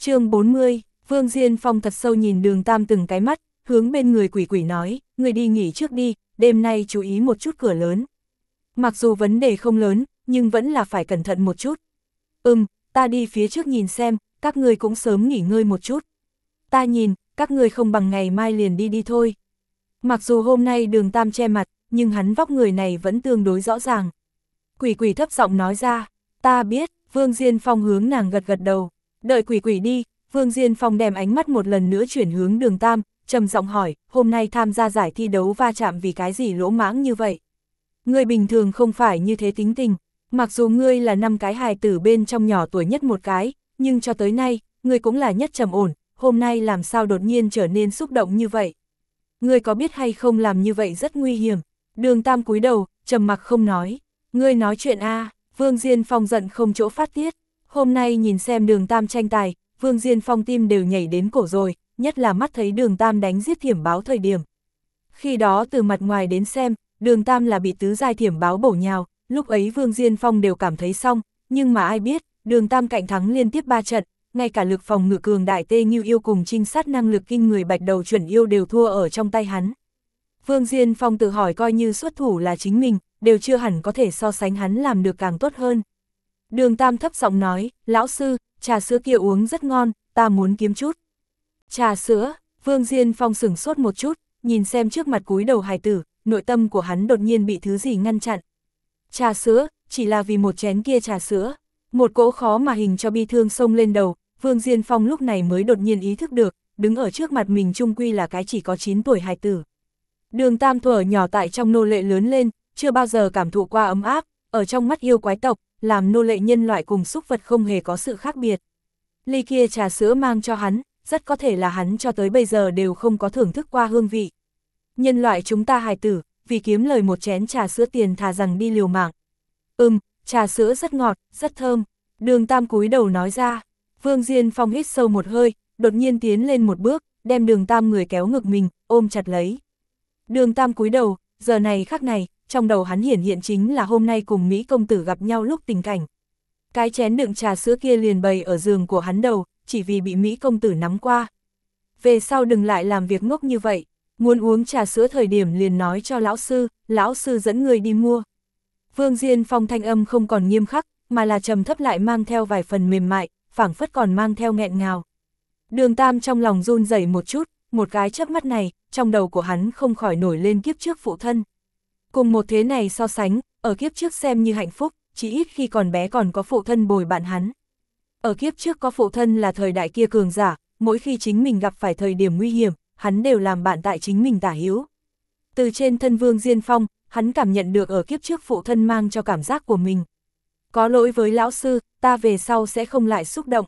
chương 40, Vương Diên Phong thật sâu nhìn đường tam từng cái mắt, hướng bên người quỷ quỷ nói, người đi nghỉ trước đi, đêm nay chú ý một chút cửa lớn. Mặc dù vấn đề không lớn, nhưng vẫn là phải cẩn thận một chút. Ừm, ta đi phía trước nhìn xem, các người cũng sớm nghỉ ngơi một chút. Ta nhìn, các người không bằng ngày mai liền đi đi thôi. Mặc dù hôm nay đường tam che mặt, nhưng hắn vóc người này vẫn tương đối rõ ràng. Quỷ quỷ thấp giọng nói ra, ta biết, Vương Diên Phong hướng nàng gật gật đầu, đợi quỷ quỷ đi, Vương Diên Phong đem ánh mắt một lần nữa chuyển hướng đường tam, trầm giọng hỏi, hôm nay tham gia giải thi đấu va chạm vì cái gì lỗ mãng như vậy? người bình thường không phải như thế tính tình, mặc dù ngươi là năm cái hài tử bên trong nhỏ tuổi nhất một cái, nhưng cho tới nay, ngươi cũng là nhất trầm ổn, hôm nay làm sao đột nhiên trở nên xúc động như vậy? Ngươi có biết hay không làm như vậy rất nguy hiểm? Đường Tam cúi đầu, trầm mặc không nói. Ngươi nói chuyện a Vương Diên Phong giận không chỗ phát tiết. Hôm nay nhìn xem đường Tam tranh tài, Vương Diên Phong tim đều nhảy đến cổ rồi, nhất là mắt thấy đường Tam đánh giết thiểm báo thời điểm. Khi đó từ mặt ngoài đến xem, đường Tam là bị tứ giai thiểm báo bổ nhào, lúc ấy Vương Diên Phong đều cảm thấy xong, nhưng mà ai biết, đường Tam cạnh thắng liên tiếp ba trận, ngay cả lực phòng ngự cường đại tê như yêu cùng trinh sát năng lực kinh người bạch đầu chuẩn yêu đều thua ở trong tay hắn. Vương Diên Phong tự hỏi coi như xuất thủ là chính mình, đều chưa hẳn có thể so sánh hắn làm được càng tốt hơn. Đường Tam thấp giọng nói, lão sư, trà sữa kia uống rất ngon, ta muốn kiếm chút. Trà sữa, Vương Diên Phong sửng sốt một chút, nhìn xem trước mặt cúi đầu hài tử, nội tâm của hắn đột nhiên bị thứ gì ngăn chặn. Trà sữa, chỉ là vì một chén kia trà sữa. Một cỗ khó mà hình cho bi thương sông lên đầu, Vương Diên Phong lúc này mới đột nhiên ý thức được, đứng ở trước mặt mình trung quy là cái chỉ có 9 tuổi hài tử. Đường Tam thuở nhỏ tại trong nô lệ lớn lên, chưa bao giờ cảm thụ qua ấm áp, ở trong mắt yêu quái tộc, làm nô lệ nhân loại cùng súc vật không hề có sự khác biệt. Ly kia trà sữa mang cho hắn, rất có thể là hắn cho tới bây giờ đều không có thưởng thức qua hương vị. Nhân loại chúng ta hài tử, vì kiếm lời một chén trà sữa tiền thà rằng đi liều mạng. Ừm, trà sữa rất ngọt, rất thơm. Đường Tam cúi đầu nói ra. Vương Diên Phong hít sâu một hơi, đột nhiên tiến lên một bước, đem đường Tam người kéo ngực mình, ôm chặt lấy. Đường Tam cúi đầu, giờ này khắc này, trong đầu hắn hiển hiện chính là hôm nay cùng Mỹ công tử gặp nhau lúc tình cảnh. Cái chén đựng trà sữa kia liền bày ở giường của hắn đầu, chỉ vì bị Mỹ công tử nắm qua. Về sau đừng lại làm việc ngốc như vậy, muốn uống trà sữa thời điểm liền nói cho lão sư, lão sư dẫn người đi mua. Vương Diên Phong thanh âm không còn nghiêm khắc, mà là trầm thấp lại mang theo vài phần mềm mại, phảng phất còn mang theo nghẹn ngào. Đường Tam trong lòng run rẩy một chút, một cái chớp mắt này, trong đầu của hắn không khỏi nổi lên kiếp trước phụ thân. Cùng một thế này so sánh, ở kiếp trước xem như hạnh phúc, chỉ ít khi còn bé còn có phụ thân bồi bạn hắn. Ở kiếp trước có phụ thân là thời đại kia cường giả, mỗi khi chính mình gặp phải thời điểm nguy hiểm, hắn đều làm bạn tại chính mình tả hiếu. Từ trên thân vương Diên Phong, hắn cảm nhận được ở kiếp trước phụ thân mang cho cảm giác của mình. Có lỗi với lão sư, ta về sau sẽ không lại xúc động.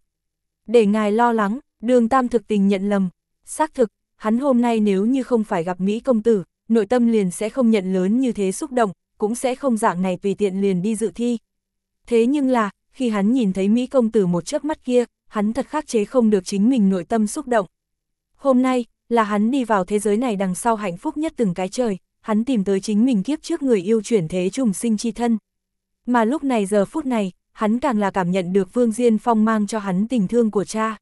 Để ngài lo lắng, đường tam thực tình nhận lầm. Xác thực, hắn hôm nay nếu như không phải gặp Mỹ công tử, nội tâm liền sẽ không nhận lớn như thế xúc động, cũng sẽ không dạng này tùy tiện liền đi dự thi. Thế nhưng là, khi hắn nhìn thấy Mỹ công tử một chớp mắt kia, hắn thật khắc chế không được chính mình nội tâm xúc động. Hôm nay, là hắn đi vào thế giới này đằng sau hạnh phúc nhất từng cái trời, hắn tìm tới chính mình kiếp trước người yêu chuyển thế trùng sinh chi thân. Mà lúc này giờ phút này, hắn càng là cảm nhận được Vương Diên Phong mang cho hắn tình thương của cha.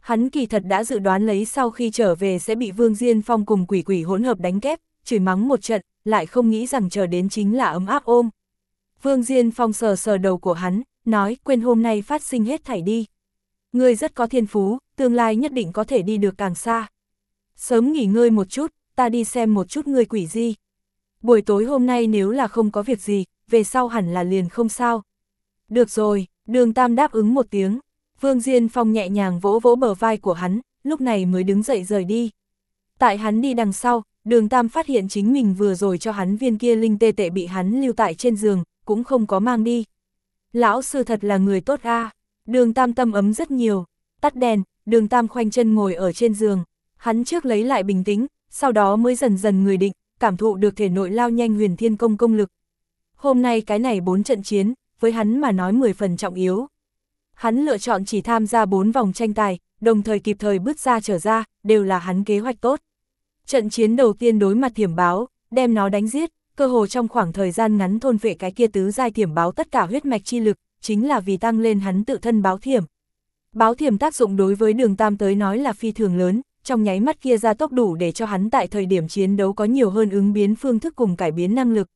Hắn kỳ thật đã dự đoán lấy sau khi trở về sẽ bị Vương Diên Phong cùng quỷ quỷ hỗn hợp đánh kép, chửi mắng một trận, lại không nghĩ rằng chờ đến chính là ấm áp ôm. Vương Diên Phong sờ sờ đầu của hắn, nói quên hôm nay phát sinh hết thảy đi. ngươi rất có thiên phú, tương lai nhất định có thể đi được càng xa. Sớm nghỉ ngơi một chút, ta đi xem một chút người quỷ gì. Buổi tối hôm nay nếu là không có việc gì, về sau hẳn là liền không sao. Được rồi, đường Tam đáp ứng một tiếng. Vương Diên Phong nhẹ nhàng vỗ vỗ bờ vai của hắn, lúc này mới đứng dậy rời đi. Tại hắn đi đằng sau, đường Tam phát hiện chính mình vừa rồi cho hắn viên kia linh tê tệ bị hắn lưu tại trên giường, cũng không có mang đi. Lão sư thật là người tốt a đường Tam tâm ấm rất nhiều, tắt đèn, đường Tam khoanh chân ngồi ở trên giường, hắn trước lấy lại bình tĩnh, sau đó mới dần dần người định, cảm thụ được thể nội lao nhanh huyền thiên công công lực. Hôm nay cái này bốn trận chiến, với hắn mà nói 10 phần trọng yếu. Hắn lựa chọn chỉ tham gia 4 vòng tranh tài, đồng thời kịp thời bước ra trở ra, đều là hắn kế hoạch tốt. Trận chiến đầu tiên đối mặt thiểm báo, đem nó đánh giết, cơ hồ trong khoảng thời gian ngắn thôn vệ cái kia tứ giai thiểm báo tất cả huyết mạch chi lực, chính là vì tăng lên hắn tự thân báo thiểm. Báo thiểm tác dụng đối với đường tam tới nói là phi thường lớn, trong nháy mắt kia ra tốc đủ để cho hắn tại thời điểm chiến đấu có nhiều hơn ứng biến phương thức cùng cải biến năng lực.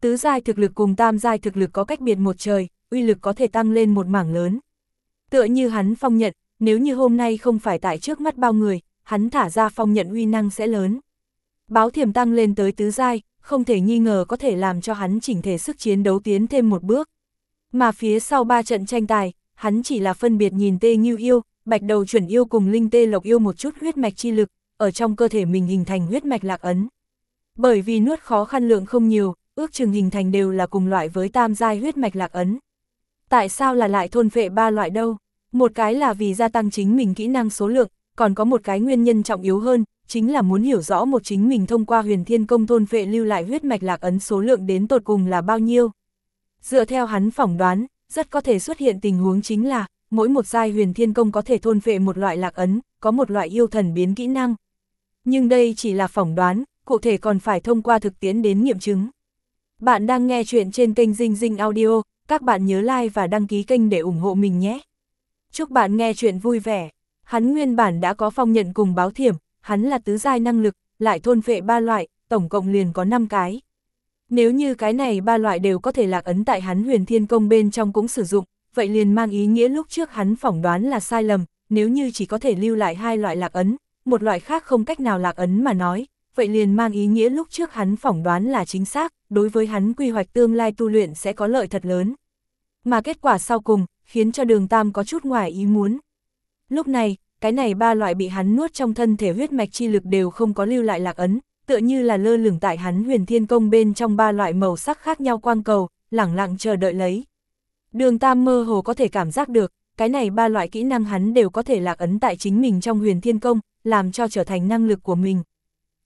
Tứ giai thực lực cùng tam giai thực lực có cách biệt một trời, uy lực có thể tăng lên một mảng lớn. Tựa như hắn phong nhận, nếu như hôm nay không phải tại trước mắt bao người, hắn thả ra phong nhận uy năng sẽ lớn. Báo thiểm tăng lên tới tứ giai, không thể nghi ngờ có thể làm cho hắn chỉnh thể sức chiến đấu tiến thêm một bước. Mà phía sau ba trận tranh tài, hắn chỉ là phân biệt nhìn tê như yêu, bạch đầu chuẩn yêu cùng linh tê lộc yêu một chút huyết mạch chi lực, ở trong cơ thể mình hình thành huyết mạch lạc ấn. Bởi vì nuốt khó khăn lượng không nhiều, ước chừng hình thành đều là cùng loại với tam giai huyết mạch lạc ấn. Tại sao là lại thôn vệ ba loại đâu? Một cái là vì gia tăng chính mình kỹ năng số lượng, còn có một cái nguyên nhân trọng yếu hơn, chính là muốn hiểu rõ một chính mình thông qua huyền thiên công thôn vệ lưu lại huyết mạch lạc ấn số lượng đến tột cùng là bao nhiêu. Dựa theo hắn phỏng đoán, rất có thể xuất hiện tình huống chính là, mỗi một giai huyền thiên công có thể thôn vệ một loại lạc ấn, có một loại yêu thần biến kỹ năng. Nhưng đây chỉ là phỏng đoán, cụ thể còn phải thông qua thực tiễn đến nghiệm chứng. Bạn đang nghe chuyện trên kênh Dinh Dinh Audio, các bạn nhớ like và đăng ký kênh để ủng hộ mình nhé. Chúc bạn nghe chuyện vui vẻ. Hắn nguyên bản đã có phong nhận cùng báo thiểm, hắn là tứ giai năng lực, lại thôn vệ ba loại, tổng cộng liền có 5 cái. Nếu như cái này ba loại đều có thể lạc ấn tại hắn huyền thiên công bên trong cũng sử dụng, vậy liền mang ý nghĩa lúc trước hắn phỏng đoán là sai lầm, nếu như chỉ có thể lưu lại hai loại lạc ấn, một loại khác không cách nào lạc ấn mà nói, vậy liền mang ý nghĩa lúc trước hắn phỏng đoán là chính xác, đối với hắn quy hoạch tương lai tu luyện sẽ có lợi thật lớn. Mà kết quả sau cùng, khiến cho đường tam có chút ngoài ý muốn. Lúc này, cái này ba loại bị hắn nuốt trong thân thể huyết mạch chi lực đều không có lưu lại lạc ấn, tựa như là lơ lửng tại hắn huyền thiên công bên trong ba loại màu sắc khác nhau quang cầu, lẳng lặng chờ đợi lấy. Đường Tam mơ hồ có thể cảm giác được, cái này ba loại kỹ năng hắn đều có thể lạc ấn tại chính mình trong huyền thiên công, làm cho trở thành năng lực của mình.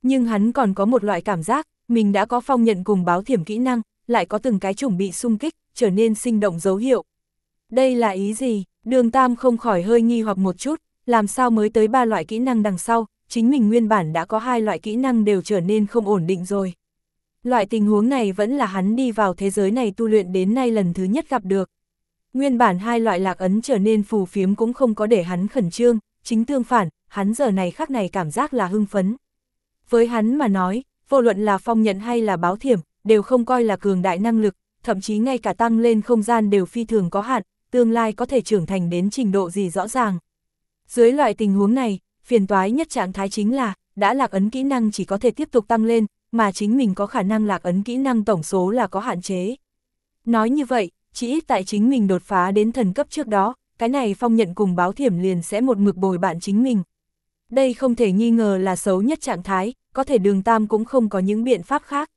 Nhưng hắn còn có một loại cảm giác, mình đã có phong nhận cùng báo thiểm kỹ năng, lại có từng cái chủng bị xung kích, trở nên sinh động dấu hiệu. Đây là ý gì? Đường Tam không khỏi hơi nghi hoặc một chút, làm sao mới tới ba loại kỹ năng đằng sau, chính mình nguyên bản đã có hai loại kỹ năng đều trở nên không ổn định rồi. Loại tình huống này vẫn là hắn đi vào thế giới này tu luyện đến nay lần thứ nhất gặp được. Nguyên bản hai loại lạc ấn trở nên phù phiếm cũng không có để hắn khẩn trương, chính tương phản, hắn giờ này khắc này cảm giác là hưng phấn. Với hắn mà nói, vô luận là phong nhận hay là báo thiểm, đều không coi là cường đại năng lực, thậm chí ngay cả tăng lên không gian đều phi thường có hạn, tương lai có thể trưởng thành đến trình độ gì rõ ràng. Dưới loại tình huống này, phiền toái nhất trạng thái chính là, đã lạc ấn kỹ năng chỉ có thể tiếp tục tăng lên, mà chính mình có khả năng lạc ấn kỹ năng tổng số là có hạn chế. Nói như vậy, chỉ ít tại chính mình đột phá đến thần cấp trước đó, cái này phong nhận cùng báo thiểm liền sẽ một mực bồi bạn chính mình. Đây không thể nghi ngờ là xấu nhất trạng thái, có thể đường tam cũng không có những biện pháp khác.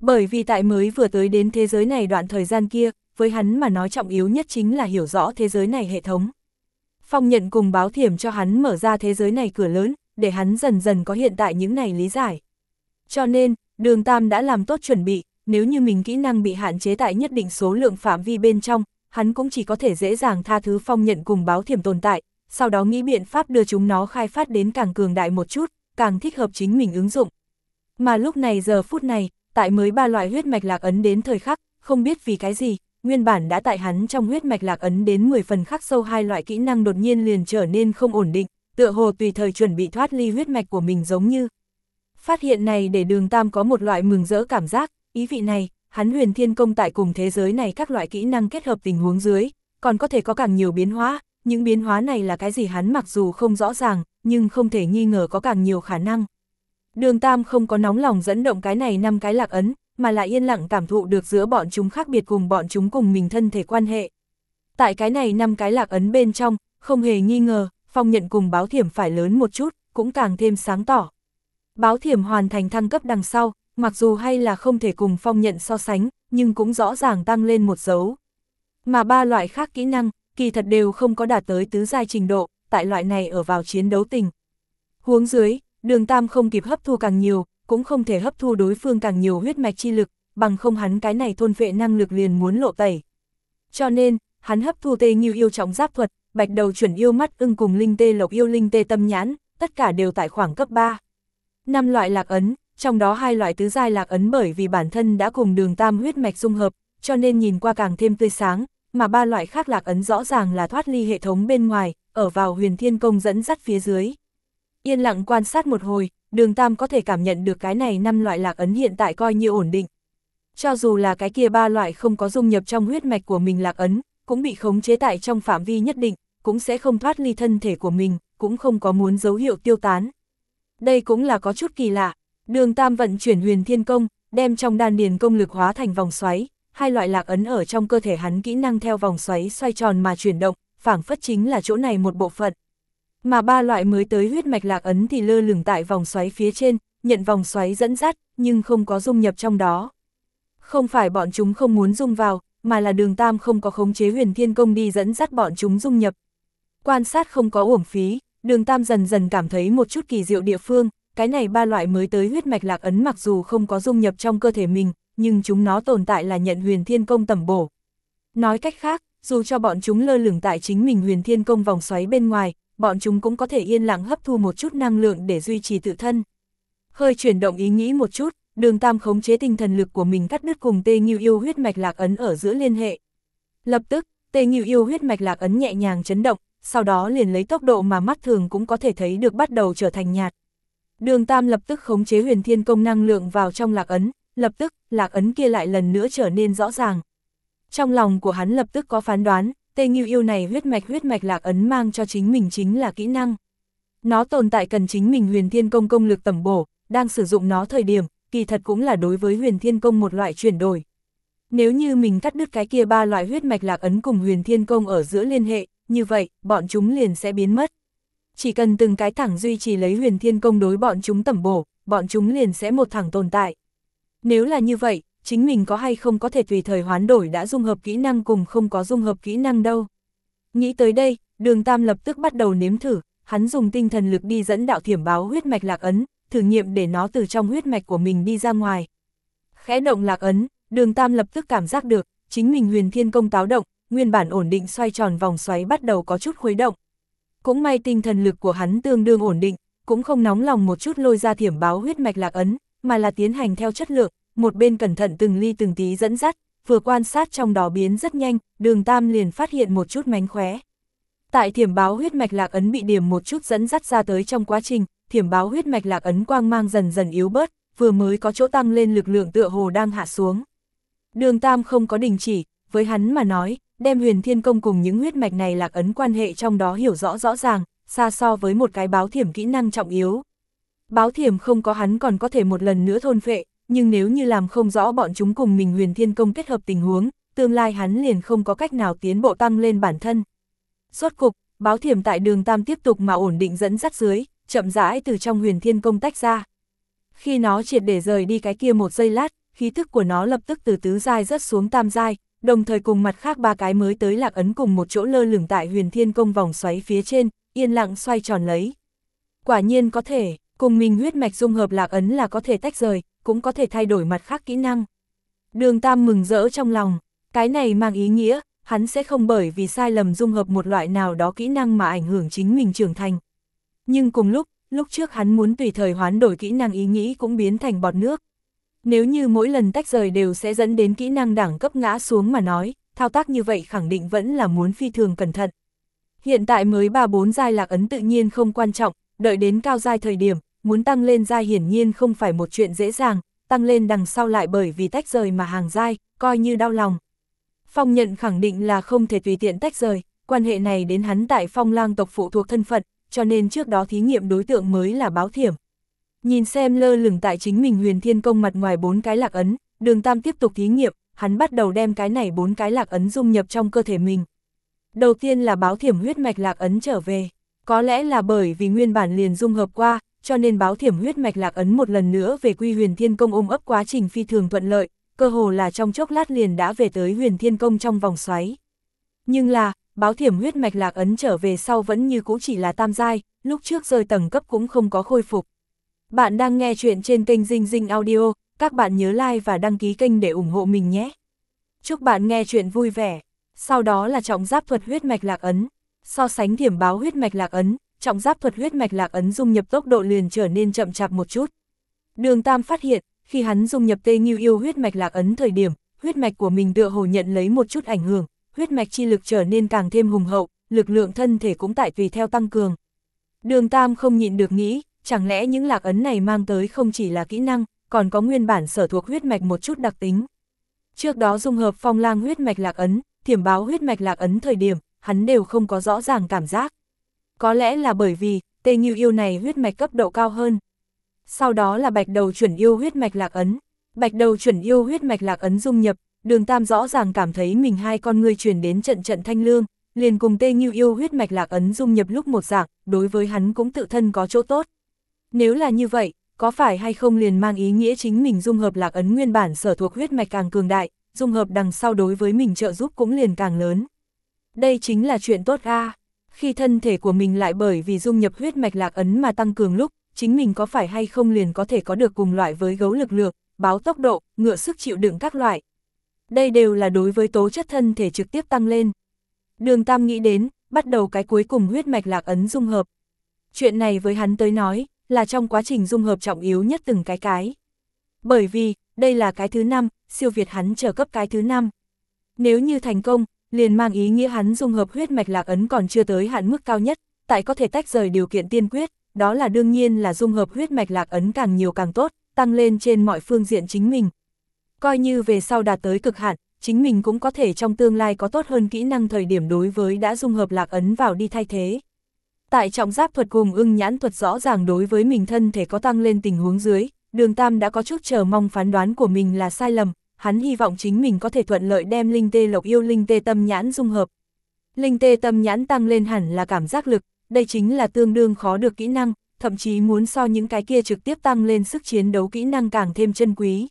Bởi vì tại mới vừa tới đến thế giới này đoạn thời gian kia, với hắn mà nói trọng yếu nhất chính là hiểu rõ thế giới này hệ thống. Phong nhận cùng báo thiểm cho hắn mở ra thế giới này cửa lớn, để hắn dần dần có hiện tại những này lý giải. Cho nên, đường Tam đã làm tốt chuẩn bị, nếu như mình kỹ năng bị hạn chế tại nhất định số lượng phạm vi bên trong, hắn cũng chỉ có thể dễ dàng tha thứ phong nhận cùng báo thiểm tồn tại, sau đó nghĩ biện pháp đưa chúng nó khai phát đến càng cường đại một chút, càng thích hợp chính mình ứng dụng. Mà lúc này giờ phút này, tại mới ba loại huyết mạch lạc ấn đến thời khắc, không biết vì cái gì, nguyên bản đã tại hắn trong huyết mạch lạc ấn đến 10 phần khắc sâu hai loại kỹ năng đột nhiên liền trở nên không ổn định, tựa hồ tùy thời chuẩn bị thoát ly huyết mạch của mình giống như. Phát hiện này để đường tam có một loại mừng rỡ cảm giác, ý vị này, hắn huyền thiên công tại cùng thế giới này các loại kỹ năng kết hợp tình huống dưới, còn có thể có càng nhiều biến hóa, những biến hóa này là cái gì hắn mặc dù không rõ ràng, nhưng không thể nghi ngờ có càng nhiều khả năng. Đường Tam không có nóng lòng dẫn động cái này năm cái lạc ấn, mà lại yên lặng cảm thụ được giữa bọn chúng khác biệt cùng bọn chúng cùng mình thân thể quan hệ. Tại cái này năm cái lạc ấn bên trong, không hề nghi ngờ, phong nhận cùng báo thiểm phải lớn một chút, cũng càng thêm sáng tỏ. Báo thiểm hoàn thành thăng cấp đằng sau, mặc dù hay là không thể cùng phong nhận so sánh, nhưng cũng rõ ràng tăng lên một dấu. Mà ba loại khác kỹ năng, kỳ thật đều không có đạt tới tứ giai trình độ, tại loại này ở vào chiến đấu tình. Huống dưới, đường tam không kịp hấp thu càng nhiều, cũng không thể hấp thu đối phương càng nhiều huyết mạch chi lực, bằng không hắn cái này thôn vệ năng lực liền muốn lộ tẩy. Cho nên, hắn hấp thu tê nghiêu yêu trọng giáp thuật, bạch đầu chuẩn yêu mắt ưng cùng linh tê lộc yêu linh tê tâm nhãn, tất cả đều tại khoảng cấp 3. Năm loại lạc ấn, trong đó hai loại tứ giai lạc ấn bởi vì bản thân đã cùng đường tam huyết mạch dung hợp, cho nên nhìn qua càng thêm tươi sáng, mà ba loại khác lạc ấn rõ ràng là thoát ly hệ thống bên ngoài, ở vào huyền thiên công dẫn dắt phía dưới. Yên lặng quan sát một hồi, đường Tam có thể cảm nhận được cái này năm loại lạc ấn hiện tại coi như ổn định. Cho dù là cái kia ba loại không có dung nhập trong huyết mạch của mình lạc ấn, cũng bị khống chế tại trong phạm vi nhất định, cũng sẽ không thoát ly thân thể của mình, cũng không có muốn dấu hiệu tiêu tán. Đây cũng là có chút kỳ lạ, đường Tam vận chuyển huyền thiên công, đem trong đan điền công lực hóa thành vòng xoáy, hai loại lạc ấn ở trong cơ thể hắn kỹ năng theo vòng xoáy xoay tròn mà chuyển động, phảng phất chính là chỗ này một bộ phận. Mà ba loại mới tới huyết mạch lạc ấn thì lơ lửng tại vòng xoáy phía trên, nhận vòng xoáy dẫn dắt, nhưng không có dung nhập trong đó. Không phải bọn chúng không muốn dung vào, mà là đường tam không có khống chế huyền thiên công đi dẫn dắt bọn chúng dung nhập. Quan sát không có uổng phí, đường tam dần dần cảm thấy một chút kỳ diệu địa phương, cái này ba loại mới tới huyết mạch lạc ấn mặc dù không có dung nhập trong cơ thể mình, nhưng chúng nó tồn tại là nhận huyền thiên công tầm bổ. Nói cách khác, dù cho bọn chúng lơ lửng tại chính mình huyền thiên công vòng xoáy bên ngoài, bọn chúng cũng có thể yên lặng hấp thu một chút năng lượng để duy trì tự thân. Hơi chuyển động ý nghĩ một chút, đường tam khống chế tinh thần lực của mình cắt đứt cùng tê nghiêu yêu huyết mạch lạc ấn ở giữa liên hệ. Lập tức, tê nghiêu yêu huyết mạch lạc ấn nhẹ nhàng chấn động, sau đó liền lấy tốc độ mà mắt thường cũng có thể thấy được bắt đầu trở thành nhạt. Đường tam lập tức khống chế huyền thiên công năng lượng vào trong lạc ấn, lập tức, lạc ấn kia lại lần nữa trở nên rõ ràng. Trong lòng của hắn lập tức có phán đoán, tê Ngưu yêu này huyết mạch huyết mạch lạc ấn mang cho chính mình chính là kỹ năng. Nó tồn tại cần chính mình huyền thiên công công lực tầm bổ, đang sử dụng nó thời điểm, kỳ thật cũng là đối với huyền thiên công một loại chuyển đổi. Nếu như mình cắt đứt cái kia ba loại huyết mạch lạc ấn cùng huyền thiên công ở giữa liên hệ, như vậy, bọn chúng liền sẽ biến mất. Chỉ cần từng cái thẳng duy trì lấy huyền thiên công đối bọn chúng tầm bổ, bọn chúng liền sẽ một thẳng tồn tại. Nếu là như vậy, chính mình có hay không có thể tùy thời hoán đổi đã dung hợp kỹ năng cùng không có dung hợp kỹ năng đâu. Nghĩ tới đây, đường Tam lập tức bắt đầu nếm thử, hắn dùng tinh thần lực đi dẫn đạo thiểm báo huyết mạch lạc ấn, thử nghiệm để nó từ trong huyết mạch của mình đi ra ngoài. Khẽ động lạc ấn, đường Tam lập tức cảm giác được, chính mình huyền thiên công táo động, nguyên bản ổn định xoay tròn vòng xoáy bắt đầu có chút khuấy động. Cũng may tinh thần lực của hắn tương đương ổn định, cũng không nóng lòng một chút lôi ra thiểm báo huyết mạch lạc ấn, mà là tiến hành theo chất lượng, một bên cẩn thận từng ly từng tí dẫn dắt, vừa quan sát trong đó biến rất nhanh, đường tam liền phát hiện một chút mánh khóe. Tại thiểm báo huyết mạch lạc ấn bị điểm một chút dẫn dắt ra tới trong quá trình, thiểm báo huyết mạch lạc ấn quang mang dần dần yếu bớt, vừa mới có chỗ tăng lên lực lượng tựa hồ đang hạ xuống. Đường tam không có đình chỉ, với hắn mà nói, đem huyền thiên công cùng những huyết mạch này lạc ấn quan hệ trong đó hiểu rõ rõ ràng, xa so với một cái báo thiểm kỹ năng trọng yếu. Báo thiểm không có hắn còn có thể một lần nữa thôn phệ, nhưng nếu như làm không rõ bọn chúng cùng mình huyền thiên công kết hợp tình huống, tương lai hắn liền không có cách nào tiến bộ tăng lên bản thân. Suốt cục, báo thiểm tại đường tam tiếp tục mà ổn định dẫn dắt dưới, chậm rãi từ trong huyền thiên công tách ra. Khi nó triệt để rời đi cái kia một giây lát, khí thức của nó lập tức từ tứ giai rớt xuống tam giai, đồng thời cùng mặt khác ba cái mới tới lạc ấn cùng một chỗ lơ lửng tại huyền thiên công vòng xoáy phía trên, yên lặng xoay tròn lấy. Quả nhiên có thể, cùng mình huyết mạch dung hợp lạc ấn là có thể tách rời, cũng có thể thay đổi mặt khác kỹ năng. Đường Tam mừng rỡ trong lòng, cái này mang ý nghĩa, hắn sẽ không bởi vì sai lầm dung hợp một loại nào đó kỹ năng mà ảnh hưởng chính mình trưởng thành. Nhưng cùng lúc, lúc trước hắn muốn tùy thời hoán đổi kỹ năng ý nghĩ cũng biến thành bọt nước. Nếu như mỗi lần tách rời đều sẽ dẫn đến kỹ năng đẳng cấp ngã xuống mà nói, thao tác như vậy khẳng định vẫn là muốn phi thường cẩn thận. Hiện tại mới 3-4 giai lạc ấn tự nhiên không quan trọng, đợi đến cao giai thời điểm, muốn tăng lên giai hiển nhiên không phải một chuyện dễ dàng, tăng lên đằng sau lại bởi vì tách rời mà hàng giai, coi như đau lòng. Phong nhận khẳng định là không thể tùy tiện tách rời, quan hệ này đến hắn tại phong lang tộc phụ thuộc thân phận, cho nên trước đó thí nghiệm đối tượng mới là báo thiểm. Nhìn xem lơ lửng tại chính mình huyền thiên công mặt ngoài bốn cái lạc ấn, đường tam tiếp tục thí nghiệm, hắn bắt đầu đem cái này bốn cái lạc ấn dung nhập trong cơ thể mình. Đầu tiên là báo thiểm huyết mạch lạc ấn trở về, có lẽ là bởi vì nguyên bản liền dung hợp qua, cho nên báo thiểm huyết mạch lạc ấn một lần nữa về quy huyền thiên công ôm ấp quá trình phi thường thuận lợi, cơ hồ là trong chốc lát liền đã về tới huyền thiên công trong vòng xoáy. Nhưng là, báo thiểm huyết mạch lạc ấn trở về sau vẫn như cũ chỉ là tam giai, lúc trước rơi tầng cấp cũng không có khôi phục. Bạn đang nghe chuyện trên kênh Dinh Dinh Audio, các bạn nhớ like và đăng ký kênh để ủng hộ mình nhé. Chúc bạn nghe chuyện vui vẻ. Sau đó là trọng giáp thuật huyết mạch lạc ấn. So sánh thiểm báo huyết mạch lạc ấn, trọng giáp thuật huyết mạch lạc ấn dung nhập tốc độ liền trở nên chậm chạp một chút. Đường Tam phát hiện, khi hắn dung nhập tê nghiêu yêu huyết mạch lạc ấn thời điểm, huyết mạch của mình tựa hồ nhận lấy một chút ảnh hưởng, huyết mạch chi lực trở nên càng thêm hùng hậu, lực lượng thân thể cũng tại tùy theo tăng cường. Đường Tam không nhịn được nghĩ, chẳng lẽ những lạc ấn này mang tới không chỉ là kỹ năng, còn có nguyên bản sở thuộc huyết mạch một chút đặc tính. Trước đó dung hợp phong lang huyết mạch lạc ấn, thiểm báo huyết mạch lạc ấn thời điểm, hắn đều không có rõ ràng cảm giác. Có lẽ là bởi vì, tê như yêu này huyết mạch cấp độ cao hơn. Sau đó là bạch đầu chuẩn yêu huyết mạch lạc ấn. Bạch đầu chuẩn yêu huyết mạch lạc ấn dung nhập, đường tam rõ ràng cảm thấy mình hai con người chuyển đến trận trận thanh lương, liền cùng tê như yêu huyết mạch lạc ấn dung nhập lúc một dạng, đối với hắn cũng tự thân có chỗ tốt. Nếu là như vậy, có phải hay không liền mang ý nghĩa chính mình dung hợp lạc ấn nguyên bản sở thuộc huyết mạch càng cường đại, dung hợp đằng sau đối với mình trợ giúp cũng liền càng lớn. Đây chính là chuyện tốt a. Khi thân thể của mình lại bởi vì dung nhập huyết mạch lạc ấn mà tăng cường lúc, chính mình có phải hay không liền có thể có được cùng loại với gấu lực lượng, báo tốc độ, ngựa sức chịu đựng các loại. Đây đều là đối với tố chất thân thể trực tiếp tăng lên. Đường Tam nghĩ đến, bắt đầu cái cuối cùng huyết mạch lạc ấn dung hợp. Chuyện này với hắn tới nói, là trong quá trình dung hợp trọng yếu nhất từng cái cái. Bởi vì, đây là cái thứ năm, siêu việt hắn trở cấp cái thứ năm. Nếu như thành công, liền mang ý nghĩa hắn dung hợp huyết mạch lạc ấn còn chưa tới hạn mức cao nhất, tại có thể tách rời điều kiện tiên quyết, đó là đương nhiên là dung hợp huyết mạch lạc ấn càng nhiều càng tốt, tăng lên trên mọi phương diện chính mình. Coi như về sau đạt tới cực hạn, chính mình cũng có thể trong tương lai có tốt hơn kỹ năng thời điểm đối với đã dung hợp lạc ấn vào đi thay thế. Tại trọng giáp thuật cùng ưng nhãn thuật rõ ràng đối với mình thân thể có tăng lên tình huống dưới, đường Tam đã có chút chờ mong phán đoán của mình là sai lầm, hắn hy vọng chính mình có thể thuận lợi đem linh tê lộc yêu linh tê tâm nhãn dung hợp. Linh tê tâm nhãn tăng lên hẳn là cảm giác lực, đây chính là tương đương khó được kỹ năng, thậm chí muốn so những cái kia trực tiếp tăng lên sức chiến đấu kỹ năng càng thêm chân quý.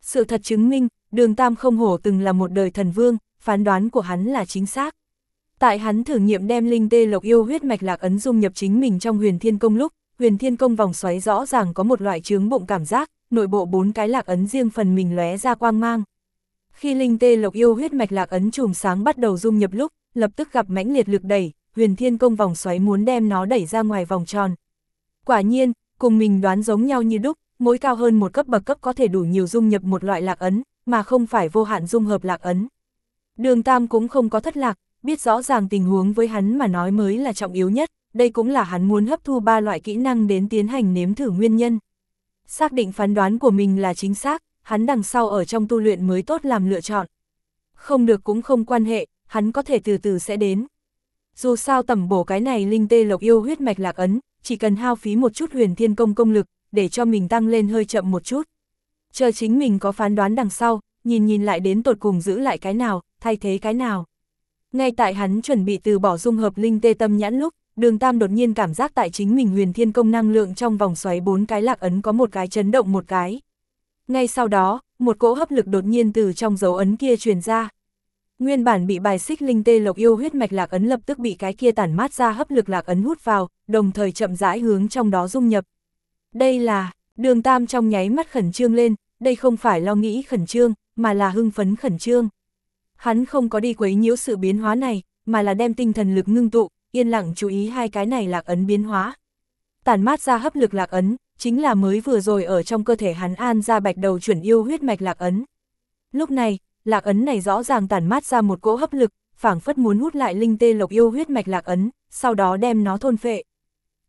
Sự thật chứng minh, đường Tam không hổ từng là một đời thần vương, phán đoán của hắn là chính xác. Tại hắn thử nghiệm đem linh tê lộc yêu huyết mạch lạc ấn dung nhập chính mình trong huyền thiên công lúc, huyền thiên công vòng xoáy rõ ràng có một loại chướng bụng cảm giác, nội bộ bốn cái lạc ấn riêng phần mình lóe ra quang mang. Khi linh tê lộc yêu huyết mạch lạc ấn chùm sáng bắt đầu dung nhập lúc, lập tức gặp mãnh liệt lực đẩy, huyền thiên công vòng xoáy muốn đem nó đẩy ra ngoài vòng tròn. Quả nhiên, cùng mình đoán giống nhau như đúc, mỗi cao hơn một cấp bậc cấp có thể đủ nhiều dung nhập một loại lạc ấn, mà không phải vô hạn dung hợp lạc ấn. Đường Tam cũng không có thất lạc, biết rõ ràng tình huống với hắn mà nói mới là trọng yếu nhất, đây cũng là hắn muốn hấp thu ba loại kỹ năng đến tiến hành nếm thử nguyên nhân. Xác định phán đoán của mình là chính xác, hắn đằng sau ở trong tu luyện mới tốt làm lựa chọn. Không được cũng không quan hệ, hắn có thể từ từ sẽ đến. Dù sao tẩm bổ cái này linh tê lộc yêu huyết mạch lạc ấn, chỉ cần hao phí một chút huyền thiên công công lực, để cho mình tăng lên hơi chậm một chút. Chờ chính mình có phán đoán đằng sau, nhìn nhìn lại đến tột cùng giữ lại cái nào, thay thế cái nào. Ngay tại hắn chuẩn bị từ bỏ dung hợp linh tê tâm nhãn lúc, đường tam đột nhiên cảm giác tại chính mình huyền thiên công năng lượng trong vòng xoáy bốn cái lạc ấn có một cái chấn động một cái. Ngay sau đó, một cỗ hấp lực đột nhiên từ trong dấu ấn kia truyền ra. Nguyên bản bị bài xích linh tê lộc yêu huyết mạch lạc ấn lập tức bị cái kia tản mát ra hấp lực lạc ấn hút vào, đồng thời chậm rãi hướng trong đó dung nhập. Đây là, đường tam trong nháy mắt khẩn trương lên, đây không phải lo nghĩ khẩn trương, mà là hưng phấn khẩn trương. Hắn không có đi quấy nhiễu sự biến hóa này, mà là đem tinh thần lực ngưng tụ, yên lặng chú ý hai cái này lạc ấn biến hóa. Tản mát ra hấp lực lạc ấn, chính là mới vừa rồi ở trong cơ thể hắn an ra bạch đầu chuyển yêu huyết mạch lạc ấn. Lúc này, lạc ấn này rõ ràng tản mát ra một cỗ hấp lực, phảng phất muốn hút lại linh tê lộc yêu huyết mạch lạc ấn, sau đó đem nó thôn phệ.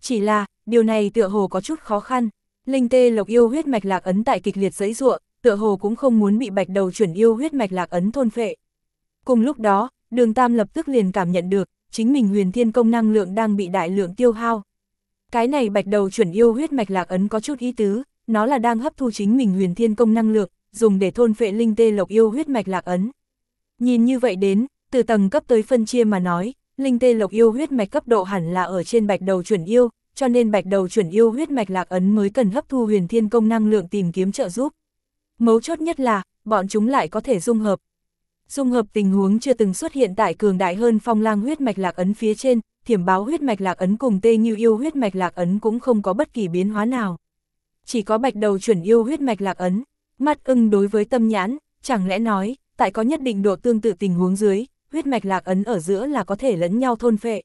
Chỉ là, điều này tựa hồ có chút khó khăn, linh tê lộc yêu huyết mạch lạc ấn tại kịch liệt giấy ruộng, tựa hồ cũng không muốn bị bạch đầu chuyển yêu huyết mạch lạc ấn thôn phệ. Cùng lúc đó, đường Tam lập tức liền cảm nhận được, chính mình huyền thiên công năng lượng đang bị đại lượng tiêu hao. Cái này bạch đầu chuẩn yêu huyết mạch lạc ấn có chút ý tứ, nó là đang hấp thu chính mình huyền thiên công năng lượng, dùng để thôn phệ linh tê lộc yêu huyết mạch lạc ấn. Nhìn như vậy đến, từ tầng cấp tới phân chia mà nói, linh tê lộc yêu huyết mạch cấp độ hẳn là ở trên bạch đầu chuẩn yêu, cho nên bạch đầu chuẩn yêu huyết mạch lạc ấn mới cần hấp thu huyền thiên công năng lượng tìm kiếm trợ giúp. Mấu chốt nhất là, bọn chúng lại có thể dung hợp. Dung hợp tình huống chưa từng xuất hiện tại cường đại hơn phong lang huyết mạch lạc ấn phía trên, thiểm báo huyết mạch lạc ấn cùng tê như yêu huyết mạch lạc ấn cũng không có bất kỳ biến hóa nào. Chỉ có bạch đầu chuẩn yêu huyết mạch lạc ấn, mắt ưng đối với tâm nhãn, chẳng lẽ nói, tại có nhất định độ tương tự tình huống dưới, huyết mạch lạc ấn ở giữa là có thể lẫn nhau thôn phệ.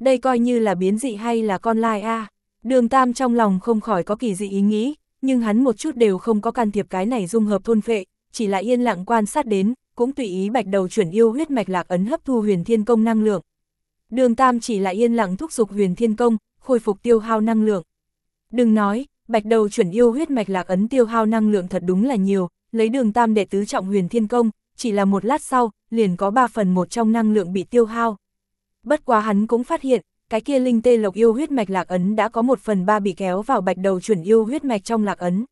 Đây coi như là biến dị hay là con lai a Đường Tam trong lòng không khỏi có kỳ dị ý nghĩ, nhưng hắn một chút đều không có can thiệp cái này dung hợp thôn phệ, chỉ là yên lặng quan sát đến, cũng tùy ý bạch đầu chuẩn yêu huyết mạch lạc ấn hấp thu huyền thiên công năng lượng. Đường Tam chỉ là yên lặng thúc giục huyền thiên công, khôi phục tiêu hao năng lượng. Đừng nói, bạch đầu chuẩn yêu huyết mạch lạc ấn tiêu hao năng lượng thật đúng là nhiều, lấy đường Tam đệ tứ trọng huyền thiên công, chỉ là một lát sau, liền có 3 phần một trong năng lượng bị tiêu hao. Bất quá hắn cũng phát hiện, cái kia linh tê lộc yêu huyết mạch lạc ấn đã có một phần ba bị kéo vào bạch đầu chuẩn yêu huyết mạch trong lạc ấn.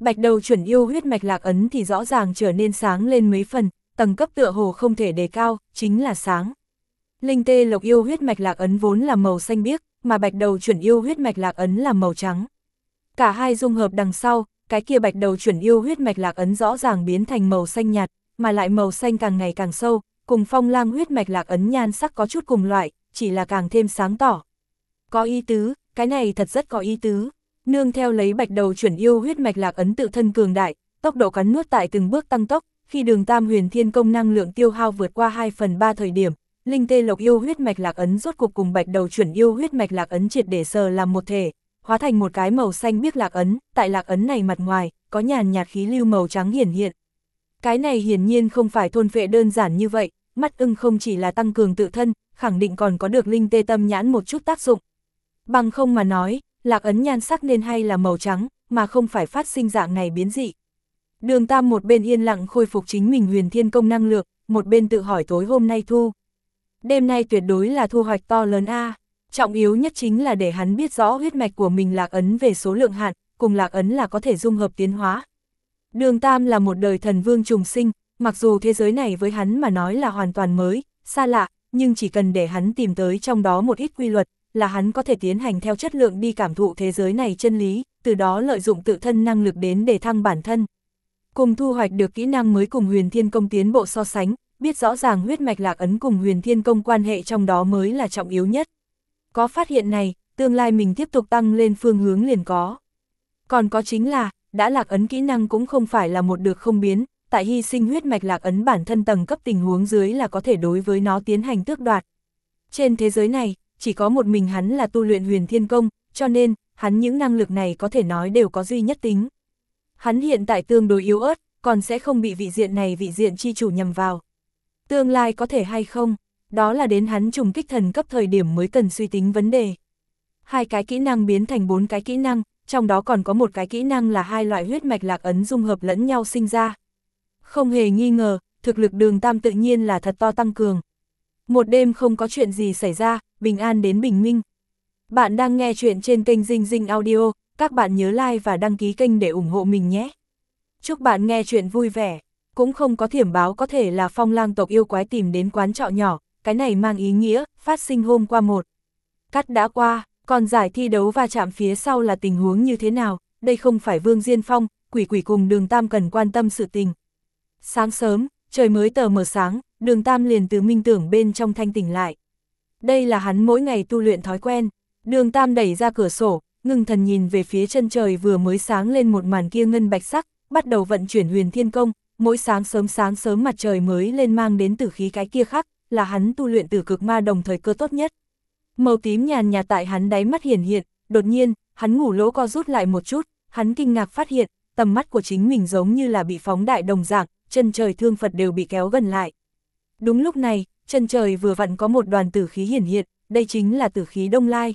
Bạch đầu chuẩn yêu huyết mạch lạc ấn thì rõ ràng trở nên sáng lên mấy phần, tầng cấp tựa hồ không thể đề cao, chính là sáng. Linh tê lộc yêu huyết mạch lạc ấn vốn là màu xanh biếc, mà bạch đầu chuẩn yêu huyết mạch lạc ấn là màu trắng. Cả hai dung hợp đằng sau, cái kia bạch đầu chuẩn yêu huyết mạch lạc ấn rõ ràng biến thành màu xanh nhạt, mà lại màu xanh càng ngày càng sâu, cùng phong lang huyết mạch lạc ấn nhan sắc có chút cùng loại, chỉ là càng thêm sáng tỏ. Có ý tứ, cái này thật rất có ý tứ. Nương theo lấy bạch đầu chuẩn yêu huyết mạch lạc ấn tự thân cường đại, tốc độ cắn nuốt tại từng bước tăng tốc, khi đường tam huyền thiên công năng lượng tiêu hao vượt qua 2 phần 3 thời điểm, linh tê lộc yêu huyết mạch lạc ấn rốt cục cùng bạch đầu chuẩn yêu huyết mạch lạc ấn triệt để sờ làm một thể, hóa thành một cái màu xanh biếc lạc ấn, tại lạc ấn này mặt ngoài, có nhàn nhạt khí lưu màu trắng hiển hiện. Cái này hiển nhiên không phải thôn phệ đơn giản như vậy, mắt ưng không chỉ là tăng cường tự thân, khẳng định còn có được linh tê tâm nhãn một chút tác dụng. Bằng không mà nói, lạc ấn nhan sắc nên hay là màu trắng, mà không phải phát sinh dạng này biến dị. Đường Tam một bên yên lặng khôi phục chính mình huyền thiên công năng lượng, một bên tự hỏi tối hôm nay thu. Đêm nay tuyệt đối là thu hoạch to lớn A, trọng yếu nhất chính là để hắn biết rõ huyết mạch của mình lạc ấn về số lượng hạn, cùng lạc ấn là có thể dung hợp tiến hóa. Đường Tam là một đời thần vương trùng sinh, mặc dù thế giới này với hắn mà nói là hoàn toàn mới, xa lạ, nhưng chỉ cần để hắn tìm tới trong đó một ít quy luật, là hắn có thể tiến hành theo chất lượng đi cảm thụ thế giới này chân lý, từ đó lợi dụng tự thân năng lực đến để thăng bản thân. Cùng thu hoạch được kỹ năng mới cùng huyền thiên công tiến bộ so sánh, biết rõ ràng huyết mạch lạc ấn cùng huyền thiên công quan hệ trong đó mới là trọng yếu nhất. Có phát hiện này, tương lai mình tiếp tục tăng lên phương hướng liền có. Còn có chính là, đã lạc ấn kỹ năng cũng không phải là một được không biến, tại hy sinh huyết mạch lạc ấn bản thân tầng cấp tình huống dưới là có thể đối với nó tiến hành tước đoạt. Trên thế giới này, chỉ có một mình hắn là tu luyện huyền thiên công, cho nên, hắn những năng lực này có thể nói đều có duy nhất tính. Hắn hiện tại tương đối yếu ớt, còn sẽ không bị vị diện này vị diện chi chủ nhầm vào. Tương lai có thể hay không, đó là đến hắn trùng kích thần cấp thời điểm mới cần suy tính vấn đề. Hai cái kỹ năng biến thành bốn cái kỹ năng, trong đó còn có một cái kỹ năng là hai loại huyết mạch lạc ấn dung hợp lẫn nhau sinh ra. Không hề nghi ngờ, thực lực đường tam tự nhiên là thật to tăng cường. Một đêm không có chuyện gì xảy ra, bình an đến bình minh. Bạn đang nghe chuyện trên kênh Dinh Dinh Audio, các bạn nhớ like và đăng ký kênh để ủng hộ mình nhé. Chúc bạn nghe chuyện vui vẻ, cũng không có thiểm báo có thể là phong lang tộc yêu quái tìm đến quán trọ nhỏ, cái này mang ý nghĩa, phát sinh hôm qua một. Cắt đã qua, còn giải thi đấu va chạm phía sau là tình huống như thế nào, đây không phải Vương Diên Phong, quỷ quỷ cùng đường Tam cần quan tâm sự tình. Sáng sớm, trời mới tờ mờ sáng, đường Tam liền từ minh tưởng bên trong thanh tỉnh lại. Đây là hắn mỗi ngày tu luyện thói quen. Đường Tam đẩy ra cửa sổ, ngưng thần nhìn về phía chân trời vừa mới sáng lên một màn kia ngân bạch sắc, bắt đầu vận chuyển huyền thiên công, mỗi sáng sớm sáng sớm mặt trời mới lên mang đến tử khí cái kia khác, là hắn tu luyện tử cực ma đồng thời cơ tốt nhất. Màu tím nhàn nhạt tại hắn đáy mắt hiển hiện, đột nhiên, hắn ngủ lỗ co rút lại một chút, hắn kinh ngạc phát hiện, tầm mắt của chính mình giống như là bị phóng đại đồng dạng, chân trời thương Phật đều bị kéo gần lại. Đúng lúc này, chân trời vừa vặn có một đoàn tử khí hiển hiện, đây chính là tử khí đông lai.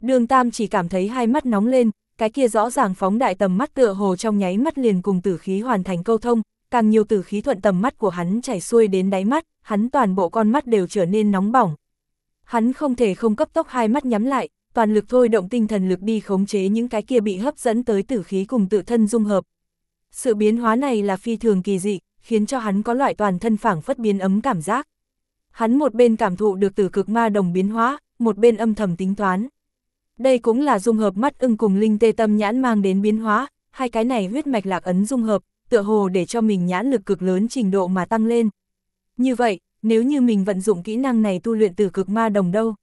Đường Tam chỉ cảm thấy hai mắt nóng lên, cái kia rõ ràng phóng đại tầm mắt tựa hồ trong nháy mắt liền cùng tử khí hoàn thành câu thông, càng nhiều tử khí thuận tầm mắt của hắn chảy xuôi đến đáy mắt, hắn toàn bộ con mắt đều trở nên nóng bỏng. Hắn không thể không cấp tốc hai mắt nhắm lại, toàn lực thôi động tinh thần lực đi khống chế những cái kia bị hấp dẫn tới tử khí cùng tự thân dung hợp. Sự biến hóa này là phi thường kỳ dị, khiến cho hắn có loại toàn thân phảng phất biến ấm cảm giác. Hắn một bên cảm thụ được tử cực ma đồng biến hóa, một bên âm thầm tính toán. Đây cũng là dung hợp mắt ưng cùng linh tê tâm nhãn mang đến biến hóa, hai cái này huyết mạch lạc ấn dung hợp, tựa hồ để cho mình nhãn lực cực lớn trình độ mà tăng lên. Như vậy, nếu như mình vận dụng kỹ năng này tu luyện tử cực ma đồng đâu?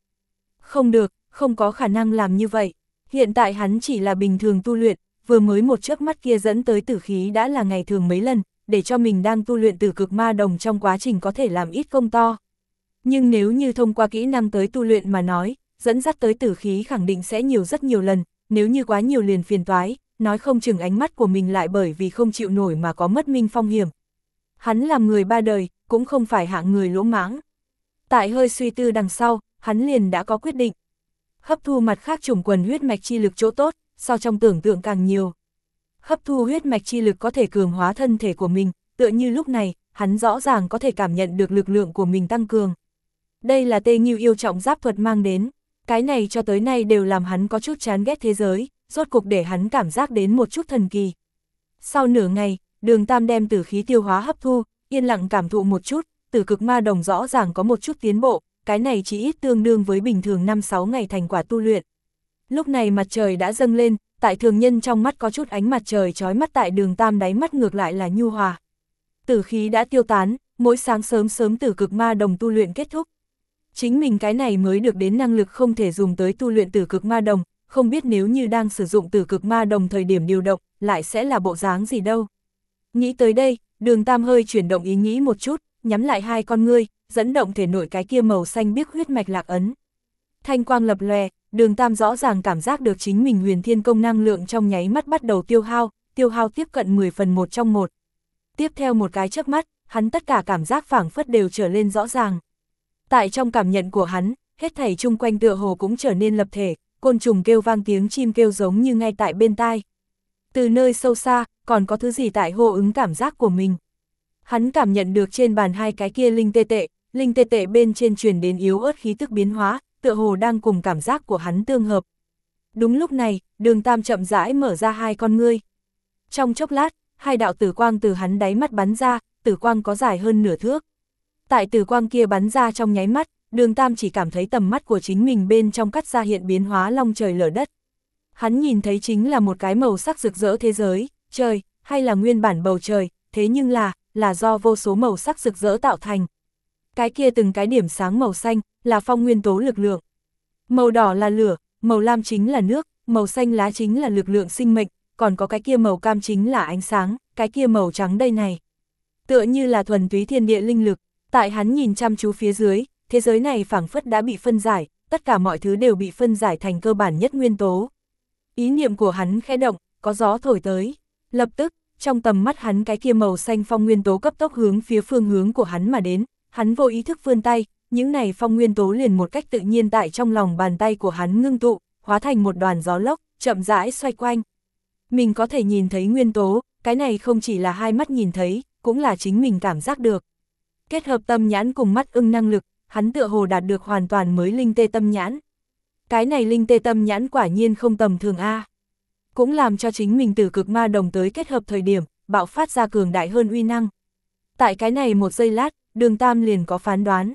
Không được, không có khả năng làm như vậy. Hiện tại hắn chỉ là bình thường tu luyện, vừa mới một chớp mắt kia dẫn tới tử khí đã là ngày thường mấy lần, để cho mình đang tu luyện tử cực ma đồng trong quá trình có thể làm ít công to. Nhưng nếu như thông qua kỹ năng tới tu luyện mà nói, dẫn dắt tới tử khí khẳng định sẽ nhiều rất nhiều lần, nếu như quá nhiều liền phiền toái, nói không chừng ánh mắt của mình lại bởi vì không chịu nổi mà có mất minh phong hiểm. Hắn làm người ba đời, cũng không phải hạng người lỗ mãng. Tại hơi suy tư đằng sau, hắn liền đã có quyết định. Hấp thu mặt khác chủng quần huyết mạch chi lực chỗ tốt, so trong tưởng tượng càng nhiều. Hấp thu huyết mạch chi lực có thể cường hóa thân thể của mình, tựa như lúc này, hắn rõ ràng có thể cảm nhận được lực lượng của mình tăng cường. Đây là tê nghiêu yêu trọng giáp thuật mang đến, cái này cho tới nay đều làm hắn có chút chán ghét thế giới, rốt cục để hắn cảm giác đến một chút thần kỳ. Sau nửa ngày, đường tam đem tử khí tiêu hóa hấp thu, yên lặng cảm thụ một chút, tử cực ma đồng rõ ràng có một chút tiến bộ, cái này chỉ ít tương đương với bình thường 5-6 ngày thành quả tu luyện. Lúc này mặt trời đã dâng lên, tại thường nhân trong mắt có chút ánh mặt trời trói mắt tại đường tam đáy mắt ngược lại là nhu hòa. Tử khí đã tiêu tán, mỗi sáng sớm sớm tử cực ma đồng tu luyện kết thúc. Chính mình cái này mới được đến năng lực không thể dùng tới tu luyện tử cực ma đồng, không biết nếu như đang sử dụng tử cực ma đồng thời điểm điều động, lại sẽ là bộ dáng gì đâu. Nghĩ tới đây, đường tam hơi chuyển động ý nghĩ một chút, nhắm lại hai con ngươi, dẫn động thể nội cái kia màu xanh biếc huyết mạch lạc ấn. Thanh quang lập lòe, đường tam rõ ràng cảm giác được chính mình huyền thiên công năng lượng trong nháy mắt bắt đầu tiêu hao, tiêu hao tiếp cận 10 phần một trong một. Tiếp theo một cái chớp mắt, hắn tất cả cảm giác phảng phất đều trở lên rõ ràng. Tại trong cảm nhận của hắn, hết thảy chung quanh tựa hồ cũng trở nên lập thể, côn trùng kêu vang tiếng chim kêu giống như ngay tại bên tai. Từ nơi sâu xa, còn có thứ gì tại hô ứng cảm giác của mình. Hắn cảm nhận được trên bàn hai cái kia linh tê tệ, linh tê tệ bên trên truyền đến yếu ớt khí tức biến hóa, tựa hồ đang cùng cảm giác của hắn tương hợp. Đúng lúc này, đường tam chậm rãi mở ra hai con ngươi. Trong chốc lát, hai đạo tử quang từ hắn đáy mắt bắn ra, tử quang có dài hơn nửa thước. Tại tử quang kia bắn ra trong nháy mắt, đường tam chỉ cảm thấy tầm mắt của chính mình bên trong cắt ra hiện biến hóa long trời lở đất. Hắn nhìn thấy chính là một cái màu sắc rực rỡ thế giới, trời, hay là nguyên bản bầu trời, thế nhưng là, là do vô số màu sắc rực rỡ tạo thành. Cái kia từng cái điểm sáng màu xanh, là phong nguyên tố lực lượng. Màu đỏ là lửa, màu lam chính là nước, màu xanh lá chính là lực lượng sinh mệnh, còn có cái kia màu cam chính là ánh sáng, cái kia màu trắng đây này. Tựa như là thuần túy thiên địa linh lực, tại hắn nhìn chăm chú phía dưới, thế giới này phảng phất đã bị phân giải, tất cả mọi thứ đều bị phân giải thành cơ bản nhất nguyên tố. Ý niệm của hắn khẽ động, có gió thổi tới. Lập tức, trong tầm mắt hắn cái kia màu xanh phong nguyên tố cấp tốc hướng phía phương hướng của hắn mà đến, hắn vô ý thức vươn tay, những này phong nguyên tố liền một cách tự nhiên tại trong lòng bàn tay của hắn ngưng tụ, hóa thành một đoàn gió lốc, chậm rãi xoay quanh. Mình có thể nhìn thấy nguyên tố, cái này không chỉ là hai mắt nhìn thấy, cũng là chính mình cảm giác được. Kết hợp tâm nhãn cùng mắt ưng năng lực, hắn tựa hồ đạt được hoàn toàn mới linh tê tâm nhãn. Cái này linh tê tâm nhãn quả nhiên không tầm thường A. Cũng làm cho chính mình từ cực ma đồng tới kết hợp thời điểm, bạo phát ra cường đại hơn uy năng. Tại cái này một giây lát, đường tam liền có phán đoán.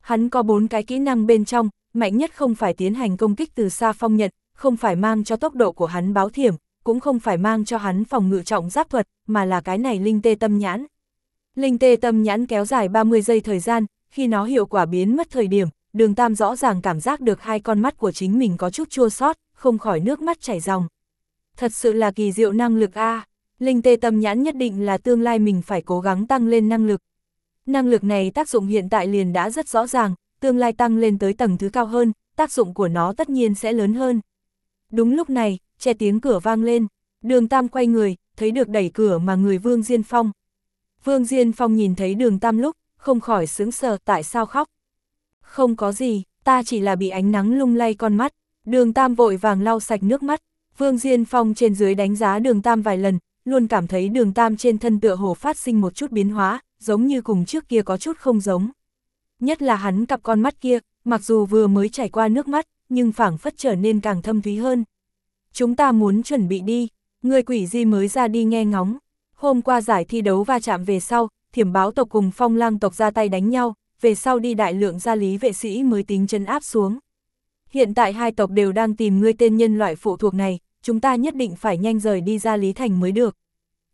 Hắn có bốn cái kỹ năng bên trong, mạnh nhất không phải tiến hành công kích từ xa phong nhận, không phải mang cho tốc độ của hắn báo thiểm, cũng không phải mang cho hắn phòng ngự trọng giáp thuật, mà là cái này linh tê tâm nhãn. Linh tê tâm nhãn kéo dài 30 giây thời gian, khi nó hiệu quả biến mất thời điểm, đường tam rõ ràng cảm giác được hai con mắt của chính mình có chút chua sót, không khỏi nước mắt chảy ròng. Thật sự là kỳ diệu năng lực A, linh tê tâm nhãn nhất định là tương lai mình phải cố gắng tăng lên năng lực. Năng lực này tác dụng hiện tại liền đã rất rõ ràng, tương lai tăng lên tới tầng thứ cao hơn, tác dụng của nó tất nhiên sẽ lớn hơn. Đúng lúc này, che tiếng cửa vang lên, đường tam quay người, thấy được đẩy cửa mà người Vương Diên Phong. Vương Diên Phong nhìn thấy đường tam lúc, không khỏi sướng sờ tại sao khóc. Không có gì, ta chỉ là bị ánh nắng lung lay con mắt, đường tam vội vàng lau sạch nước mắt. Vương Diên Phong trên dưới đánh giá đường tam vài lần, luôn cảm thấy đường tam trên thân tựa hồ phát sinh một chút biến hóa, giống như cùng trước kia có chút không giống. Nhất là hắn cặp con mắt kia, mặc dù vừa mới trải qua nước mắt, nhưng phảng phất trở nên càng thâm thúy hơn. Chúng ta muốn chuẩn bị đi, người quỷ di mới ra đi nghe ngóng. Hôm qua giải thi đấu va chạm về sau, thiểm báo tộc cùng phong lang tộc ra tay đánh nhau, về sau đi đại lượng gia lý vệ sĩ mới tính chân áp xuống. Hiện tại hai tộc đều đang tìm ngươi tên nhân loại phụ thuộc này, chúng ta nhất định phải nhanh rời đi ra Lý Thành mới được.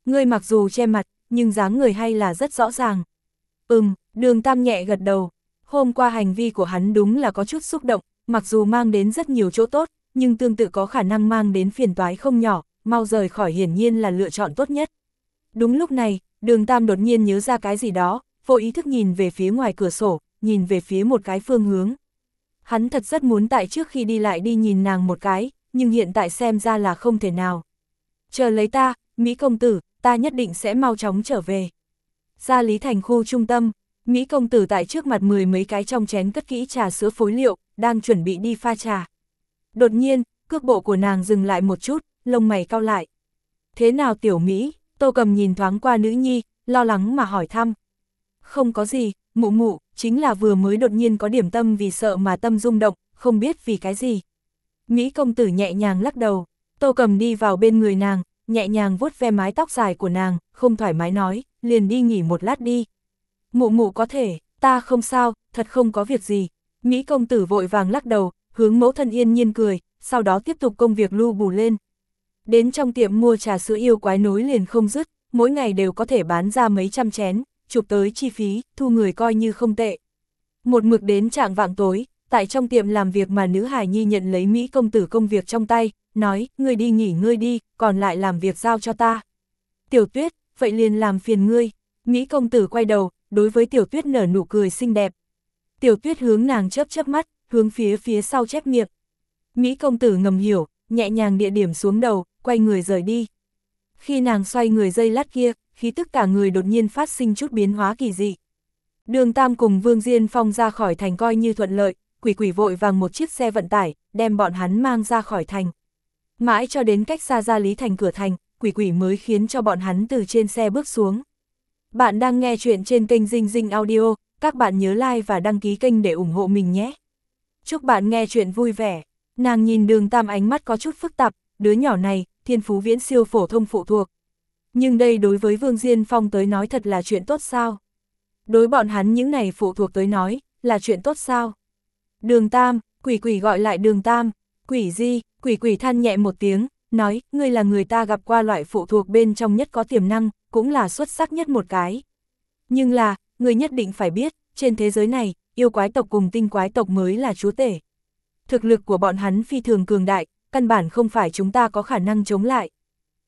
Ngươi mặc dù che mặt, nhưng dáng người hay là rất rõ ràng. Ừm, đường tam nhẹ gật đầu. Hôm qua hành vi của hắn đúng là có chút xúc động, mặc dù mang đến rất nhiều chỗ tốt, nhưng tương tự có khả năng mang đến phiền toái không nhỏ, mau rời khỏi hiển nhiên là lựa chọn tốt nhất. Đúng lúc này, đường tam đột nhiên nhớ ra cái gì đó, vô ý thức nhìn về phía ngoài cửa sổ, nhìn về phía một cái phương hướng. Hắn thật rất muốn tại trước khi đi lại đi nhìn nàng một cái, nhưng hiện tại xem ra là không thể nào. Chờ lấy ta, Mỹ công tử, ta nhất định sẽ mau chóng trở về. ra Lý Thành khu trung tâm, Mỹ công tử tại trước mặt mười mấy cái trong chén cất kỹ trà sữa phối liệu, đang chuẩn bị đi pha trà. Đột nhiên, cước bộ của nàng dừng lại một chút, lông mày cau lại. Thế nào tiểu Mỹ, tô cầm nhìn thoáng qua nữ nhi, lo lắng mà hỏi thăm. Không có gì, mụ mụ, chính là vừa mới đột nhiên có điểm tâm vì sợ mà tâm rung động, không biết vì cái gì. Mỹ công tử nhẹ nhàng lắc đầu, tô cầm đi vào bên người nàng, nhẹ nhàng vuốt ve mái tóc dài của nàng, không thoải mái nói, liền đi nghỉ một lát đi. Mụ mụ có thể, ta không sao, thật không có việc gì. Mỹ công tử vội vàng lắc đầu, hướng mẫu thân yên nhiên cười, sau đó tiếp tục công việc lưu bù lên. Đến trong tiệm mua trà sữa yêu quái nối liền không dứt, mỗi ngày đều có thể bán ra mấy trăm chén, chụp tới chi phí, thu người coi như không tệ. Một mực đến trạng vạng tối, tại trong tiệm làm việc mà nữ hải nhi nhận lấy Mỹ công tử công việc trong tay, nói, ngươi đi nghỉ ngươi đi, còn lại làm việc giao cho ta. Tiểu tuyết, vậy liền làm phiền ngươi. Mỹ công tử quay đầu, đối với tiểu tuyết nở nụ cười xinh đẹp. Tiểu tuyết hướng nàng chớp chớp mắt, hướng phía phía sau chép miệng. Mỹ công tử ngầm hiểu, nhẹ nhàng địa điểm xuống đầu, quay người rời đi. Khi nàng xoay người dây lát kia, khí tức cả người đột nhiên phát sinh chút biến hóa kỳ dị. Đường Tam cùng Vương Diên Phong ra khỏi thành coi như thuận lợi, quỷ quỷ vội vàng một chiếc xe vận tải, đem bọn hắn mang ra khỏi thành. Mãi cho đến cách xa ra Lý Thành cửa thành, quỷ quỷ mới khiến cho bọn hắn từ trên xe bước xuống. Bạn đang nghe chuyện trên kênh Dinh Dinh Audio, các bạn nhớ like và đăng ký kênh để ủng hộ mình nhé. Chúc bạn nghe chuyện vui vẻ. Nàng nhìn đường tam ánh mắt có chút phức tạp, đứa nhỏ này, thiên phú viễn siêu phổ thông phụ thuộc. Nhưng đây đối với Vương Diên Phong tới nói thật là chuyện tốt sao? Đối bọn hắn những này phụ thuộc tới nói, là chuyện tốt sao? Đường tam, quỷ quỷ gọi lại đường tam, quỷ di, quỷ quỷ than nhẹ một tiếng, nói, ngươi là người ta gặp qua loại phụ thuộc bên trong nhất có tiềm năng, cũng là xuất sắc nhất một cái. Nhưng là, ngươi nhất định phải biết, trên thế giới này, yêu quái tộc cùng tinh quái tộc mới là chúa tể. Thực lực của bọn hắn phi thường cường đại, căn bản không phải chúng ta có khả năng chống lại.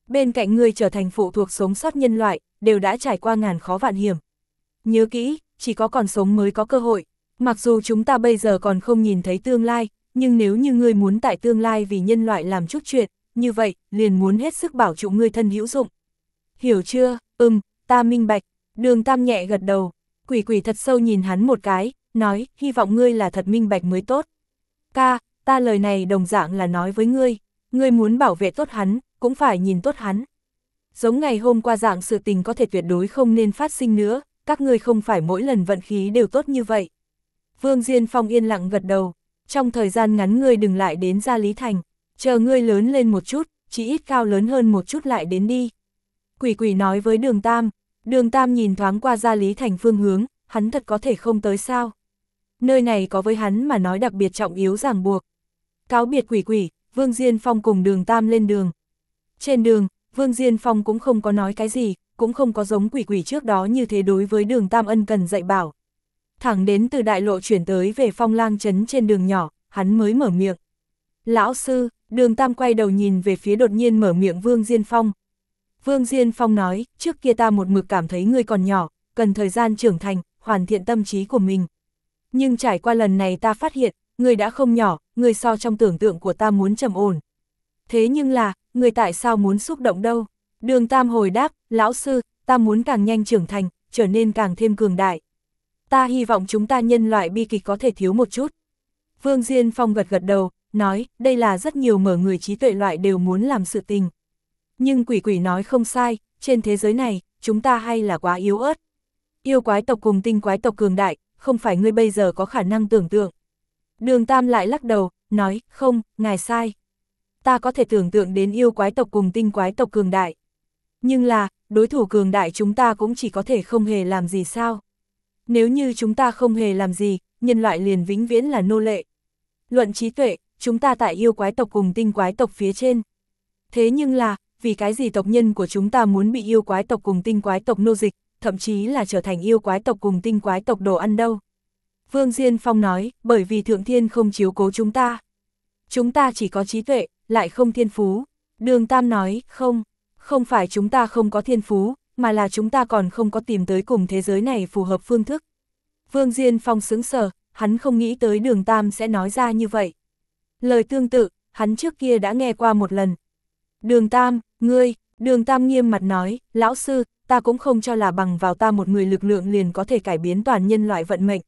Bên cạnh người trở thành phụ thuộc sống sót nhân loại, đều đã trải qua ngàn khó vạn hiểm. Nhớ kỹ, chỉ có còn sống mới có cơ hội. Mặc dù chúng ta bây giờ còn không nhìn thấy tương lai, nhưng nếu như ngươi muốn tại tương lai vì nhân loại làm chút chuyện, như vậy, liền muốn hết sức bảo trụ ngươi thân hữu dụng. Hiểu chưa, ừm, ta minh bạch, đường tam nhẹ gật đầu, quỷ quỷ thật sâu nhìn hắn một cái, nói, hy vọng ngươi là thật minh bạch mới tốt. Ca, ta lời này đồng dạng là nói với ngươi, ngươi muốn bảo vệ tốt hắn, cũng phải nhìn tốt hắn. Giống ngày hôm qua dạng sự tình có thể tuyệt đối không nên phát sinh nữa, các ngươi không phải mỗi lần vận khí đều tốt như vậy. Vương Diên Phong yên lặng gật đầu, trong thời gian ngắn ngươi đừng lại đến ra Lý Thành, chờ ngươi lớn lên một chút, chỉ ít cao lớn hơn một chút lại đến đi. Quỷ quỷ nói với đường Tam, đường Tam nhìn thoáng qua ra Lý Thành phương hướng, hắn thật có thể không tới sao. Nơi này có với hắn mà nói đặc biệt trọng yếu ràng buộc. Cáo biệt quỷ quỷ, Vương Diên Phong cùng đường Tam lên đường. Trên đường, Vương Diên Phong cũng không có nói cái gì, cũng không có giống quỷ quỷ trước đó như thế đối với đường Tam ân cần dạy bảo. Thẳng đến từ đại lộ chuyển tới về phong lang trấn trên đường nhỏ, hắn mới mở miệng. Lão sư, đường Tam quay đầu nhìn về phía đột nhiên mở miệng Vương Diên Phong. Vương Diên Phong nói, trước kia ta một mực cảm thấy ngươi còn nhỏ, cần thời gian trưởng thành, hoàn thiện tâm trí của mình. Nhưng trải qua lần này ta phát hiện, ngươi đã không nhỏ, ngươi so trong tưởng tượng của ta muốn trầm ổn. Thế nhưng là, ngươi tại sao muốn xúc động đâu? Đường Tam hồi đáp, lão sư, ta muốn càng nhanh trưởng thành, trở nên càng thêm cường đại. Ta hy vọng chúng ta nhân loại bi kịch có thể thiếu một chút. Vương Diên Phong gật gật đầu, nói, đây là rất nhiều mở người trí tuệ loại đều muốn làm sự tình. Nhưng quỷ quỷ nói không sai, trên thế giới này, chúng ta hay là quá yếu ớt. Yêu quái tộc cùng tinh quái tộc cường đại, không phải ngươi bây giờ có khả năng tưởng tượng. Đường Tam lại lắc đầu, nói, không, ngài sai. Ta có thể tưởng tượng đến yêu quái tộc cùng tinh quái tộc cường đại. Nhưng là, đối thủ cường đại chúng ta cũng chỉ có thể không hề làm gì sao. Nếu như chúng ta không hề làm gì, nhân loại liền vĩnh viễn là nô lệ. Luận trí tuệ, chúng ta tại yêu quái tộc cùng tinh quái tộc phía trên. Thế nhưng là, vì cái gì tộc nhân của chúng ta muốn bị yêu quái tộc cùng tinh quái tộc nô dịch, thậm chí là trở thành yêu quái tộc cùng tinh quái tộc đồ ăn đâu. Vương Diên Phong nói, bởi vì Thượng Thiên không chiếu cố chúng ta. Chúng ta chỉ có trí tuệ, lại không thiên phú. Đường Tam nói, không, không phải chúng ta không có thiên phú, mà là chúng ta còn không có tìm tới cùng thế giới này phù hợp phương thức. Vương Diên Phong sướng sở, hắn không nghĩ tới đường Tam sẽ nói ra như vậy. Lời tương tự, hắn trước kia đã nghe qua một lần. Đường Tam, ngươi, đường Tam nghiêm mặt nói, lão sư, ta cũng không cho là bằng vào ta một người lực lượng liền có thể cải biến toàn nhân loại vận mệnh.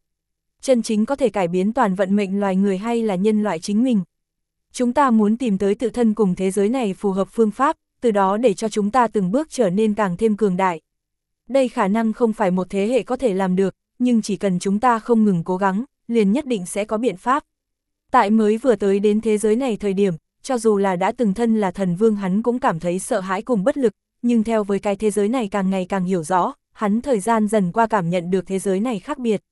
Chân chính có thể cải biến toàn vận mệnh loài người hay là nhân loại chính mình. Chúng ta muốn tìm tới tự thân cùng thế giới này phù hợp phương pháp, từ đó để cho chúng ta từng bước trở nên càng thêm cường đại. Đây khả năng không phải một thế hệ có thể làm được, nhưng chỉ cần chúng ta không ngừng cố gắng, liền nhất định sẽ có biện pháp. Tại mới vừa tới đến thế giới này thời điểm, cho dù là đã từng thân là thần vương hắn cũng cảm thấy sợ hãi cùng bất lực, nhưng theo với cái thế giới này càng ngày càng hiểu rõ, hắn thời gian dần qua cảm nhận được thế giới này khác biệt.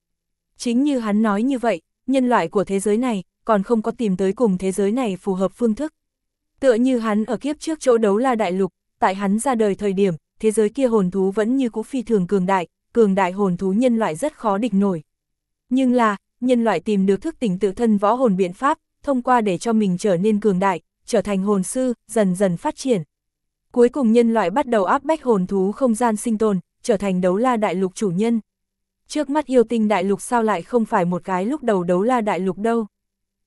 Chính như hắn nói như vậy, nhân loại của thế giới này còn không có tìm tới cùng thế giới này phù hợp phương thức. Tựa như hắn ở kiếp trước chỗ đấu la đại lục, tại hắn ra đời thời điểm, thế giới kia hồn thú vẫn như cũ phi thường cường đại, cường đại hồn thú nhân loại rất khó địch nổi. Nhưng là, nhân loại tìm được thức tỉnh tự thân võ hồn biện pháp, thông qua để cho mình trở nên cường đại, trở thành hồn sư, dần dần phát triển. Cuối cùng nhân loại bắt đầu áp bách hồn thú không gian sinh tồn, trở thành đấu la đại lục chủ nhân. Trước mắt yêu tinh đại lục sao lại không phải một cái lúc đầu đấu la đại lục đâu.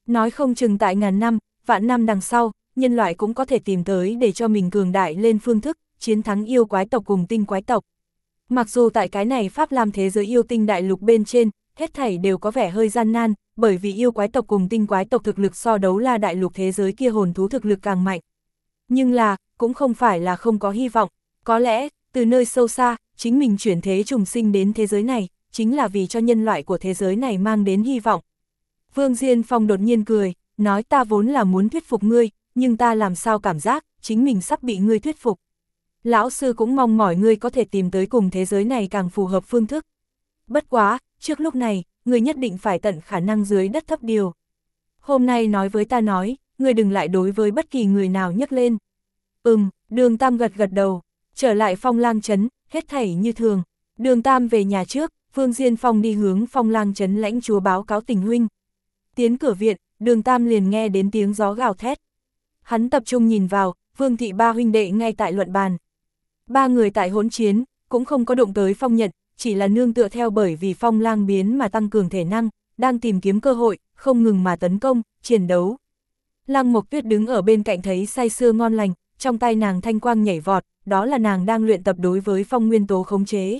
Nói không chừng tại ngàn năm, vạn năm đằng sau, nhân loại cũng có thể tìm tới để cho mình cường đại lên phương thức, chiến thắng yêu quái tộc cùng tinh quái tộc. Mặc dù tại cái này Pháp làm thế giới yêu tinh đại lục bên trên, hết thảy đều có vẻ hơi gian nan, bởi vì yêu quái tộc cùng tinh quái tộc thực lực so đấu là đại lục thế giới kia hồn thú thực lực càng mạnh. Nhưng là, cũng không phải là không có hy vọng, có lẽ, từ nơi sâu xa, chính mình chuyển thế trùng sinh đến thế giới này, chính là vì cho nhân loại của thế giới này mang đến hy vọng. Vương Diên Phong đột nhiên cười, nói ta vốn là muốn thuyết phục ngươi, nhưng ta làm sao cảm giác, chính mình sắp bị ngươi thuyết phục. Lão sư cũng mong mỏi ngươi có thể tìm tới cùng thế giới này càng phù hợp phương thức. Bất quá, trước lúc này, ngươi nhất định phải tận khả năng dưới đất thấp điều. Hôm nay nói với ta nói, ngươi đừng lại đối với bất kỳ người nào nhấc lên. Ừm, đường Tam gật gật đầu, trở lại phong lang chấn, hết thảy như thường. Đường Tam về nhà trước, Phương Diên Phong đi hướng phong lang chấn lãnh chúa báo cáo tình huynh. Tiến cửa viện, đường Tam liền nghe đến tiếng gió gào thét. Hắn tập trung nhìn vào, Vương Thị ba huynh đệ ngay tại luận bàn. Ba người tại hỗn chiến, cũng không có động tới phong nhật chỉ là nương tựa theo bởi vì phong lang biến mà tăng cường thể năng, đang tìm kiếm cơ hội, không ngừng mà tấn công, chiến đấu. Lăng Mộc Tuyết đứng ở bên cạnh thấy say sưa ngon lành, trong tay nàng thanh quang nhảy vọt, đó là nàng đang luyện tập đối với phong nguyên tố khống chế.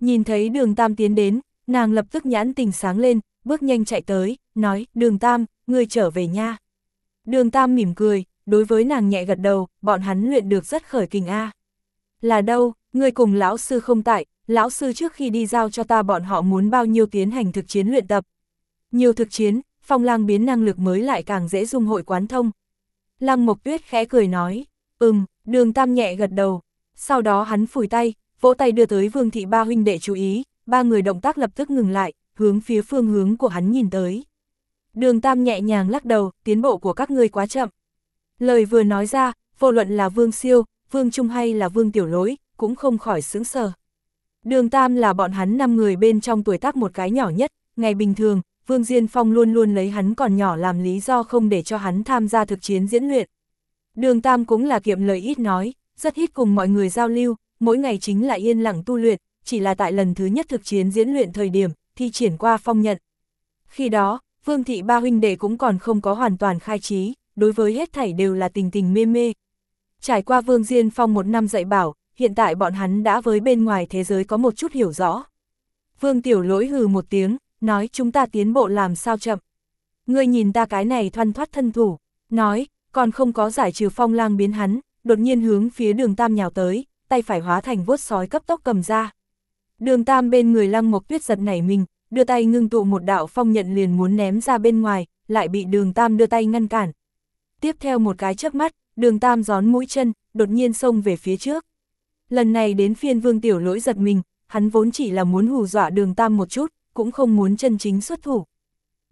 Nhìn thấy đường Tam tiến đến, nàng lập tức nhãn tình sáng lên, bước nhanh chạy tới, nói, đường Tam, ngươi trở về nha. Đường Tam mỉm cười, đối với nàng nhẹ gật đầu, bọn hắn luyện được rất khởi kình A. Là đâu, Người cùng lão sư không tại, lão sư trước khi đi giao cho ta bọn họ muốn bao nhiêu tiến hành thực chiến luyện tập. Nhiều thực chiến, phong lang biến năng lực mới lại càng dễ dung hội quán thông. Lăng Mộc Tuyết khẽ cười nói, ừm, đường tam nhẹ gật đầu, sau đó hắn phủi tay, vỗ tay đưa tới vương thị ba huynh đệ chú ý, ba người động tác lập tức ngừng lại, hướng phía phương hướng của hắn nhìn tới. Đường tam nhẹ nhàng lắc đầu, tiến bộ của các ngươi quá chậm. Lời vừa nói ra, vô luận là vương siêu, vương trung hay là vương tiểu lối, cũng không khỏi sướng sờ. Đường Tam là bọn hắn 5 người bên trong tuổi tác một cái nhỏ nhất, ngày bình thường, Vương Diên Phong luôn luôn lấy hắn còn nhỏ làm lý do không để cho hắn tham gia thực chiến diễn luyện. Đường Tam cũng là kiệm lời ít nói, rất ít cùng mọi người giao lưu, mỗi ngày chính là yên lặng tu luyện, chỉ là tại lần thứ nhất thực chiến diễn luyện thời điểm, thi triển qua phong nhận. Khi đó, Vương Thị Ba huynh đệ cũng còn không có hoàn toàn khai trí, đối với hết thảy đều là tình tình mê mê. Trải qua Vương Diên Phong một năm dạy bảo, hiện tại bọn hắn đã với bên ngoài thế giới có một chút hiểu rõ. Vương Tiểu lỗi hừ một tiếng, nói chúng ta tiến bộ làm sao chậm. Ngươi nhìn ta cái này thoăn thoát thân thủ, nói, còn không có giải trừ phong lang biến hắn, đột nhiên hướng phía đường tam nhào tới, tay phải hóa thành vuốt sói cấp tốc cầm ra. Đường tam bên người lăng mộc tuyết giật nảy mình, đưa tay ngưng tụ một đạo phong nhận liền muốn ném ra bên ngoài, lại bị đường tam đưa tay ngăn cản. Tiếp theo một cái chớp mắt, đường tam gión mũi chân, đột nhiên xông về phía trước. Lần này đến phiên vương tiểu lỗi giật mình, hắn vốn chỉ là muốn hù dọa đường tam một chút, cũng không muốn chân chính xuất thủ.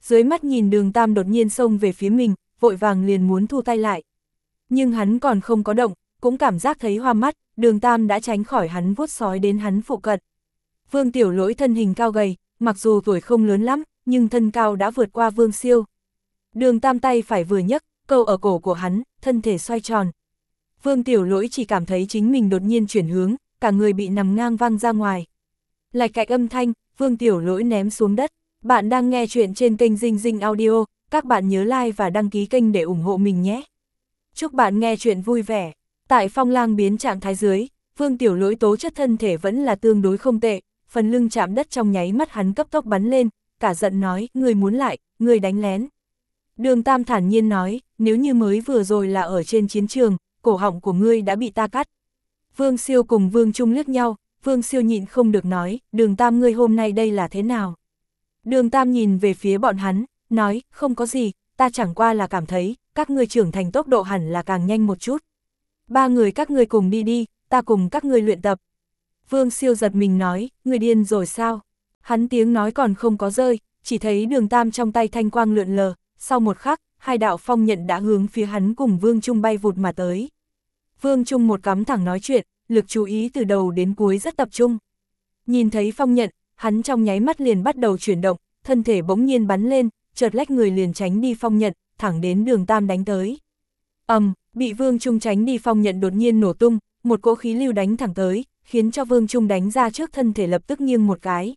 Dưới mắt nhìn đường tam đột nhiên xông về phía mình, vội vàng liền muốn thu tay lại. Nhưng hắn còn không có động, cũng cảm giác thấy hoa mắt, đường tam đã tránh khỏi hắn vuốt sói đến hắn phụ cận. Vương tiểu lỗi thân hình cao gầy, mặc dù tuổi không lớn lắm, nhưng thân cao đã vượt qua vương siêu. Đường tam tay phải vừa nhấc, câu ở cổ của hắn, thân thể xoay tròn, Vương Tiểu Lỗi chỉ cảm thấy chính mình đột nhiên chuyển hướng, cả người bị nằm ngang văng ra ngoài. Lại cạnh âm thanh, Vương Tiểu Lỗi ném xuống đất. Bạn đang nghe chuyện trên kênh Dinh Dinh Audio, các bạn nhớ like và đăng ký kênh để ủng hộ mình nhé. Chúc bạn nghe chuyện vui vẻ. Tại phong lang biến trạng thái dưới, Vương Tiểu Lỗi tố chất thân thể vẫn là tương đối không tệ, phần lưng chạm đất trong nháy mắt hắn cấp tốc bắn lên, cả giận nói, người muốn lại, người đánh lén. Đường Tam thản nhiên nói, nếu như mới vừa rồi là ở trên chiến trường, cổ họng của ngươi đã bị ta cắt. Vương Siêu cùng Vương Trung liếc nhau, Vương Siêu nhịn không được nói, đường Tam ngươi hôm nay đây là thế nào? Đường Tam nhìn về phía bọn hắn, nói, không có gì, ta chẳng qua là cảm thấy, các ngươi trưởng thành tốc độ hẳn là càng nhanh một chút. Ba người các ngươi cùng đi đi, ta cùng các ngươi luyện tập. Vương siêu giật mình nói, người điên rồi sao? Hắn tiếng nói còn không có rơi, chỉ thấy đường tam trong tay thanh quang lượn lờ, sau một khắc, hai đạo phong nhận đã hướng phía hắn cùng Vương Trung bay vụt mà tới. Vương Trung một cắm thẳng nói chuyện, lực chú ý từ đầu đến cuối rất tập trung. Nhìn thấy phong nhận, hắn trong nháy mắt liền bắt đầu chuyển động, thân thể bỗng nhiên bắn lên, chợt lách người liền tránh đi phong nhận, thẳng đến đường tam đánh tới. ầm, um, bị Vương Trung tránh đi phong nhận đột nhiên nổ tung, một cỗ khí lưu đánh thẳng tới, khiến cho Vương Trung đánh ra trước thân thể lập tức nghiêng một cái.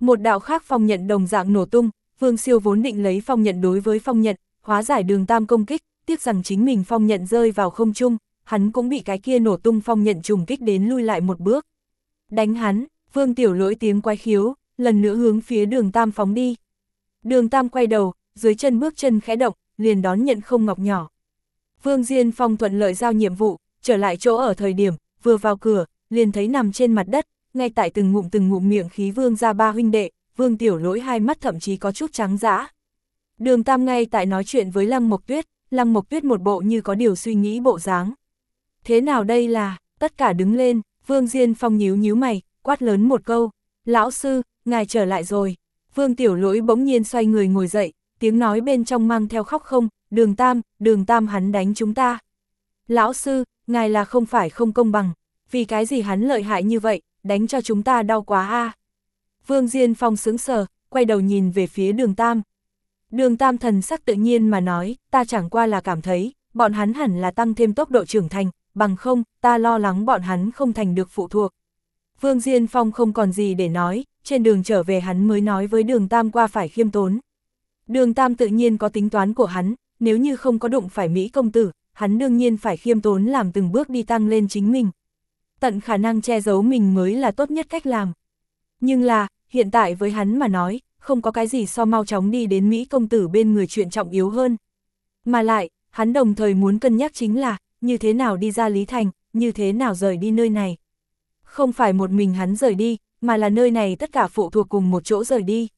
Một đạo khác phong nhận đồng dạng nổ tung, Vương Siêu vốn định lấy phong nhận đối với phong nhận, hóa giải đường tam công kích, tiếc rằng chính mình phong nhận rơi vào không trung, hắn cũng bị cái kia nổ tung phong nhận trùng kích đến lui lại một bước. Đánh hắn, Vương Tiểu lỗi tiếng quay khiếu, lần nữa hướng phía đường tam phóng đi. Đường tam quay đầu, dưới chân bước chân khẽ động, liền đón nhận không ngọc nhỏ. Vương Diên Phong thuận lợi giao nhiệm vụ, trở lại chỗ ở thời điểm, vừa vào cửa, liền thấy nằm trên mặt đất, ngay tại từng ngụm từng ngụm miệng khí vương ra ba huynh đệ, vương tiểu lỗi hai mắt thậm chí có chút trắng dã. Đường Tam ngay tại nói chuyện với Lăng Mộc Tuyết, Lăng Mộc Tuyết một bộ như có điều suy nghĩ bộ dáng. Thế nào đây là, tất cả đứng lên, Vương Diên Phong nhíu nhíu mày, quát lớn một câu, lão sư, ngài trở lại rồi. Vương Tiểu Lỗi bỗng nhiên xoay người ngồi dậy, tiếng nói bên trong mang theo khóc không, đường Tam, đường Tam hắn đánh chúng ta. Lão sư, ngài là không phải không công bằng, vì cái gì hắn lợi hại như vậy, đánh cho chúng ta đau quá a. Vương Diên Phong sướng sờ, quay đầu nhìn về phía đường Tam. Đường Tam thần sắc tự nhiên mà nói, ta chẳng qua là cảm thấy, bọn hắn hẳn là tăng thêm tốc độ trưởng thành, bằng không, ta lo lắng bọn hắn không thành được phụ thuộc. Vương Diên Phong không còn gì để nói, trên đường trở về hắn mới nói với đường Tam qua phải khiêm tốn. Đường Tam tự nhiên có tính toán của hắn, nếu như không có đụng phải Mỹ công tử, hắn đương nhiên phải khiêm tốn làm từng bước đi tăng lên chính mình. Tận khả năng che giấu mình mới là tốt nhất cách làm. Nhưng là, hiện tại với hắn mà nói, không có cái gì so mau chóng đi đến Mỹ công tử bên người chuyện trọng yếu hơn. Mà lại, hắn đồng thời muốn cân nhắc chính là, như thế nào đi ra Lý Thành, như thế nào rời đi nơi này. Không phải một mình hắn rời đi, mà là nơi này tất cả phụ thuộc cùng một chỗ rời đi.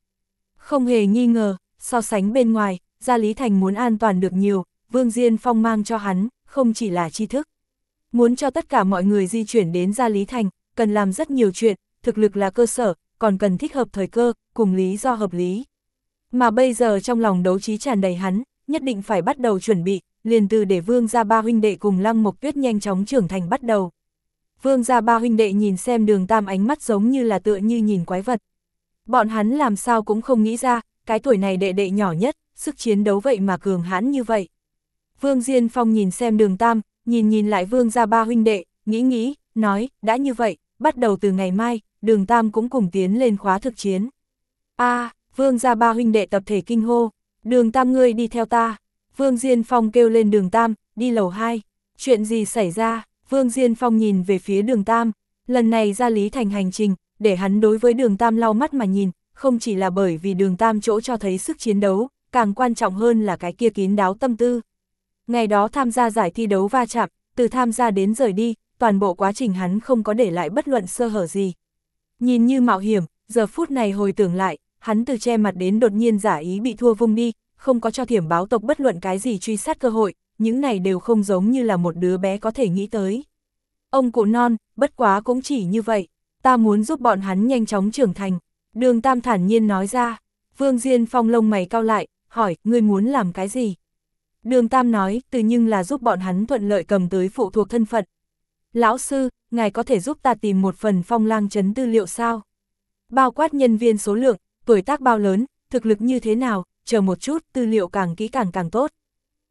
Không hề nghi ngờ, so sánh bên ngoài, Gia Lý Thành muốn an toàn được nhiều, Vương Diên Phong mang cho hắn, không chỉ là tri thức. Muốn cho tất cả mọi người di chuyển đến Gia Lý Thành, cần làm rất nhiều chuyện, thực lực là cơ sở, còn cần thích hợp thời cơ, cùng lý do hợp lý. Mà bây giờ trong lòng đấu trí tràn đầy hắn, nhất định phải bắt đầu chuẩn bị, liền từ để Vương gia ba huynh đệ cùng Lăng Mộc Tuyết nhanh chóng trưởng thành bắt đầu. Vương gia ba huynh đệ nhìn xem đường tam ánh mắt giống như là tựa như nhìn quái vật. Bọn hắn làm sao cũng không nghĩ ra, cái tuổi này đệ đệ nhỏ nhất, sức chiến đấu vậy mà cường hãn như vậy. Vương Diên Phong nhìn xem đường tam, nhìn nhìn lại vương gia ba huynh đệ, nghĩ nghĩ, nói, đã như vậy, bắt đầu từ ngày mai, đường tam cũng cùng tiến lên khóa thực chiến. a vương gia ba huynh đệ tập thể kinh hô, đường tam ngươi đi theo ta. Vương Diên Phong kêu lên đường tam, đi lầu 2. Chuyện gì xảy ra? Vương Diên Phong nhìn về phía đường tam, lần này ra Lý Thành hành trình, để hắn đối với đường tam lau mắt mà nhìn, không chỉ là bởi vì đường tam chỗ cho thấy sức chiến đấu, càng quan trọng hơn là cái kia kín đáo tâm tư. Ngày đó tham gia giải thi đấu va chạm, từ tham gia đến rời đi, toàn bộ quá trình hắn không có để lại bất luận sơ hở gì. Nhìn như mạo hiểm, giờ phút này hồi tưởng lại, hắn từ che mặt đến đột nhiên giả ý bị thua vung đi, không có cho thiểm báo tộc bất luận cái gì truy sát cơ hội, những này đều không giống như là một đứa bé có thể nghĩ tới. Ông cụ non, bất quá cũng chỉ như vậy, ta muốn giúp bọn hắn nhanh chóng trưởng thành. Đường Tam thản nhiên nói ra, Vương Diên Phong lông mày cao lại, hỏi, ngươi muốn làm cái gì? Đường Tam nói, từ nhưng là giúp bọn hắn thuận lợi cầm tới phụ thuộc thân phận. Lão sư, ngài có thể giúp ta tìm một phần phong lang chấn tư liệu sao? Bao quát nhân viên số lượng, tuổi tác bao lớn, thực lực như thế nào, chờ một chút, tư liệu càng kỹ càng càng tốt.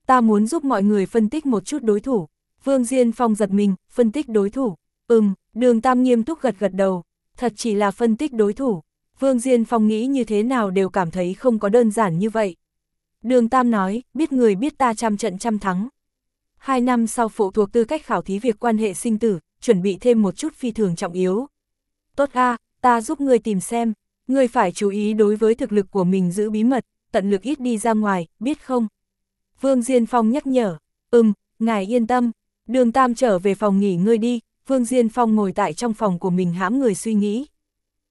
Ta muốn giúp mọi người phân tích một chút đối thủ. Vương Diên Phong giật mình, phân tích đối thủ. Ừm, đường Tam nghiêm túc gật gật đầu. Thật chỉ là phân tích đối thủ. Vương Diên Phong nghĩ như thế nào đều cảm thấy không có đơn giản như vậy. Đường Tam nói, biết người biết ta trăm trận trăm thắng. Hai năm sau phụ thuộc tư cách khảo thí việc quan hệ sinh tử, chuẩn bị thêm một chút phi thường trọng yếu. Tốt a, ta giúp ngươi tìm xem, ngươi phải chú ý đối với thực lực của mình giữ bí mật, tận lực ít đi ra ngoài, biết không? Vương Diên Phong nhắc nhở, ừm, ngài yên tâm, đường Tam trở về phòng nghỉ ngơi đi, Vương Diên Phong ngồi tại trong phòng của mình hãm người suy nghĩ.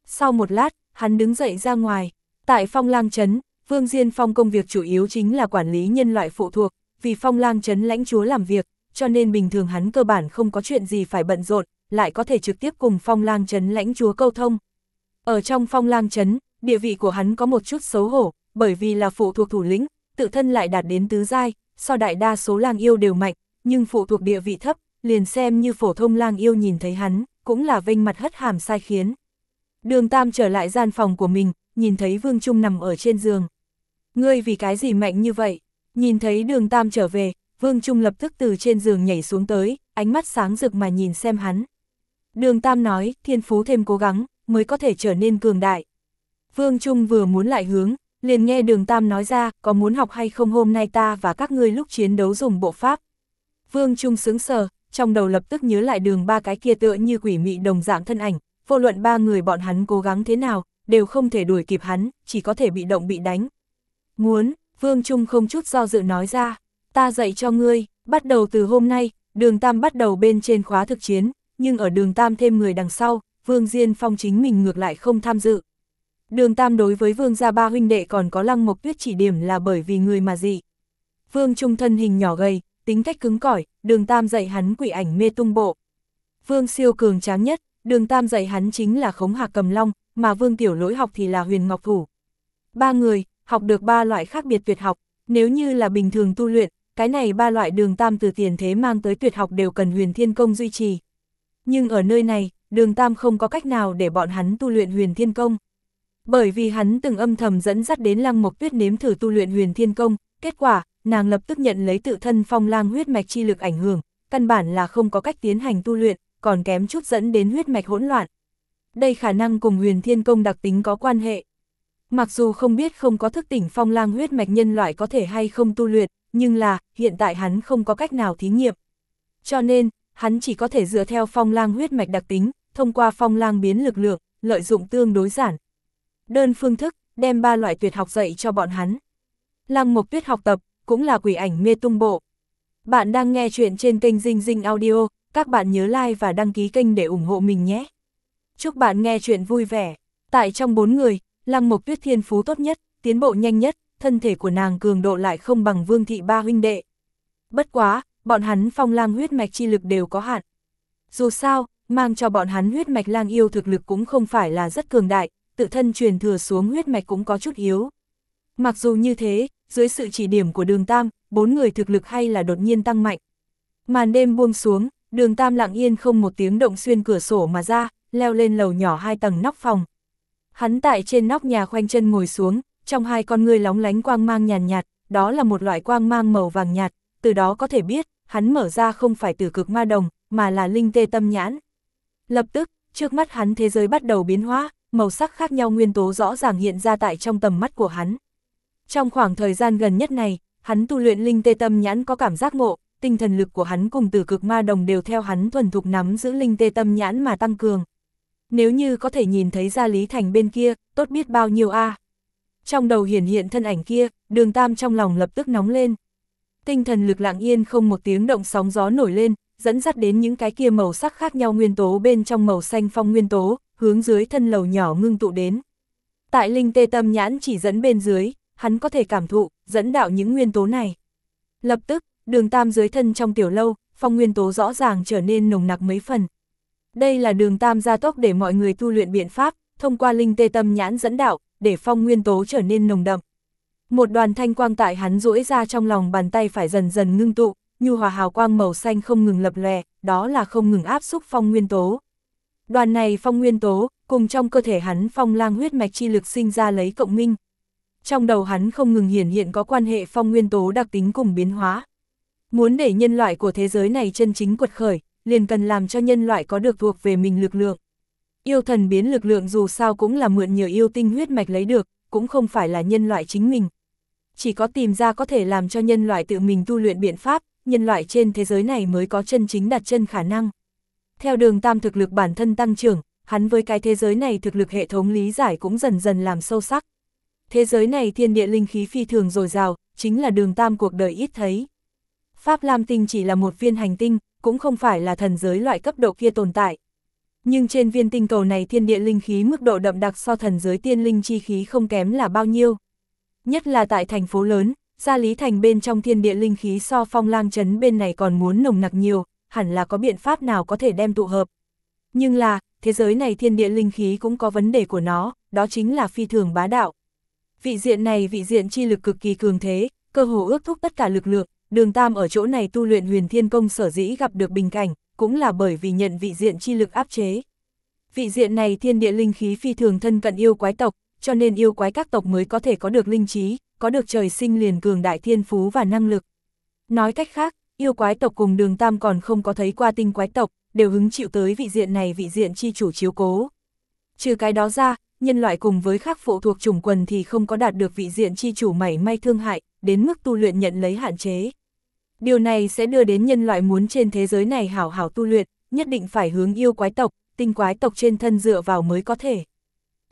Sau một lát, hắn đứng dậy ra ngoài, tại phong lang trấn, Vương Diên Phong công việc chủ yếu chính là quản lý nhân loại phụ thuộc, vì phong lang trấn lãnh chúa làm việc, cho nên bình thường hắn cơ bản không có chuyện gì phải bận rộn, lại có thể trực tiếp cùng phong lang trấn lãnh chúa câu thông. Ở trong phong lang trấn, địa vị của hắn có một chút xấu hổ, bởi vì là phụ thuộc thủ lĩnh, tự thân lại đạt đến tứ giai, so đại đa số lang yêu đều mạnh, nhưng phụ thuộc địa vị thấp, liền xem như phổ thông lang yêu nhìn thấy hắn, cũng là vênh mặt hất hàm sai khiến. Đường Tam trở lại gian phòng của mình, nhìn thấy Vương Trung nằm ở trên giường. Ngươi vì cái gì mạnh như vậy? Nhìn thấy đường Tam trở về, Vương Trung lập tức từ trên giường nhảy xuống tới, ánh mắt sáng rực mà nhìn xem hắn. Đường Tam nói, thiên phú thêm cố gắng, mới có thể trở nên cường đại. Vương Trung vừa muốn lại hướng, liền nghe đường Tam nói ra, có muốn học hay không hôm nay ta và các ngươi lúc chiến đấu dùng bộ pháp. Vương Trung sướng sờ, trong đầu lập tức nhớ lại đường ba cái kia tựa như quỷ mị đồng dạng thân ảnh, vô luận ba người bọn hắn cố gắng thế nào, đều không thể đuổi kịp hắn, chỉ có thể bị động bị đánh. Muốn, Vương Trung không chút do dự nói ra, ta dạy cho ngươi, bắt đầu từ hôm nay, đường Tam bắt đầu bên trên khóa thực chiến, nhưng ở đường Tam thêm người đằng sau, Vương Diên Phong chính mình ngược lại không tham dự. Đường Tam đối với Vương gia ba huynh đệ còn có lăng mộc tuyết chỉ điểm là bởi vì người mà dị. Vương Trung thân hình nhỏ gầy, tính cách cứng cỏi, đường Tam dạy hắn quỷ ảnh mê tung bộ. Vương siêu cường tráng nhất, đường Tam dạy hắn chính là khống hạc cầm long, mà Vương Tiểu lỗi học thì là huyền ngọc thủ. Ba người, học được ba loại khác biệt tuyệt học, nếu như là bình thường tu luyện, cái này ba loại đường Tam từ tiền thế mang tới tuyệt học đều cần huyền thiên công duy trì. Nhưng ở nơi này, đường Tam không có cách nào để bọn hắn tu luyện huyền thiên công. Bởi vì hắn từng âm thầm dẫn dắt đến lăng mộc tuyết nếm thử tu luyện huyền thiên công, kết quả, nàng lập tức nhận lấy tự thân phong lang huyết mạch chi lực ảnh hưởng, căn bản là không có cách tiến hành tu luyện, còn kém chút dẫn đến huyết mạch hỗn loạn. Đây khả năng cùng huyền thiên công đặc tính có quan hệ. Mặc dù không biết không có thức tỉnh phong lang huyết mạch nhân loại có thể hay không tu luyện, nhưng là, hiện tại hắn không có cách nào thí nghiệm. Cho nên, hắn chỉ có thể dựa theo phong lang huyết mạch đặc tính, thông qua phong lang biến lực lượng, lợi dụng tương đối giản. Đơn phương thức, đem ba loại tuyệt học dạy cho bọn hắn. Lăng Mộc Tuyết học tập, cũng là quỷ ảnh mê tung bộ. Bạn đang nghe chuyện trên kênh Dinh Dinh Audio, các bạn nhớ like và đăng ký kênh để ủng hộ mình nhé. Chúc bạn nghe chuyện vui vẻ. Tại trong bốn người, Lăng Mộc Tuyết thiên phú tốt nhất, tiến bộ nhanh nhất, thân thể của nàng cường độ lại không bằng Vương thị ba huynh đệ. Bất quá, bọn hắn phong lang huyết mạch chi lực đều có hạn. Dù sao, mang cho bọn hắn huyết mạch lang yêu thực lực cũng không phải là rất cường đại, tự thân truyền thừa xuống huyết mạch cũng có chút yếu. Mặc dù như thế, dưới sự chỉ điểm của đường Tam, bốn người thực lực hay là đột nhiên tăng mạnh. Màn đêm buông xuống, đường Tam lặng yên không một tiếng động xuyên cửa sổ mà ra, leo lên lầu nhỏ hai tầng nóc phòng. Hắn tại trên nóc nhà khoanh chân ngồi xuống, trong hai con ngươi lóng lánh quang mang nhàn nhạt, đó là một loại quang mang màu vàng nhạt, từ đó có thể biết, hắn mở ra không phải từ cực ma đồng, mà là linh tê tâm nhãn. Lập tức, trước mắt hắn thế giới bắt đầu biến hóa, màu sắc khác nhau nguyên tố rõ ràng hiện ra tại trong tầm mắt của hắn. Trong khoảng thời gian gần nhất này, hắn tu luyện linh tê tâm nhãn có cảm giác ngộ, tinh thần lực của hắn cùng từ cực ma đồng đều theo hắn thuần thục nắm giữ linh tê tâm nhãn mà tăng cường. Nếu như có thể nhìn thấy ra Lý Thành bên kia, tốt biết bao nhiêu a. Trong đầu hiển hiện thân ảnh kia, đường tam trong lòng lập tức nóng lên. Tinh thần lực lặng yên không một tiếng động sóng gió nổi lên, dẫn dắt đến những cái kia màu sắc khác nhau nguyên tố bên trong màu xanh phong nguyên tố, hướng dưới thân lầu nhỏ ngưng tụ đến. Tại linh tê tâm nhãn chỉ dẫn bên dưới, hắn có thể cảm thụ, dẫn đạo những nguyên tố này. Lập tức, đường tam dưới thân trong tiểu lâu, phong nguyên tố rõ ràng trở nên nồng nặc mấy phần. Đây là đường tam gia tốc để mọi người tu luyện biện pháp, thông qua linh tê tâm nhãn dẫn đạo, để phong nguyên tố trở nên nồng đậm. Một đoàn thanh quang tại hắn rũi ra trong lòng bàn tay phải dần dần ngưng tụ, nhu hòa hào quang màu xanh không ngừng lập lè, đó là không ngừng áp xúc phong nguyên tố. Đoàn này phong nguyên tố, cùng trong cơ thể hắn phong lang huyết mạch chi lực sinh ra lấy cộng minh. Trong đầu hắn không ngừng hiển hiện có quan hệ phong nguyên tố đặc tính cùng biến hóa. Muốn để nhân loại của thế giới này chân chính quật khởi, liền cần làm cho nhân loại có được thuộc về mình lực lượng. Yêu thần biến lực lượng dù sao cũng là mượn nhiều yêu tinh huyết mạch lấy được, cũng không phải là nhân loại chính mình. Chỉ có tìm ra có thể làm cho nhân loại tự mình tu luyện biện pháp, nhân loại trên thế giới này mới có chân chính đặt chân khả năng. Theo đường tam thực lực bản thân tăng trưởng, hắn với cái thế giới này thực lực hệ thống lý giải cũng dần dần làm sâu sắc. Thế giới này thiên địa linh khí phi thường dồi dào, chính là đường tam cuộc đời ít thấy. Pháp Lam Tinh chỉ là một viên hành tinh, cũng không phải là thần giới loại cấp độ kia tồn tại. Nhưng trên viên tinh cầu này thiên địa linh khí mức độ đậm đặc so thần giới tiên linh chi khí không kém là bao nhiêu. Nhất là tại thành phố lớn, gia lý thành bên trong thiên địa linh khí so phong lang trấn bên này còn muốn nồng nặc nhiều, hẳn là có biện pháp nào có thể đem tụ hợp. Nhưng là, thế giới này thiên địa linh khí cũng có vấn đề của nó, đó chính là phi thường bá đạo. Vị diện này vị diện chi lực cực kỳ cường thế, cơ hồ ước thúc tất cả lực lượng, đường tam ở chỗ này tu luyện huyền thiên công sở dĩ gặp được bình cảnh, cũng là bởi vì nhận vị diện chi lực áp chế. Vị diện này thiên địa linh khí phi thường thân cận yêu quái tộc, cho nên yêu quái các tộc mới có thể có được linh trí, có được trời sinh liền cường đại thiên phú và năng lực. Nói cách khác, yêu quái tộc cùng đường tam còn không có thấy qua tinh quái tộc, đều hứng chịu tới vị diện này vị diện chi chủ chiếu cố. Trừ cái đó ra, nhân loại cùng với khác phụ thuộc chủng quần thì không có đạt được vị diện chi chủ mảy may thương hại, đến mức tu luyện nhận lấy hạn chế. Điều này sẽ đưa đến nhân loại muốn trên thế giới này hảo hảo tu luyện, nhất định phải hướng yêu quái tộc, tinh quái tộc trên thân dựa vào mới có thể.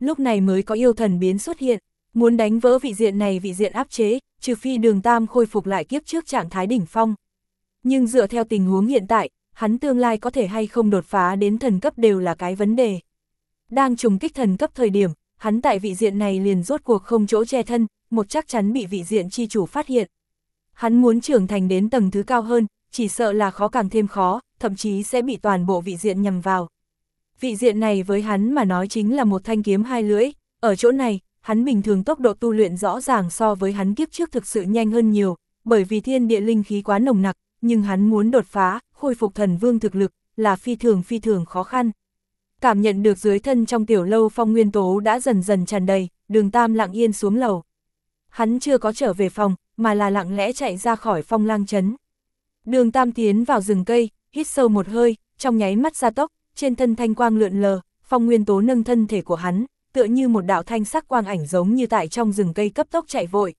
Lúc này mới có yêu thần biến xuất hiện, muốn đánh vỡ vị diện này vị diện áp chế, trừ phi đường tam khôi phục lại kiếp trước trạng thái đỉnh phong. Nhưng dựa theo tình huống hiện tại, hắn tương lai có thể hay không đột phá đến thần cấp đều là cái vấn đề. Đang trùng kích thần cấp thời điểm, hắn tại vị diện này liền rốt cuộc không chỗ che thân, một chắc chắn bị vị diện chi chủ phát hiện. Hắn muốn trưởng thành đến tầng thứ cao hơn, chỉ sợ là khó càng thêm khó, thậm chí sẽ bị toàn bộ vị diện nhầm vào. Vị diện này với hắn mà nói chính là một thanh kiếm hai lưỡi, ở chỗ này, hắn bình thường tốc độ tu luyện rõ ràng so với hắn kiếp trước thực sự nhanh hơn nhiều, bởi vì thiên địa linh khí quá nồng nặc, nhưng hắn muốn đột phá, khôi phục thần vương thực lực, là phi thường phi thường khó khăn. Cảm nhận được dưới thân trong tiểu lâu phong nguyên tố đã dần dần tràn đầy, đường tam lặng yên xuống lầu. Hắn chưa có trở về phòng, mà là lặng lẽ chạy ra khỏi phong lang chấn. Đường tam tiến vào rừng cây, hít sâu một hơi, trong nháy mắt ra tốc, trên thân thanh quang lượn lờ, phong nguyên tố nâng thân thể của hắn, tựa như một đạo thanh sắc quang ảnh giống như tại trong rừng cây cấp tốc chạy vội.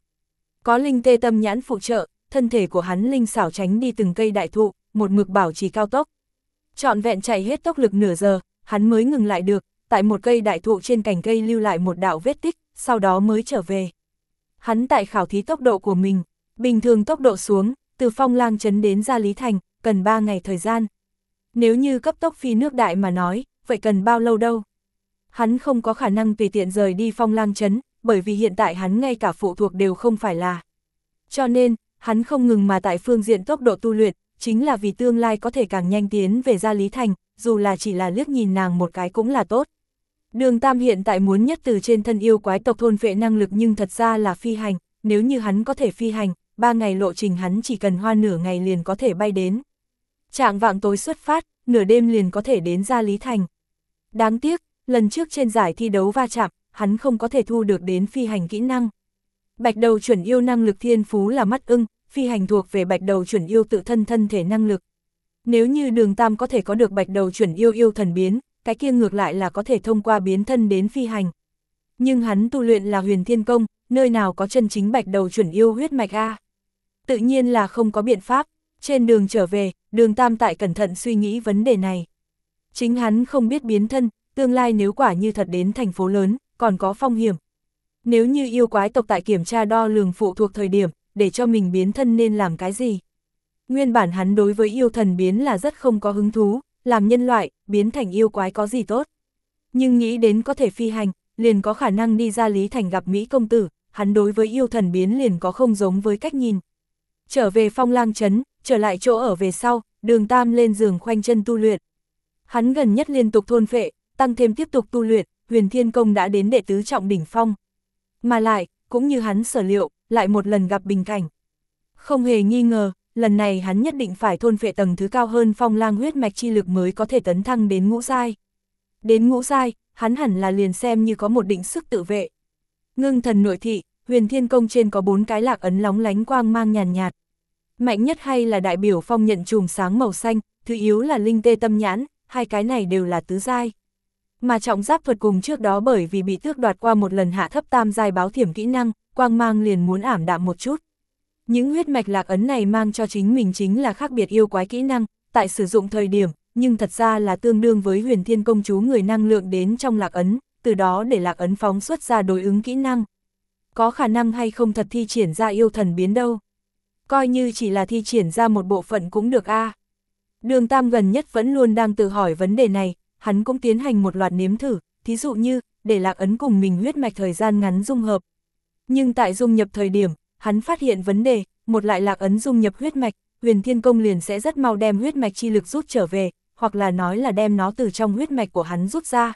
Có linh tê tâm nhãn phụ trợ, thân thể của hắn linh xảo tránh đi từng cây đại thụ, một mực bảo trì cao tốc. Chọn vẹn chạy hết tốc lực nửa giờ, hắn mới ngừng lại được, tại một cây đại thụ trên cành cây lưu lại một đạo vết tích, sau đó mới trở về. Hắn tại khảo thí tốc độ của mình, bình thường tốc độ xuống, từ phong lang trấn đến ra Lý Thành, cần 3 ngày thời gian. Nếu như cấp tốc phi nước đại mà nói, vậy cần bao lâu đâu? Hắn không có khả năng tùy tiện rời đi phong lang trấn, bởi vì hiện tại hắn ngay cả phụ thuộc đều không phải là. Cho nên, hắn không ngừng mà tại phương diện tốc độ tu luyện, chính là vì tương lai có thể càng nhanh tiến về ra Lý Thành, dù là chỉ là liếc nhìn nàng một cái cũng là tốt. Đường Tam hiện tại muốn nhất từ trên thân yêu quái tộc thôn vệ năng lực nhưng thật ra là phi hành, nếu như hắn có thể phi hành, ba ngày lộ trình hắn chỉ cần hoa nửa ngày liền có thể bay đến. Trạng vạng tối xuất phát, nửa đêm liền có thể đến ra Lý Thành. Đáng tiếc, lần trước trên giải thi đấu va chạm, hắn không có thể thu được đến phi hành kỹ năng. Bạch đầu chuẩn yêu năng lực thiên phú là mắt ưng, phi hành thuộc về bạch đầu chuẩn yêu tự thân thân thể năng lực. Nếu như đường tam có thể có được bạch đầu chuẩn yêu yêu thần biến, cái kia ngược lại là có thể thông qua biến thân đến phi hành. Nhưng hắn tu luyện là huyền thiên công, nơi nào có chân chính bạch đầu chuẩn yêu huyết mạch A. Tự nhiên là không có biện pháp, trên đường trở về, đường tam tại cẩn thận suy nghĩ vấn đề này. Chính hắn không biết biến thân, tương lai nếu quả như thật đến thành phố lớn, còn có phong hiểm. Nếu như yêu quái tộc tại kiểm tra đo lường phụ thuộc thời điểm, để cho mình biến thân nên làm cái gì? Nguyên bản hắn đối với yêu thần biến là rất không có hứng thú, làm nhân loại, biến thành yêu quái có gì tốt. Nhưng nghĩ đến có thể phi hành, liền có khả năng đi ra Lý Thành gặp Mỹ công tử, hắn đối với yêu thần biến liền có không giống với cách nhìn. Trở về phong lang chấn, trở lại chỗ ở về sau, đường tam lên giường khoanh chân tu luyện. Hắn gần nhất liên tục thôn phệ, tăng thêm tiếp tục tu luyện, huyền thiên công đã đến đệ tứ trọng đỉnh phong. Mà lại, cũng như hắn sở liệu, lại một lần gặp bình cảnh. Không hề nghi ngờ, lần này hắn nhất định phải thôn vệ tầng thứ cao hơn phong lang huyết mạch chi lực mới có thể tấn thăng đến ngũ giai. Đến ngũ giai, hắn hẳn là liền xem như có một định sức tự vệ. Ngưng thần nội thị, huyền thiên công trên có bốn cái lạc ấn lóng lánh quang mang nhàn nhạt, Mạnh nhất hay là đại biểu phong nhận chùm sáng màu xanh, thứ yếu là linh tê tâm nhãn, hai cái này đều là tứ giai. Mà trọng giáp thuật cùng trước đó bởi vì bị tước đoạt qua một lần hạ thấp tam giai báo thiểm kỹ năng, quang mang liền muốn ảm đạm một chút. Những huyết mạch lạc ấn này mang cho chính mình chính là khác biệt yêu quái kỹ năng, tại sử dụng thời điểm, nhưng thật ra là tương đương với huyền thiên công chú người năng lượng đến trong lạc ấn, từ đó để lạc ấn phóng xuất ra đối ứng kỹ năng. Có khả năng hay không thật thi triển ra yêu thần biến đâu. Coi như chỉ là thi triển ra một bộ phận cũng được a. Đường Tam gần nhất vẫn luôn đang tự hỏi vấn đề này, hắn cũng tiến hành một loạt nếm thử, thí dụ như, để lạc ấn cùng mình huyết mạch thời gian ngắn dung hợp. Nhưng tại dung nhập thời điểm, hắn phát hiện vấn đề, một lại lạc ấn dung nhập huyết mạch, huyền thiên công liền sẽ rất mau đem huyết mạch chi lực rút trở về, hoặc là nói là đem nó từ trong huyết mạch của hắn rút ra.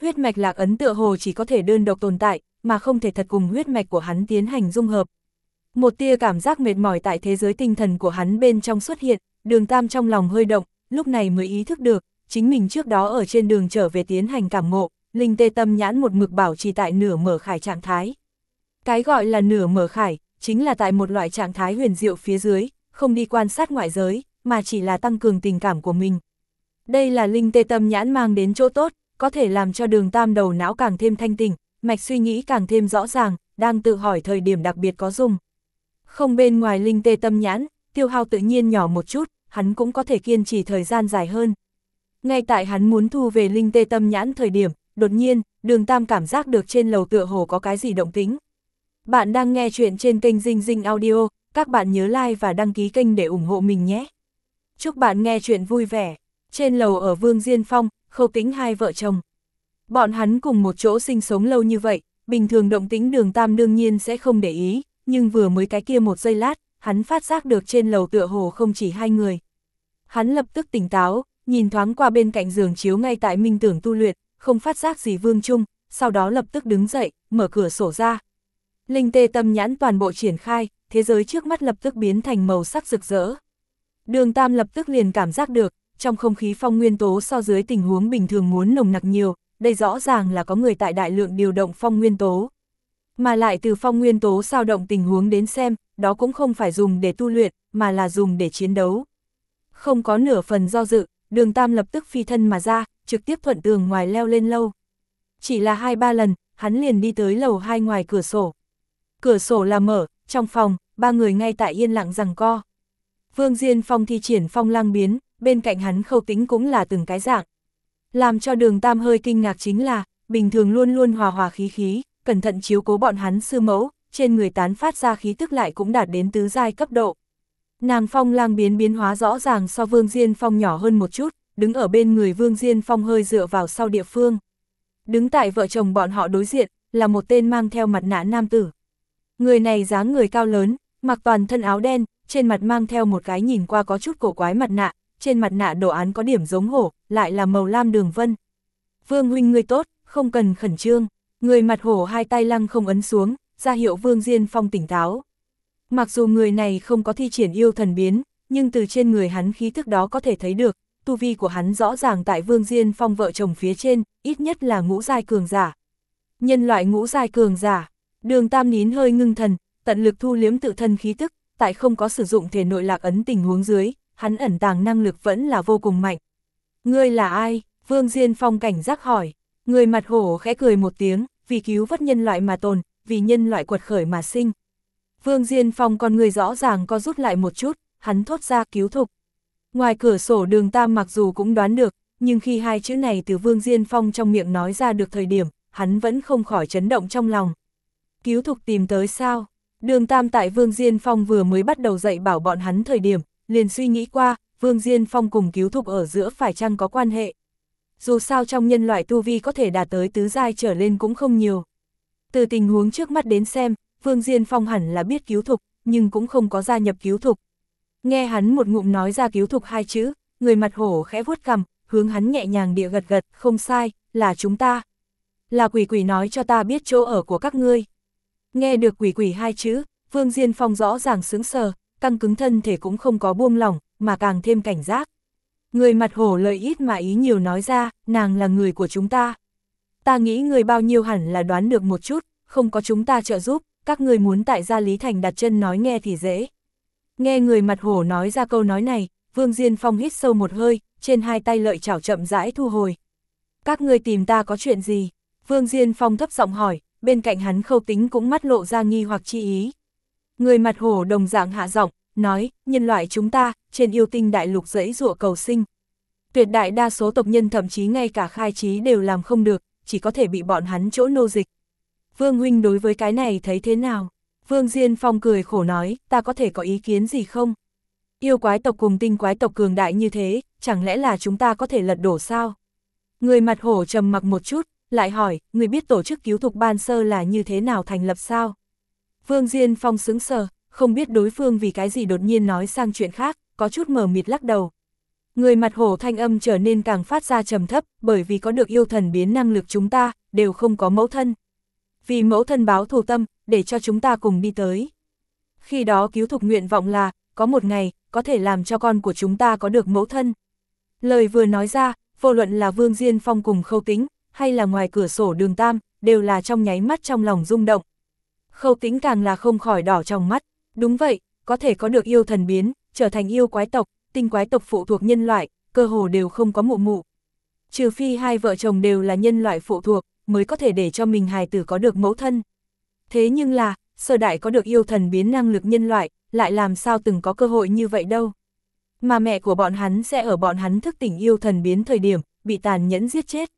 Huyết mạch lạc ấn tựa hồ chỉ có thể đơn độc tồn tại, mà không thể thật cùng huyết mạch của hắn tiến hành dung hợp. Một tia cảm giác mệt mỏi tại thế giới tinh thần của hắn bên trong xuất hiện, đường tam trong lòng hơi động, lúc này mới ý thức được, chính mình trước đó ở trên đường trở về tiến hành cảm ngộ, linh tê tâm nhãn một mực bảo trì tại nửa mở khải trạng thái. Cái gọi là nửa mở khải, chính là tại một loại trạng thái huyền diệu phía dưới, không đi quan sát ngoại giới, mà chỉ là tăng cường tình cảm của mình. Đây là linh tê tâm nhãn mang đến chỗ tốt, có thể làm cho đường tam đầu não càng thêm thanh tỉnh, mạch suy nghĩ càng thêm rõ ràng, đang tự hỏi thời điểm đặc biệt có dùng. Không bên ngoài linh tê tâm nhãn, tiêu hao tự nhiên nhỏ một chút, hắn cũng có thể kiên trì thời gian dài hơn. Ngay tại hắn muốn thu về linh tê tâm nhãn thời điểm, đột nhiên, đường tam cảm giác được trên lầu tựa hồ có cái gì động tính. Bạn đang nghe chuyện trên kênh Dinh Dinh Audio, các bạn nhớ like và đăng ký kênh để ủng hộ mình nhé. Chúc bạn nghe chuyện vui vẻ. Trên lầu ở Vương Diên Phong, khâu tính hai vợ chồng. Bọn hắn cùng một chỗ sinh sống lâu như vậy, bình thường động tính đường tam đương nhiên sẽ không để ý, nhưng vừa mới cái kia một giây lát, hắn phát giác được trên lầu tựa hồ không chỉ hai người. Hắn lập tức tỉnh táo, nhìn thoáng qua bên cạnh giường chiếu ngay tại minh tưởng tu luyện, không phát giác gì vương trung, sau đó lập tức đứng dậy, mở cửa sổ ra. Linh tê tâm nhãn toàn bộ triển khai, thế giới trước mắt lập tức biến thành màu sắc rực rỡ. Đường Tam lập tức liền cảm giác được, trong không khí phong nguyên tố so dưới tình huống bình thường muốn nồng nặc nhiều, đây rõ ràng là có người tại đại lượng điều động phong nguyên tố. Mà lại từ phong nguyên tố sao động tình huống đến xem, đó cũng không phải dùng để tu luyện, mà là dùng để chiến đấu. Không có nửa phần do dự, đường Tam lập tức phi thân mà ra, trực tiếp thuận tường ngoài leo lên lâu. Chỉ là hai ba lần, hắn liền đi tới lầu hai ngoài cửa sổ. Cửa sổ là mở, trong phòng, ba người ngay tại yên lặng rằng co. Vương Diên Phong thi triển phong lang biến, bên cạnh hắn khâu tính cũng là từng cái dạng. Làm cho đường Tam hơi kinh ngạc chính là, bình thường luôn luôn hòa hòa khí khí, cẩn thận chiếu cố bọn hắn sư mẫu, trên người tán phát ra khí tức lại cũng đạt đến tứ giai cấp độ. Nàng phong lang biến biến hóa rõ ràng so Vương Diên Phong nhỏ hơn một chút, đứng ở bên người Vương Diên Phong hơi dựa vào sau địa phương. Đứng tại vợ chồng bọn họ đối diện, là một tên mang theo mặt nạ nam tử. Người này dáng người cao lớn, mặc toàn thân áo đen, trên mặt mang theo một cái nhìn qua có chút cổ quái mặt nạ, trên mặt nạ đồ án có điểm giống hổ, lại là màu lam đường vân. Vương huynh người tốt, không cần khẩn trương, người mặt hổ hai tay lăng không ấn xuống, ra hiệu Vương Diên Phong tỉnh táo. Mặc dù người này không có thi triển yêu thần biến, nhưng từ trên người hắn khí thức đó có thể thấy được, tu vi của hắn rõ ràng tại Vương Diên Phong vợ chồng phía trên, ít nhất là ngũ giai cường giả. Nhân loại ngũ giai cường giả, đường tam nín hơi ngưng thần, tận lực thu liếm tự thân khí tức, tại không có sử dụng thể nội lạc ấn tình huống dưới, hắn ẩn tàng năng lực vẫn là vô cùng mạnh. Ngươi là ai? Vương Diên Phong cảnh giác hỏi. Người mặt hổ khẽ cười một tiếng, vì cứu vất nhân loại mà tồn, vì nhân loại quật khởi mà sinh. Vương Diên Phong con người rõ ràng có rút lại một chút, hắn thốt ra cứu thục. Ngoài cửa sổ đường Tam mặc dù cũng đoán được, nhưng khi hai chữ này từ Vương Diên Phong trong miệng nói ra được thời điểm, hắn vẫn không khỏi chấn động trong lòng. Cứu thục tìm tới sao? Đường Tam tại Vương Diên Phong vừa mới bắt đầu dạy bảo bọn hắn thời điểm, liền suy nghĩ qua, Vương Diên Phong cùng cứu thục ở giữa phải chăng có quan hệ. Dù sao trong nhân loại tu vi có thể đạt tới tứ giai trở lên cũng không nhiều. Từ tình huống trước mắt đến xem, Vương Diên Phong hẳn là biết cứu thục, nhưng cũng không có gia nhập cứu thục. Nghe hắn một ngụm nói ra cứu thục hai chữ, người mặt hổ khẽ vuốt cằm, hướng hắn nhẹ nhàng địa gật gật, không sai, là chúng ta. Là quỷ quỷ nói cho ta biết chỗ ở của các ngươi. Nghe được quỷ quỷ hai chữ, Vương Diên Phong rõ ràng sướng sờ, căng cứng thân thể cũng không có buông lỏng, mà càng thêm cảnh giác. Người mặt hổ lợi ít mà ý nhiều nói ra, nàng là người của chúng ta. Ta nghĩ người bao nhiêu hẳn là đoán được một chút, không có chúng ta trợ giúp, các người muốn tại gia Lý Thành đặt chân nói nghe thì dễ. Nghe người mặt hổ nói ra câu nói này, Vương Diên Phong hít sâu một hơi, trên hai tay lợi chảo chậm rãi thu hồi. Các người tìm ta có chuyện gì? Vương Diên Phong thấp giọng hỏi, bên cạnh hắn khâu tính cũng mắt lộ ra nghi hoặc chi ý. Người mặt hổ đồng dạng hạ giọng, nói, nhân loại chúng ta, trên yêu tinh đại lục dẫy dụa cầu sinh. Tuyệt đại đa số tộc nhân thậm chí ngay cả khai trí đều làm không được, chỉ có thể bị bọn hắn chỗ nô dịch. Vương Huynh đối với cái này thấy thế nào? Vương Diên Phong cười khổ nói, ta có thể có ý kiến gì không? Yêu quái tộc cùng tinh quái tộc cường đại như thế, chẳng lẽ là chúng ta có thể lật đổ sao? Người mặt hổ trầm mặc một chút, lại hỏi, người biết tổ chức cứu thục ban sơ là như thế nào thành lập sao? Vương Diên Phong sững sờ, không biết đối phương vì cái gì đột nhiên nói sang chuyện khác, có chút mờ mịt lắc đầu. Người mặt hổ thanh âm trở nên càng phát ra trầm thấp, bởi vì có được yêu thần biến năng lực chúng ta, đều không có mẫu thân. Vì mẫu thân báo thù tâm, để cho chúng ta cùng đi tới. Khi đó cứu thục nguyện vọng là, có một ngày, có thể làm cho con của chúng ta có được mẫu thân. Lời vừa nói ra, vô luận là Vương Diên Phong cùng khâu tính, hay là ngoài cửa sổ đường Tam, đều là trong nháy mắt trong lòng rung động. Khâu tính càng là không khỏi đỏ trong mắt, đúng vậy, có thể có được yêu thần biến, trở thành yêu quái tộc, tinh quái tộc phụ thuộc nhân loại, cơ hồ đều không có mụ mụ. Trừ phi hai vợ chồng đều là nhân loại phụ thuộc, mới có thể để cho mình hài tử có được mẫu thân. Thế nhưng là, sơ đại có được yêu thần biến năng lực nhân loại, lại làm sao từng có cơ hội như vậy đâu. Mà mẹ của bọn hắn sẽ ở bọn hắn thức tỉnh yêu thần biến thời điểm, bị tàn nhẫn giết chết.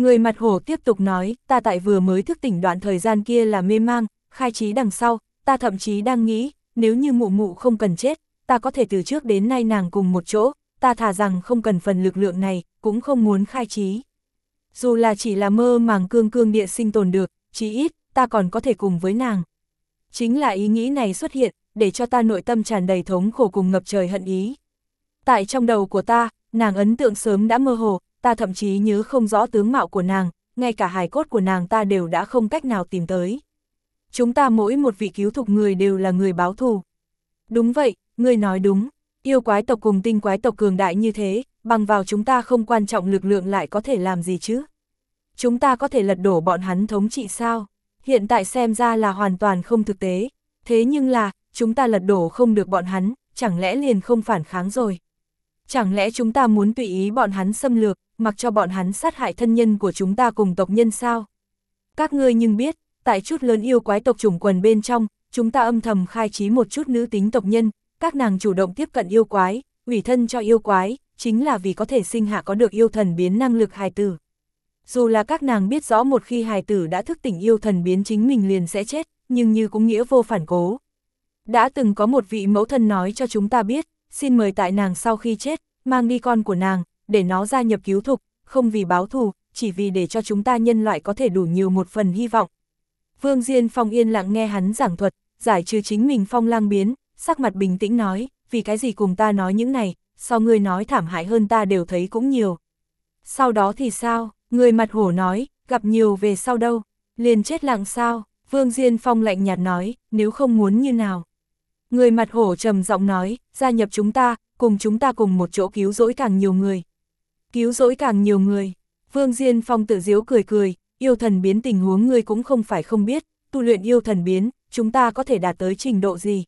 Người mặt hổ tiếp tục nói, ta tại vừa mới thức tỉnh đoạn thời gian kia là mê mang, khai trí đằng sau, ta thậm chí đang nghĩ, nếu như mụ mụ không cần chết, ta có thể từ trước đến nay nàng cùng một chỗ, ta thả rằng không cần phần lực lượng này, cũng không muốn khai trí. Dù là chỉ là mơ màng cương cương địa sinh tồn được, chí ít, ta còn có thể cùng với nàng. Chính là ý nghĩ này xuất hiện, để cho ta nội tâm tràn đầy thống khổ cùng ngập trời hận ý. Tại trong đầu của ta, nàng ấn tượng sớm đã mơ hồ, ta thậm chí nhớ không rõ tướng mạo của nàng, ngay cả hài cốt của nàng ta đều đã không cách nào tìm tới. Chúng ta mỗi một vị cứu thục người đều là người báo thù. Đúng vậy, ngươi nói đúng, yêu quái tộc cùng tinh quái tộc cường đại như thế, bằng vào chúng ta không quan trọng lực lượng lại có thể làm gì chứ? Chúng ta có thể lật đổ bọn hắn thống trị sao? Hiện tại xem ra là hoàn toàn không thực tế. Thế nhưng là, chúng ta lật đổ không được bọn hắn, chẳng lẽ liền không phản kháng rồi? Chẳng lẽ chúng ta muốn tùy ý bọn hắn xâm lược, mặc cho bọn hắn sát hại thân nhân của chúng ta cùng tộc nhân sao? Các ngươi nhưng biết, tại chút lớn yêu quái tộc chủng quần bên trong, chúng ta âm thầm khai trí một chút nữ tính tộc nhân, các nàng chủ động tiếp cận yêu quái, ủy thân cho yêu quái, chính là vì có thể sinh hạ có được yêu thần biến năng lực hài tử. Dù là các nàng biết rõ một khi hài tử đã thức tỉnh yêu thần biến chính mình liền sẽ chết, nhưng như cũng nghĩa vô phản cố. Đã từng có một vị mẫu thân nói cho chúng ta biết, xin mời tại nàng sau khi chết, mang đi con của nàng, để nó gia nhập cứu thục, không vì báo thù, chỉ vì để cho chúng ta nhân loại có thể đủ nhiều một phần hy vọng. Vương Diên Phong yên lặng nghe hắn giảng thuật, giải trừ chính mình phong lang biến, sắc mặt bình tĩnh nói, vì cái gì cùng ta nói những này, so ngươi nói thảm hại hơn ta đều thấy cũng nhiều. Sau đó thì sao, người mặt hổ nói, gặp nhiều về sau đâu, liền chết lặng sao, Vương Diên Phong lạnh nhạt nói, nếu không muốn như nào. Người mặt hổ trầm giọng nói, gia nhập chúng ta, cùng chúng ta cùng một chỗ cứu rỗi càng nhiều người. Cứu rỗi càng nhiều người. Vương Diên Phong tự diếu cười cười, yêu thần biến tình huống ngươi cũng không phải không biết, tu luyện yêu thần biến, chúng ta có thể đạt tới trình độ gì.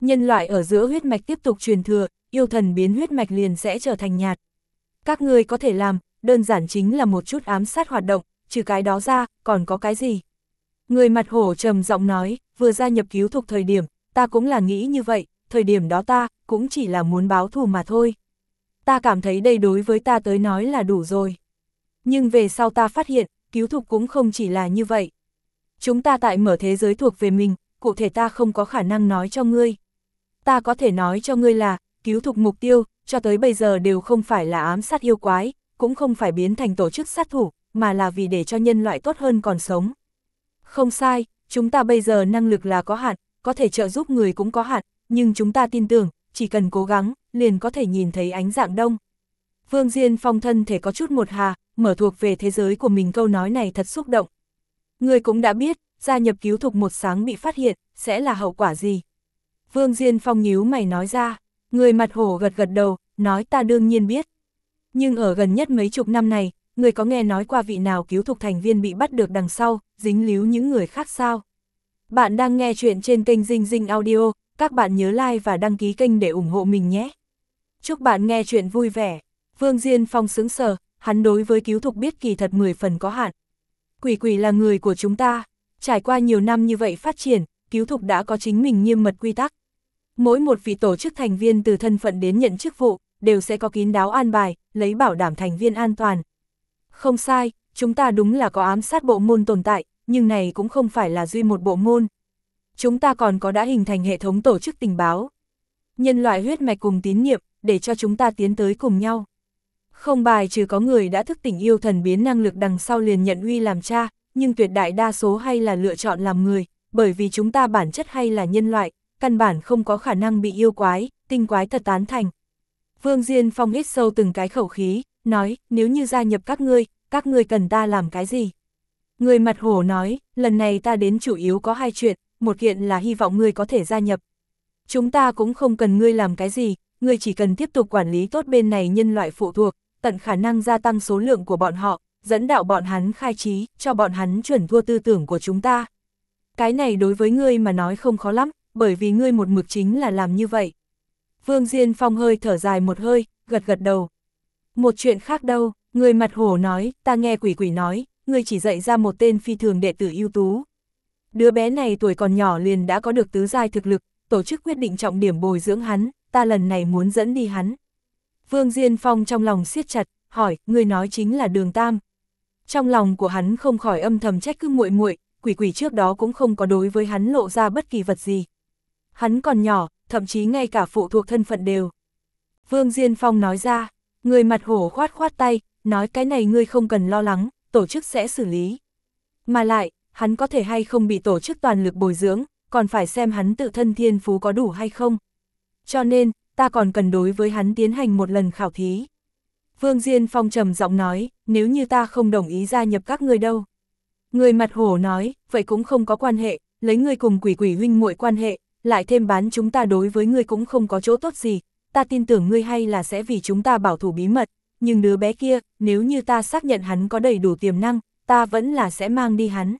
Nhân loại ở giữa huyết mạch tiếp tục truyền thừa, yêu thần biến huyết mạch liền sẽ trở thành nhạt. Các ngươi có thể làm, đơn giản chính là một chút ám sát hoạt động, trừ cái đó ra, còn có cái gì? Người mặt hổ trầm giọng nói, vừa gia nhập cứu thuộc thời điểm, ta cũng là nghĩ như vậy, thời điểm đó ta, cũng chỉ là muốn báo thù mà thôi. Ta cảm thấy đây đối với ta tới nói là đủ rồi. Nhưng về sau ta phát hiện, cứu thục cũng không chỉ là như vậy. Chúng ta tại mở thế giới thuộc về mình, cụ thể ta không có khả năng nói cho ngươi. Ta có thể nói cho ngươi là, cứu thục mục tiêu, cho tới bây giờ đều không phải là ám sát yêu quái, cũng không phải biến thành tổ chức sát thủ, mà là vì để cho nhân loại tốt hơn còn sống. Không sai, chúng ta bây giờ năng lực là có hạn, có thể trợ giúp người cũng có hạn, nhưng chúng ta tin tưởng, chỉ cần cố gắng, liền có thể nhìn thấy ánh dạng đông. Vương Diên Phong thân thể có chút một hà, mở thuộc về thế giới của mình câu nói này thật xúc động. Người cũng đã biết, gia nhập cứu thục một sáng bị phát hiện, sẽ là hậu quả gì. Vương Diên Phong nhíu mày nói ra, người mặt hổ gật gật đầu, nói ta đương nhiên biết. Nhưng ở gần nhất mấy chục năm này, người có nghe nói qua vị nào cứu thục thành viên bị bắt được đằng sau, dính líu những người khác sao? Bạn đang nghe chuyện trên kênh Dinh Dinh Audio, các bạn nhớ like và đăng ký kênh để ủng hộ mình nhé. Chúc bạn nghe chuyện vui vẻ. Vương Diên Phong sướng sờ, hắn đối với cứu thục biết kỳ thật 10 phần có hạn. Quỷ quỷ là người của chúng ta, trải qua nhiều năm như vậy phát triển, cứu thục đã có chính mình nghiêm mật quy tắc. Mỗi một vị tổ chức thành viên từ thân phận đến nhận chức vụ, đều sẽ có kín đáo an bài, lấy bảo đảm thành viên an toàn. Không sai, chúng ta đúng là có ám sát bộ môn tồn tại, nhưng này cũng không phải là duy một bộ môn. Chúng ta còn có đã hình thành hệ thống tổ chức tình báo. Nhân loại huyết mạch cùng tín nhiệm, để cho chúng ta tiến tới cùng nhau. Không bài trừ có người đã thức tỉnh yêu thần biến năng lực đằng sau liền nhận uy làm cha, nhưng tuyệt đại đa số hay là lựa chọn làm người, bởi vì chúng ta bản chất hay là nhân loại, căn bản không có khả năng bị yêu quái, tinh quái thật tán thành. Vương Diên Phong hít sâu từng cái khẩu khí, nói, nếu như gia nhập các ngươi, các ngươi cần ta làm cái gì? Người mặt hổ nói, lần này ta đến chủ yếu có hai chuyện, một kiện là hy vọng ngươi có thể gia nhập. Chúng ta cũng không cần ngươi làm cái gì, ngươi chỉ cần tiếp tục quản lý tốt bên này nhân loại phụ thuộc, tận khả năng gia tăng số lượng của bọn họ, dẫn đạo bọn hắn khai trí, cho bọn hắn chuẩn thua tư tưởng của chúng ta. Cái này đối với ngươi mà nói không khó lắm, bởi vì ngươi một mực chính là làm như vậy. Vương Diên Phong hơi thở dài một hơi, gật gật đầu. Một chuyện khác đâu, người mặt hổ nói, ta nghe quỷ quỷ nói, ngươi chỉ dạy ra một tên phi thường đệ tử ưu tú. Đứa bé này tuổi còn nhỏ liền đã có được tứ giai thực lực, tổ chức quyết định trọng điểm bồi dưỡng hắn, ta lần này muốn dẫn đi hắn. Vương Diên Phong trong lòng siết chặt, hỏi, người nói chính là đường tam. Trong lòng của hắn không khỏi âm thầm trách cứ muội muội, quỷ quỷ trước đó cũng không có đối với hắn lộ ra bất kỳ vật gì. Hắn còn nhỏ, thậm chí ngay cả phụ thuộc thân phận đều. Vương Diên Phong nói ra, người mặt hổ khoát khoát tay, nói cái này ngươi không cần lo lắng, tổ chức sẽ xử lý. Mà lại, hắn có thể hay không bị tổ chức toàn lực bồi dưỡng, còn phải xem hắn tự thân thiên phú có đủ hay không. Cho nên, ta còn cần đối với hắn tiến hành một lần khảo thí. Vương Diên Phong trầm giọng nói, nếu như ta không đồng ý gia nhập các ngươi đâu. Người mặt hổ nói, vậy cũng không có quan hệ, lấy ngươi cùng quỷ quỷ huynh muội quan hệ, lại thêm bán chúng ta đối với ngươi cũng không có chỗ tốt gì, ta tin tưởng ngươi hay là sẽ vì chúng ta bảo thủ bí mật, nhưng đứa bé kia, nếu như ta xác nhận hắn có đầy đủ tiềm năng, ta vẫn là sẽ mang đi hắn.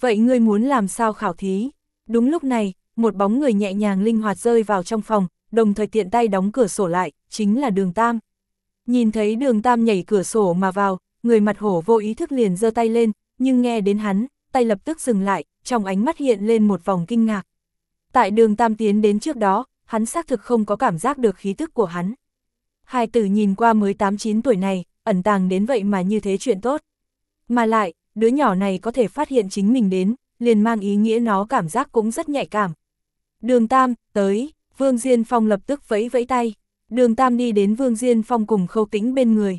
Vậy ngươi muốn làm sao khảo thí? Đúng lúc này, một bóng người nhẹ nhàng linh hoạt rơi vào trong phòng, đồng thời tiện tay đóng cửa sổ lại, chính là đường Tam. Nhìn thấy đường Tam nhảy cửa sổ mà vào, người mặt hổ vô ý thức liền giơ tay lên, nhưng nghe đến hắn, tay lập tức dừng lại, trong ánh mắt hiện lên một vòng kinh ngạc. Tại đường Tam tiến đến trước đó, hắn xác thực không có cảm giác được khí tức của hắn. Hai tử nhìn qua mới 8-9 tuổi này, ẩn tàng đến vậy mà như thế chuyện tốt. Mà lại, đứa nhỏ này có thể phát hiện chính mình đến, liền mang ý nghĩa nó cảm giác cũng rất nhạy cảm. Đường Tam, tới, Vương Diên Phong lập tức vẫy vẫy tay. Đường Tam đi đến Vương Diên Phong cùng khâu tĩnh bên người.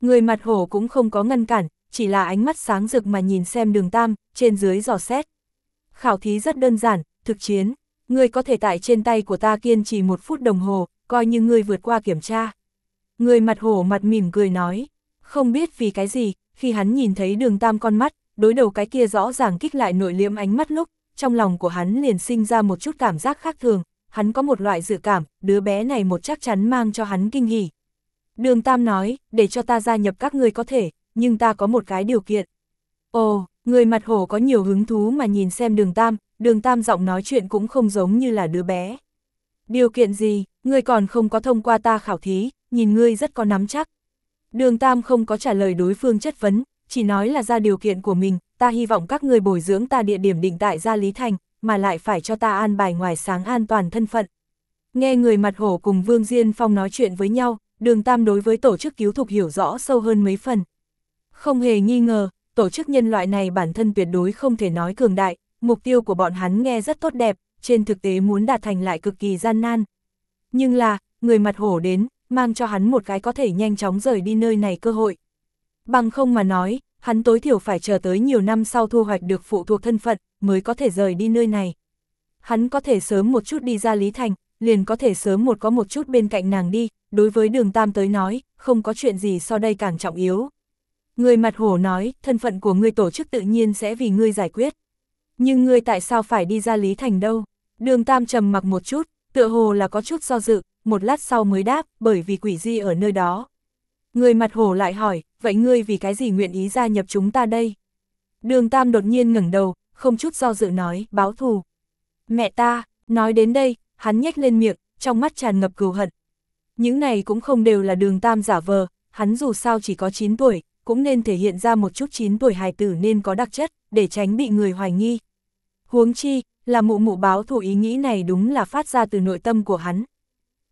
Người mặt hổ cũng không có ngăn cản, chỉ là ánh mắt sáng rực mà nhìn xem đường Tam, trên dưới dò xét. Khảo thí rất đơn giản, thực chiến. Người có thể tại trên tay của ta kiên trì một phút đồng hồ, coi như người vượt qua kiểm tra. Người mặt hổ mặt mỉm cười nói, không biết vì cái gì, khi hắn nhìn thấy đường Tam con mắt, đối đầu cái kia rõ ràng kích lại nội liễm ánh mắt lúc, trong lòng của hắn liền sinh ra một chút cảm giác khác thường, hắn có một loại dự cảm, đứa bé này một chắc chắn mang cho hắn kinh hỉ. Đường Tam nói, để cho ta gia nhập các ngươi có thể, nhưng ta có một cái điều kiện. Ồ, người mặt hổ có nhiều hứng thú mà nhìn xem đường Tam, đường Tam giọng nói chuyện cũng không giống như là đứa bé. Điều kiện gì, ngươi còn không có thông qua ta khảo thí, nhìn ngươi rất có nắm chắc. Đường Tam không có trả lời đối phương chất vấn, chỉ nói là ra điều kiện của mình, ta hy vọng các ngươi bồi dưỡng ta địa điểm định tại Gia Lý Thành, mà lại phải cho ta an bài ngoài sáng an toàn thân phận. Nghe người mặt hổ cùng Vương Diên Phong nói chuyện với nhau, đường Tam đối với tổ chức cứu thục hiểu rõ sâu hơn mấy phần. Không hề nghi ngờ, tổ chức nhân loại này bản thân tuyệt đối không thể nói cường đại, mục tiêu của bọn hắn nghe rất tốt đẹp, trên thực tế muốn đạt thành lại cực kỳ gian nan. Nhưng là, người mặt hổ đến, mang cho hắn một cái có thể nhanh chóng rời đi nơi này cơ hội. Bằng không mà nói, hắn tối thiểu phải chờ tới nhiều năm sau thu hoạch được phụ thuộc thân phận, mới có thể rời đi nơi này. Hắn có thể sớm một chút đi ra Lý Thành, liền có thể sớm một có một chút bên cạnh nàng đi, đối với đường Tam tới nói, không có chuyện gì so đây càng trọng yếu. Người mặt hổ nói, thân phận của ngươi tổ chức tự nhiên sẽ vì ngươi giải quyết. Nhưng ngươi tại sao phải đi ra Lý Thành đâu? Đường Tam trầm mặc một chút, tựa hồ là có chút do dự, một lát sau mới đáp, bởi vì quỷ di ở nơi đó. Người mặt hồ lại hỏi, vậy ngươi vì cái gì nguyện ý gia nhập chúng ta đây? Đường Tam đột nhiên ngẩng đầu, không chút do dự nói, báo thù. Mẹ ta, nói đến đây, hắn nhếch lên miệng, trong mắt tràn ngập cừu hận. Những này cũng không đều là đường Tam giả vờ, hắn dù sao chỉ có 9 tuổi, cũng nên thể hiện ra một chút 9 tuổi hài tử nên có đặc chất, để tránh bị người hoài nghi. Huống chi, là mụ mụ báo thù ý nghĩ này đúng là phát ra từ nội tâm của hắn.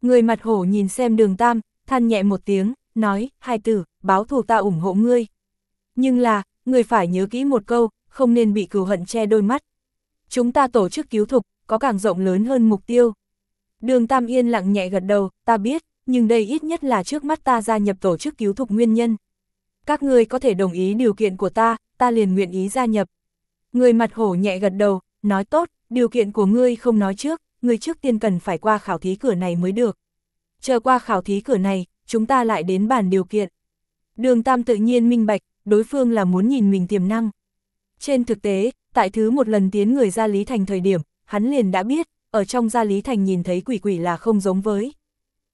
Người mặt hổ nhìn xem đường tam, than nhẹ một tiếng, nói, hai tử, báo thù ta ủng hộ ngươi. Nhưng là, người phải nhớ kỹ một câu, không nên bị cừu hận che đôi mắt. Chúng ta tổ chức cứu thục, có càng rộng lớn hơn mục tiêu. Đường Tam yên lặng nhẹ gật đầu, ta biết, nhưng đây ít nhất là trước mắt ta gia nhập tổ chức cứu thục nguyên nhân. Các ngươi có thể đồng ý điều kiện của ta, ta liền nguyện ý gia nhập. Người mặt hổ nhẹ gật đầu, nói tốt, điều kiện của ngươi không nói trước, ngươi trước tiên cần phải qua khảo thí cửa này mới được. Chờ qua khảo thí cửa này, chúng ta lại đến bàn điều kiện. Đường Tam tự nhiên minh bạch, đối phương là muốn nhìn mình tiềm năng. Trên thực tế, tại thứ một lần tiến người ra Lý Thành thời điểm, hắn liền đã biết, ở trong gia Lý Thành nhìn thấy quỷ quỷ là không giống với.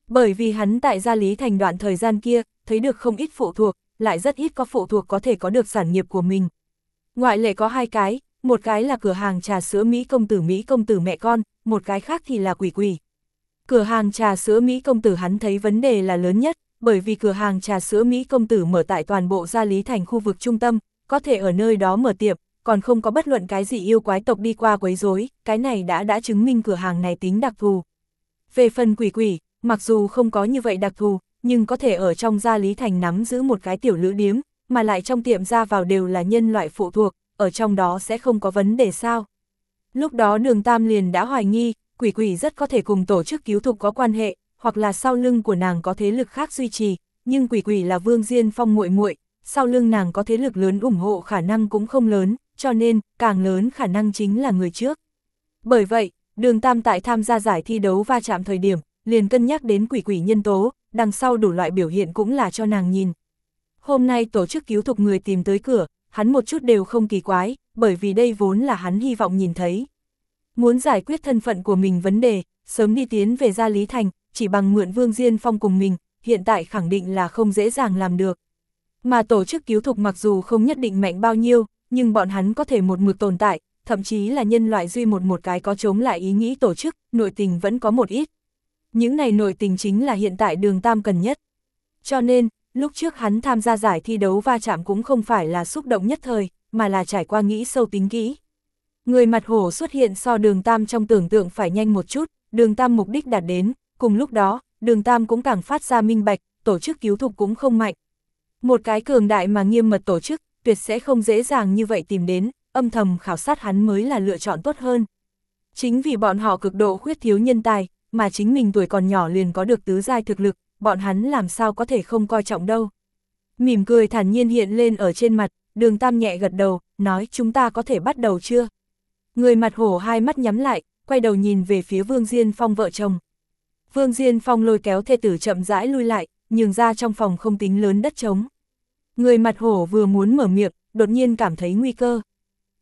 Bởi vì hắn tại gia Lý Thành đoạn thời gian kia, thấy được không ít phụ thuộc, lại rất ít có phụ thuộc có thể có được sản nghiệp của mình. Ngoại lệ có hai cái, một cái là cửa hàng trà sữa Mỹ công tử Mỹ công tử mẹ con, một cái khác thì là quỷ quỷ. Cửa hàng trà sữa Mỹ công tử hắn thấy vấn đề là lớn nhất, bởi vì cửa hàng trà sữa Mỹ công tử mở tại toàn bộ gia lý thành khu vực trung tâm, có thể ở nơi đó mở tiệm, còn không có bất luận cái gì yêu quái tộc đi qua quấy rối, cái này đã đã chứng minh cửa hàng này tính đặc thù. Về phần quỷ quỷ, mặc dù không có như vậy đặc thù, nhưng có thể ở trong gia lý thành nắm giữ một cái tiểu lữ điếm, mà lại trong tiệm ra vào đều là nhân loại phụ thuộc, ở trong đó sẽ không có vấn đề sao. Lúc đó đường Tam liền đã hoài nghi, quỷ quỷ rất có thể cùng tổ chức cứu thục có quan hệ, hoặc là sau lưng của nàng có thế lực khác duy trì, nhưng quỷ quỷ là Vương Diên Phong muội muội, sau lưng nàng có thế lực lớn ủng hộ khả năng cũng không lớn, cho nên, càng lớn khả năng chính là người trước. Bởi vậy, đường Tam tại tham gia giải thi đấu va chạm thời điểm, liền cân nhắc đến quỷ quỷ nhân tố, đằng sau đủ loại biểu hiện cũng là cho nàng nhìn. Hôm nay tổ chức cứu thục người tìm tới cửa, hắn một chút đều không kỳ quái, bởi vì đây vốn là hắn hy vọng nhìn thấy. Muốn giải quyết thân phận của mình vấn đề, sớm đi tiến về gia Lý Thành, chỉ bằng mượn Vương Diên Phong cùng mình, hiện tại khẳng định là không dễ dàng làm được. Mà tổ chức cứu thục mặc dù không nhất định mạnh bao nhiêu, nhưng bọn hắn có thể một mực tồn tại, thậm chí là nhân loại duy một một cái có chống lại ý nghĩ tổ chức, nội tình vẫn có một ít. Những này nội tình chính là hiện tại đường Tam cần nhất. Cho nên, lúc trước hắn tham gia giải thi đấu va chạm cũng không phải là xúc động nhất thời, mà là trải qua nghĩ sâu tính kỹ. Người mặt hổ xuất hiện so đường Tam trong tưởng tượng phải nhanh một chút, đường Tam mục đích đạt đến, cùng lúc đó, đường Tam cũng càng phát ra minh bạch, tổ chức cứu thục cũng không mạnh. Một cái cường đại mà nghiêm mật tổ chức, tuyệt sẽ không dễ dàng như vậy tìm đến, âm thầm khảo sát hắn mới là lựa chọn tốt hơn. Chính vì bọn họ cực độ khuyết thiếu nhân tài, mà chính mình tuổi còn nhỏ liền có được tứ giai thực lực, bọn hắn làm sao có thể không coi trọng đâu. Mỉm cười thản nhiên hiện lên ở trên mặt, đường tam nhẹ gật đầu, nói chúng ta có thể bắt đầu chưa? Người mặt hổ hai mắt nhắm lại, quay đầu nhìn về phía Vương Diên Phong vợ chồng. Vương Diên Phong lôi kéo thê tử chậm rãi lui lại, nhường ra trong phòng không tính lớn đất trống. Người mặt hổ vừa muốn mở miệng, đột nhiên cảm thấy nguy cơ.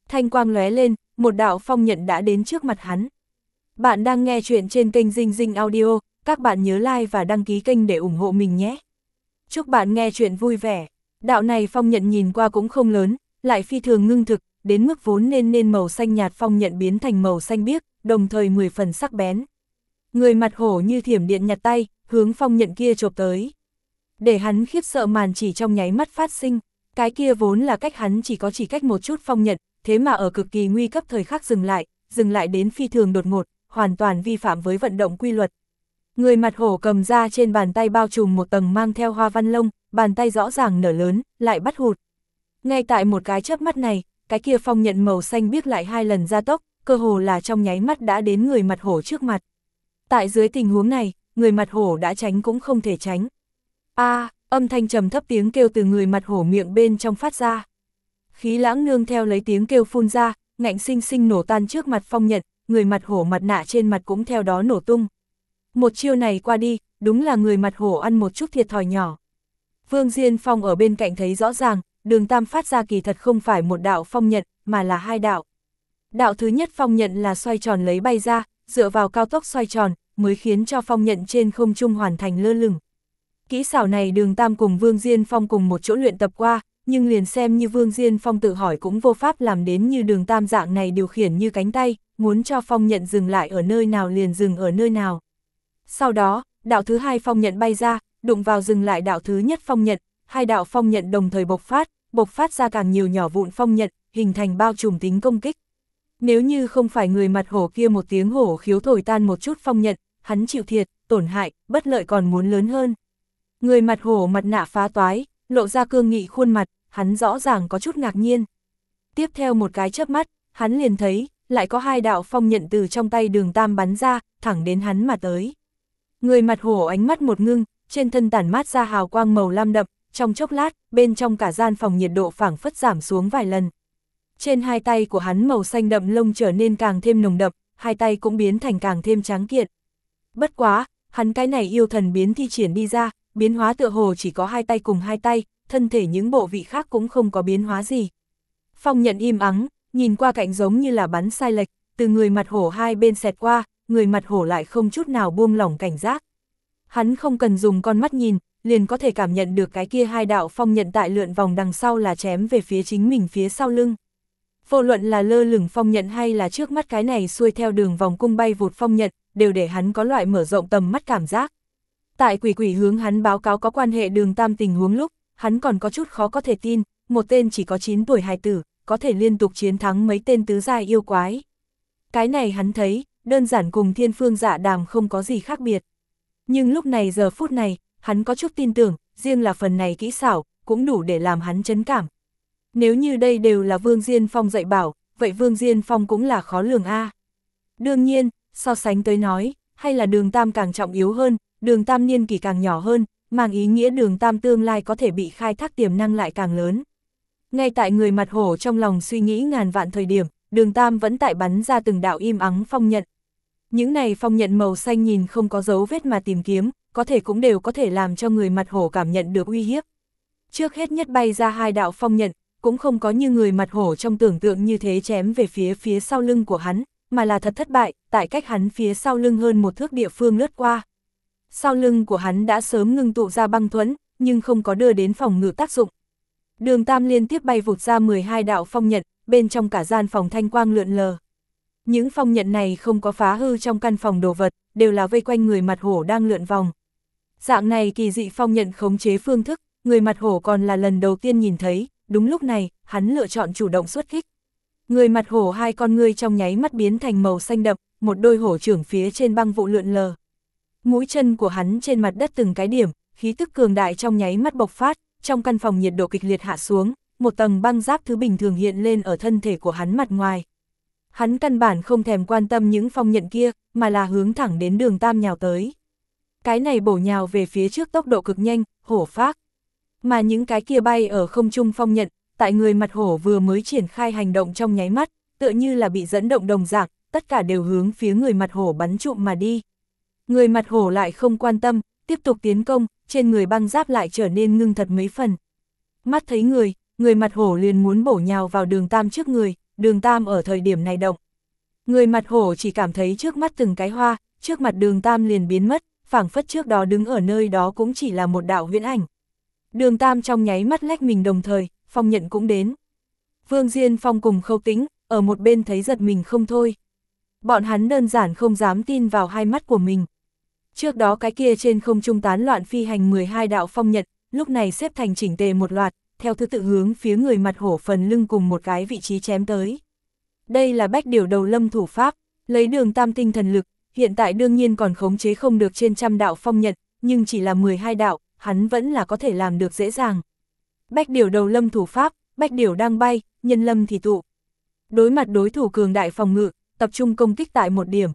Thanh quang lóe lên, một đạo phong nhận đã đến trước mặt hắn. Bạn đang nghe chuyện trên kênh Dinh Dinh Audio, các bạn nhớ like và đăng ký kênh để ủng hộ mình nhé. Chúc bạn nghe chuyện vui vẻ. Đạo này phong nhận nhìn qua cũng không lớn, lại phi thường ngưng thực, đến mức vốn nên nên màu xanh nhạt phong nhận biến thành màu xanh biếc, đồng thời 10 phần sắc bén. Người mặt hổ như thiểm điện nhặt tay, hướng phong nhận kia chộp tới. Để hắn khiếp sợ màn chỉ trong nháy mắt phát sinh, cái kia vốn là cách hắn chỉ có chỉ cách một chút phong nhận, thế mà ở cực kỳ nguy cấp thời khắc dừng lại, dừng lại đến phi thường đột ngột, hoàn toàn vi phạm với vận động quy luật. Người mặt hổ cầm ra trên bàn tay bao trùm một tầng mang theo hoa văn lông, bàn tay rõ ràng nở lớn, lại bắt hụt. Ngay tại một cái chớp mắt này, cái kia phong nhận màu xanh biếc lại hai lần ra tốc, cơ hồ là trong nháy mắt đã đến người mặt hổ trước mặt. Tại dưới tình huống này, người mặt hổ đã tránh cũng không thể tránh. a âm thanh trầm thấp tiếng kêu từ người mặt hổ miệng bên trong phát ra. Khí lãng nương theo lấy tiếng kêu phun ra, ngạnh sinh sinh nổ tan trước mặt phong nhận, người mặt hổ mặt nạ trên mặt cũng theo đó nổ tung. Một chiêu này qua đi, đúng là người mặt hổ ăn một chút thiệt thòi nhỏ. Vương Diên Phong ở bên cạnh thấy rõ ràng, đường tam phát ra kỳ thật không phải một đạo phong nhận, mà là hai đạo. Đạo thứ nhất phong nhận là xoay tròn lấy bay ra, dựa vào cao tốc xoay tròn, mới khiến cho phong nhận trên không trung hoàn thành lơ lửng. Kỹ xảo này đường tam cùng Vương Diên Phong cùng một chỗ luyện tập qua, nhưng liền xem như Vương Diên Phong tự hỏi cũng vô pháp làm đến như đường tam dạng này điều khiển như cánh tay, muốn cho phong nhận dừng lại ở nơi nào liền dừng ở nơi nào. Sau đó, đạo thứ hai phong nhận bay ra, đụng vào dừng lại đạo thứ nhất phong nhận, hai đạo phong nhận đồng thời bộc phát, bộc phát ra càng nhiều nhỏ vụn phong nhận, hình thành bao trùm tính công kích. Nếu như không phải người mặt hổ kia một tiếng hổ khiếu thổi tan một chút phong nhận, hắn chịu thiệt, tổn hại, bất lợi còn muốn lớn hơn. Người mặt hổ mặt nạ phá toái, lộ ra cương nghị khuôn mặt, hắn rõ ràng có chút ngạc nhiên. Tiếp theo một cái chớp mắt, hắn liền thấy, lại có hai đạo phong nhận từ trong tay đường tam bắn ra, thẳng đến hắn mà tới. Người mặt hổ ánh mắt một ngưng, trên thân tản mát ra hào quang màu lam đậm, trong chốc lát, bên trong cả gian phòng nhiệt độ phảng phất giảm xuống vài lần. Trên hai tay của hắn màu xanh đậm lông trở nên càng thêm nồng đậm, hai tay cũng biến thành càng thêm tráng kiện. Bất quá, hắn cái này yêu thần biến thi triển đi ra, biến hóa tựa hồ chỉ có hai tay cùng hai tay, thân thể những bộ vị khác cũng không có biến hóa gì. Phong nhận im ắng, nhìn qua cạnh giống như là bắn sai lệch, từ người mặt hổ hai bên xẹt qua, người mặt hổ lại không chút nào buông lỏng cảnh giác. Hắn không cần dùng con mắt nhìn, liền có thể cảm nhận được cái kia hai đạo phong nhận tại lượn vòng đằng sau là chém về phía chính mình phía sau lưng. Vô luận là lơ lửng phong nhận hay là trước mắt cái này xuôi theo đường vòng cung bay vụt phong nhận, đều để hắn có loại mở rộng tầm mắt cảm giác. Tại quỷ quỷ hướng hắn báo cáo có quan hệ đường tam tình huống lúc, hắn còn có chút khó có thể tin, một tên chỉ có 9 tuổi hài tử, có thể liên tục chiến thắng mấy tên tứ giai yêu quái. Cái này hắn thấy, đơn giản cùng thiên phương dạ đàm không có gì khác biệt. Nhưng lúc này giờ phút này, hắn có chút tin tưởng, riêng là phần này kỹ xảo, cũng đủ để làm hắn chấn cảm. Nếu như đây đều là Vương Diên Phong dạy bảo, vậy Vương Diên Phong cũng là khó lường A. Đương nhiên, so sánh tới nói, hay là đường tam càng trọng yếu hơn, đường tam niên kỳ càng nhỏ hơn, mang ý nghĩa đường tam tương lai có thể bị khai thác tiềm năng lại càng lớn. Ngay tại người mặt hổ trong lòng suy nghĩ ngàn vạn thời điểm, đường tam vẫn tại bắn ra từng đạo im ắng phong nhận. Những này phong nhận màu xanh nhìn không có dấu vết mà tìm kiếm, có thể cũng đều có thể làm cho người mặt hổ cảm nhận được uy hiếp. Trước hết nhất bay ra hai đạo phong nhận, cũng không có như người mặt hổ trong tưởng tượng như thế chém về phía phía sau lưng của hắn, mà là thật thất bại, tại cách hắn phía sau lưng hơn một thước địa phương lướt qua. Sau lưng của hắn đã sớm ngưng tụ ra băng thuẫn, nhưng không có đưa đến phòng ngự tác dụng. Đường Tam liên tiếp bay vụt ra 12 đạo phong nhận, bên trong cả gian phòng thanh quang lượn lờ. Những phong nhận này không có phá hư trong căn phòng đồ vật, đều là vây quanh người mặt hổ đang lượn vòng. Dạng này kỳ dị phong nhận khống chế phương thức, người mặt hổ còn là lần đầu tiên nhìn thấy, đúng lúc này, hắn lựa chọn chủ động xuất kích. Người mặt hổ hai con ngươi trong nháy mắt biến thành màu xanh đậm, một đôi hổ trưởng phía trên băng vụ lượn lờ. Mũi chân của hắn trên mặt đất từng cái điểm, khí tức cường đại trong nháy mắt bộc phát, trong căn phòng nhiệt độ kịch liệt hạ xuống, một tầng băng giáp thứ bình thường hiện lên ở thân thể của hắn mặt ngoài. Hắn căn bản không thèm quan tâm những phong nhận kia, mà là hướng thẳng đến đường tam nhào tới. Cái này bổ nhào về phía trước tốc độ cực nhanh, hổ phát. Mà những cái kia bay ở không trung phong nhận, tại người mặt hổ vừa mới triển khai hành động trong nháy mắt, tựa như là bị dẫn động đồng dạng, tất cả đều hướng phía người mặt hổ bắn trụm mà đi. Người mặt hổ lại không quan tâm, tiếp tục tiến công, trên người băng giáp lại trở nên ngưng thật mấy phần. Mắt thấy người, người mặt hổ liền muốn bổ nhào vào đường tam trước người, đường tam ở thời điểm này động. Người mặt hổ chỉ cảm thấy trước mắt từng cái hoa, trước mặt đường tam liền biến mất, phảng phất trước đó đứng ở nơi đó cũng chỉ là một đạo huyễn ảnh. Đường tam trong nháy mắt lách mình đồng thời, phong nhận cũng đến. Vương Diên Phong cùng khâu tính ở một bên thấy giật mình không thôi. Bọn hắn đơn giản không dám tin vào hai mắt của mình. Trước đó cái kia trên không trung tán loạn phi hành 12 đạo phong nhận, lúc này xếp thành chỉnh tề một loạt, theo thứ tự hướng phía người mặt hổ phần lưng cùng một cái vị trí chém tới. Đây là bách điều đầu lâm thủ pháp, lấy đường tam tinh thần lực, hiện tại đương nhiên còn khống chế không được trên trăm đạo phong nhận nhưng chỉ là 12 đạo, hắn vẫn là có thể làm được dễ dàng. Bách điều đầu lâm thủ pháp, bách điều đang bay, nhân lâm thì tụ. Đối mặt đối thủ cường đại phòng ngự, tập trung công kích tại một điểm,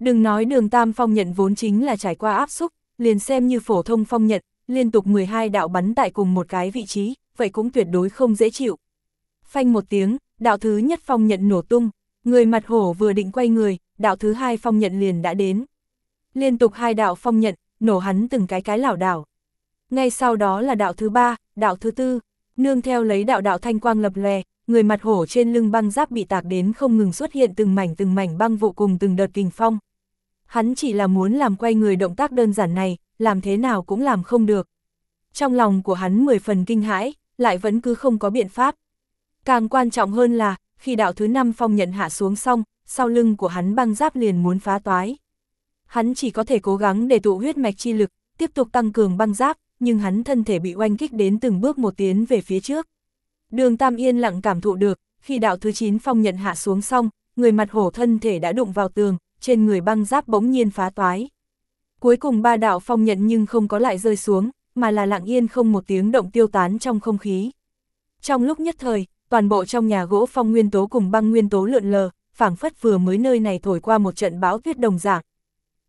Đừng nói đường tam phong nhận vốn chính là trải qua áp xúc, liền xem như phổ thông phong nhận, liên tục 12 đạo bắn tại cùng một cái vị trí, vậy cũng tuyệt đối không dễ chịu. Phanh một tiếng, đạo thứ nhất phong nhận nổ tung, người mặt hổ vừa định quay người, đạo thứ hai phong nhận liền đã đến. Liên tục hai đạo phong nhận, nổ hắn từng cái cái lảo đảo. Ngay sau đó là đạo thứ ba, đạo thứ tư, nương theo lấy đạo đạo thanh quang lập lè, người mặt hổ trên lưng băng giáp bị tạc đến không ngừng xuất hiện từng mảnh từng mảnh băng vụ cùng từng đợt kình phong hắn chỉ là muốn làm quay người động tác đơn giản này, làm thế nào cũng làm không được. Trong lòng của hắn mười phần kinh hãi, lại vẫn cứ không có biện pháp. Càng quan trọng hơn là, khi đạo thứ năm phong nhận hạ xuống xong, sau lưng của hắn băng giáp liền muốn phá toái. Hắn chỉ có thể cố gắng để tụ huyết mạch chi lực, tiếp tục tăng cường băng giáp, nhưng hắn thân thể bị oanh kích đến từng bước một tiến về phía trước. Đường Tam Yên lặng cảm thụ được, khi đạo thứ 9 phong nhận hạ xuống xong, người mặt hổ thân thể đã đụng vào tường, trên người băng giáp bỗng nhiên phá toái. Cuối cùng ba đạo phong nhận nhưng không có lại rơi xuống, mà là lặng yên không một tiếng động tiêu tán trong không khí. Trong lúc nhất thời, toàn bộ trong nhà gỗ phong nguyên tố cùng băng nguyên tố lượn lờ, phảng phất vừa mới nơi này thổi qua một trận bão tuyết đồng dạng.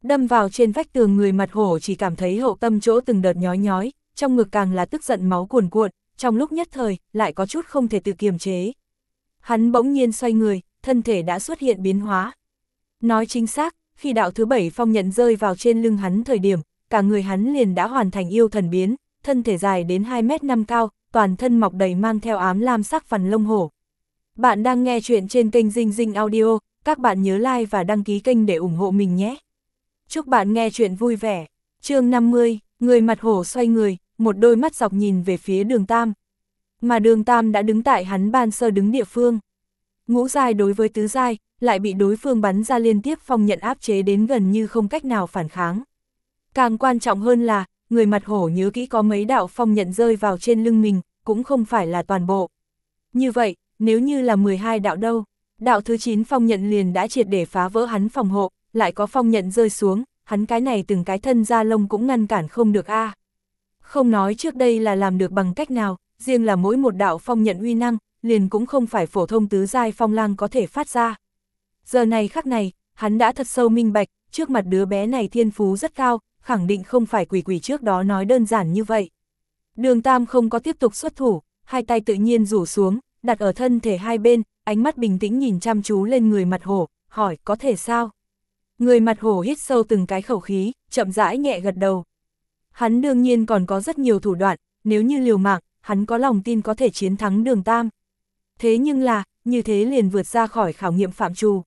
Đâm vào trên vách tường người mặt hổ chỉ cảm thấy hậu tâm chỗ từng đợt nhói nhói, trong ngực càng là tức giận máu cuồn cuộn, trong lúc nhất thời, lại có chút không thể tự kiềm chế. Hắn bỗng nhiên xoay người, thân thể đã xuất hiện biến hóa. Nói chính xác, khi đạo thứ bảy phong nhận rơi vào trên lưng hắn thời điểm, cả người hắn liền đã hoàn thành yêu thần biến, thân thể dài đến 2 mét 5 cao, toàn thân mọc đầy mang theo ám lam sắc phần lông hổ. Bạn đang nghe chuyện trên kênh Dinh Dinh Audio, các bạn nhớ like và đăng ký kênh để ủng hộ mình nhé. Chúc bạn nghe chuyện vui vẻ. chương 50, người mặt hổ xoay người, một đôi mắt dọc nhìn về phía đường Tam. Mà đường Tam đã đứng tại hắn ban sơ đứng địa phương. Ngũ giai đối với tứ giai, lại bị đối phương bắn ra liên tiếp phong nhận áp chế đến gần như không cách nào phản kháng. Càng quan trọng hơn là, người mặt hổ nhớ kỹ có mấy đạo phong nhận rơi vào trên lưng mình, cũng không phải là toàn bộ. Như vậy, nếu như là 12 đạo đâu, đạo thứ 9 phong nhận liền đã triệt để phá vỡ hắn phòng hộ, lại có phong nhận rơi xuống, hắn cái này từng cái thân da lông cũng ngăn cản không được a. Không nói trước đây là làm được bằng cách nào, riêng là mỗi một đạo phong nhận uy năng, liền cũng không phải phổ thông tứ giai phong lang có thể phát ra. Giờ này khắc này, hắn đã thật sâu minh bạch, trước mặt đứa bé này thiên phú rất cao, khẳng định không phải quỷ quỷ trước đó nói đơn giản như vậy. Đường Tam không có tiếp tục xuất thủ, hai tay tự nhiên rủ xuống, đặt ở thân thể hai bên, ánh mắt bình tĩnh nhìn chăm chú lên người mặt hổ, hỏi có thể sao? Người mặt hổ hít sâu từng cái khẩu khí, chậm rãi nhẹ gật đầu. Hắn đương nhiên còn có rất nhiều thủ đoạn, nếu như liều mạng, hắn có lòng tin có thể chiến thắng đường Tam. Thế nhưng là, như thế liền vượt ra khỏi khảo nghiệm phạm trù.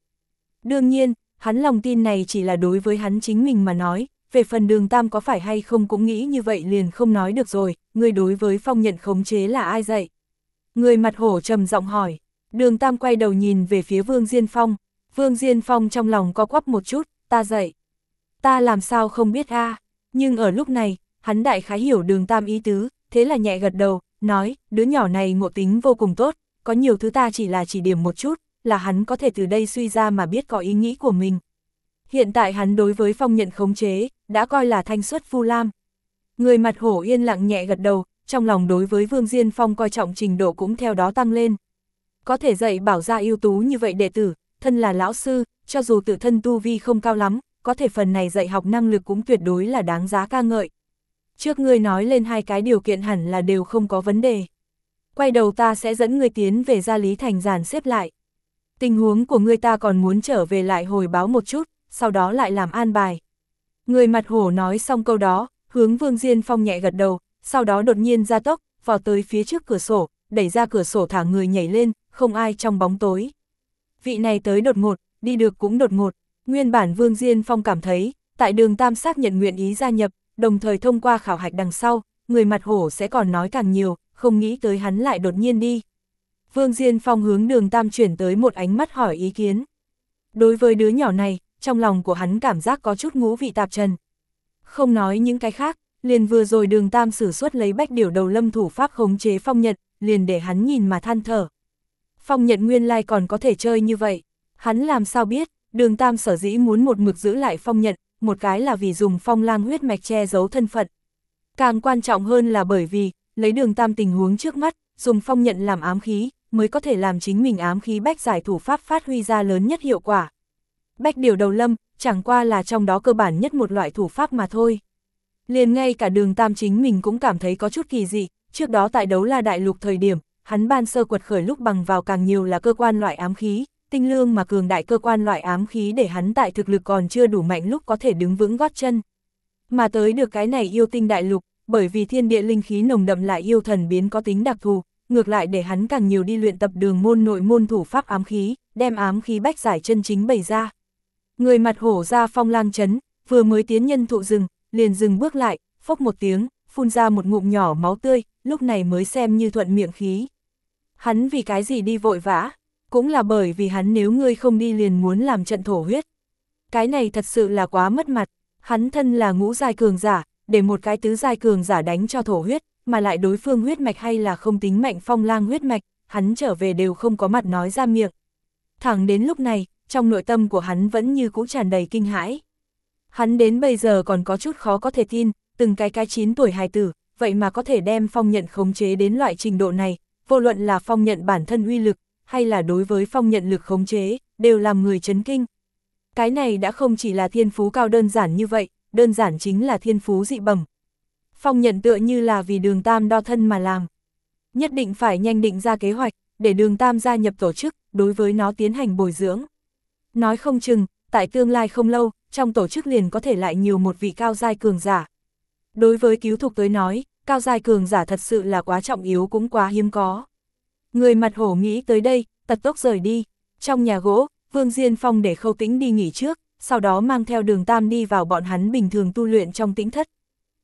Đương nhiên, hắn lòng tin này chỉ là đối với hắn chính mình mà nói, về phần đường Tam có phải hay không cũng nghĩ như vậy liền không nói được rồi, người đối với phong nhận khống chế là ai dạy? Người mặt hổ trầm giọng hỏi, đường Tam quay đầu nhìn về phía Vương Diên Phong, Vương Diên Phong trong lòng có quắp một chút, ta dạy. Ta làm sao không biết a nhưng ở lúc này, hắn đại khái hiểu đường Tam ý tứ, thế là nhẹ gật đầu, nói, đứa nhỏ này ngộ tính vô cùng tốt, có nhiều thứ ta chỉ là chỉ điểm một chút, là hắn có thể từ đây suy ra mà biết có ý nghĩ của mình. Hiện tại hắn đối với phong nhận khống chế, đã coi là thanh xuất phu lam. Người mặt hổ yên lặng nhẹ gật đầu, trong lòng đối với Vương Diên Phong coi trọng trình độ cũng theo đó tăng lên. Có thể dạy bảo ra ưu tú như vậy đệ tử, thân là lão sư, cho dù tự thân tu vi không cao lắm, có thể phần này dạy học năng lực cũng tuyệt đối là đáng giá ca ngợi. Trước ngươi nói lên hai cái điều kiện hẳn là đều không có vấn đề. Quay đầu ta sẽ dẫn ngươi tiến về gia lý thành giàn xếp lại. Tình huống của ngươi ta còn muốn trở về lại hồi báo một chút, sau đó lại làm an bài. Người mặt hổ nói xong câu đó, hướng Vương Diên Phong nhẹ gật đầu, sau đó đột nhiên ra tốc, vào tới phía trước cửa sổ, đẩy ra cửa sổ thả người nhảy lên, không ai trong bóng tối. Vị này tới đột ngột, đi được cũng đột ngột, nguyên bản Vương Diên Phong cảm thấy, tại đường Tam xác nhận nguyện ý gia nhập, đồng thời thông qua khảo hạch đằng sau, người mặt hổ sẽ còn nói càng nhiều, không nghĩ tới hắn lại đột nhiên đi. Vương Diên Phong hướng đường Tam chuyển tới một ánh mắt hỏi ý kiến. Đối với đứa nhỏ này, trong lòng của hắn cảm giác có chút ngũ vị tạp trần. Không nói những cái khác, liền vừa rồi đường Tam sử xuất lấy bách điều đầu lâm thủ pháp khống chế phong nhật, liền để hắn nhìn mà than thở. Phong nhật nguyên lai còn có thể chơi như vậy, hắn làm sao biết, đường Tam sở dĩ muốn một mực giữ lại phong nhật, một cái là vì dùng phong lang huyết mạch che giấu thân phận. Càng quan trọng hơn là bởi vì, lấy đường Tam tình huống trước mắt, dùng phong nhận làm ám khí, mới có thể làm chính mình ám khí bách giải thủ pháp phát huy ra lớn nhất hiệu quả. Bách điều đầu lâm, chẳng qua là trong đó cơ bản nhất một loại thủ pháp mà thôi. Liền ngay cả đường tam chính mình cũng cảm thấy có chút kỳ dị, trước đó tại đấu la đại lục thời điểm, hắn ban sơ quật khởi lúc bằng vào càng nhiều là cơ quan loại ám khí, tinh lương mà cường đại cơ quan loại ám khí để hắn tại thực lực còn chưa đủ mạnh lúc có thể đứng vững gót chân. Mà tới được cái này yêu tinh đại lục, bởi vì thiên địa linh khí nồng đậm lại yêu thần biến có tính đặc thù, ngược lại để hắn càng nhiều đi luyện tập đường môn nội môn thủ pháp ám khí, đem ám khí bách giải chân chính bày ra. Người mặt hổ ra phong lang chấn, vừa mới tiến nhân thụ rừng, liền dừng bước lại, phốc một tiếng, phun ra một ngụm nhỏ máu tươi, lúc này mới xem như thuận miệng khí. Hắn vì cái gì đi vội vã, cũng là bởi vì hắn nếu ngươi không đi liền muốn làm trận thổ huyết. Cái này thật sự là quá mất mặt, hắn thân là ngũ giai cường giả, để một cái tứ giai cường giả đánh cho thổ huyết, mà lại đối phương huyết mạch hay là không tính mạnh phong lang huyết mạch, hắn trở về đều không có mặt nói ra miệng. Thẳng đến lúc này, trong nội tâm của hắn vẫn như cũ tràn đầy kinh hãi. Hắn đến bây giờ còn có chút khó có thể tin, từng cái cái 9 tuổi hài tử, vậy mà có thể đem phong nhận khống chế đến loại trình độ này, vô luận là phong nhận bản thân uy lực, hay là đối với phong nhận lực khống chế, đều làm người chấn kinh. Cái này đã không chỉ là thiên phú cao đơn giản như vậy, đơn giản chính là thiên phú dị bẩm. Phong nhận tựa như là vì đường tam đo thân mà làm. Nhất định phải nhanh định ra kế hoạch, để đường tam gia nhập tổ chức, đối với nó tiến hành bồi dưỡng. Nói không chừng, tại tương lai không lâu, trong tổ chức liền có thể lại nhiều một vị cao giai cường giả. Đối với cứu thục tới nói, cao giai cường giả thật sự là quá trọng yếu cũng quá hiếm có. Người mặt hổ nghĩ tới đây, tật tốc rời đi. Trong nhà gỗ, Vương Diên Phong để khâu tĩnh đi nghỉ trước, sau đó mang theo đường tam đi vào bọn hắn bình thường tu luyện trong tĩnh thất.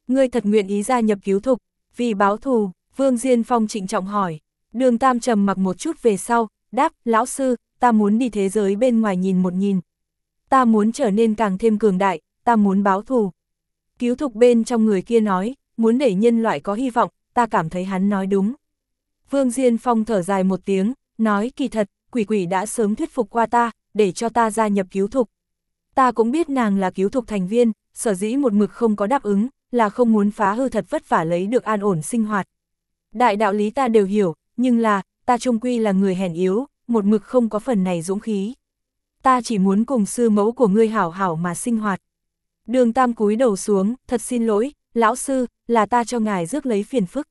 Ngươi thật nguyện ý gia nhập cứu thục, vì báo thù, Vương Diên Phong trịnh trọng hỏi. Đường tam trầm mặc một chút về sau, đáp, lão sư, ta muốn đi thế giới bên ngoài nhìn một nhìn. Ta muốn trở nên càng thêm cường đại, ta muốn báo thù. Cứu thục bên trong người kia nói, muốn để nhân loại có hy vọng, ta cảm thấy hắn nói đúng. Vương Diên Phong thở dài một tiếng, nói kỳ thật, quỷ quỷ đã sớm thuyết phục qua ta, để cho ta gia nhập cứu thục. Ta cũng biết nàng là cứu thục thành viên, sở dĩ một mực không có đáp ứng, là không muốn phá hư thật vất vả lấy được an ổn sinh hoạt. Đại đạo lý ta đều hiểu, nhưng là, ta trung quy là người hèn yếu, một mực không có phần này dũng khí. Ta chỉ muốn cùng sư mẫu của ngươi hảo hảo mà sinh hoạt. Đường tam cúi đầu xuống, thật xin lỗi, lão sư, là ta cho ngài rước lấy phiền phức.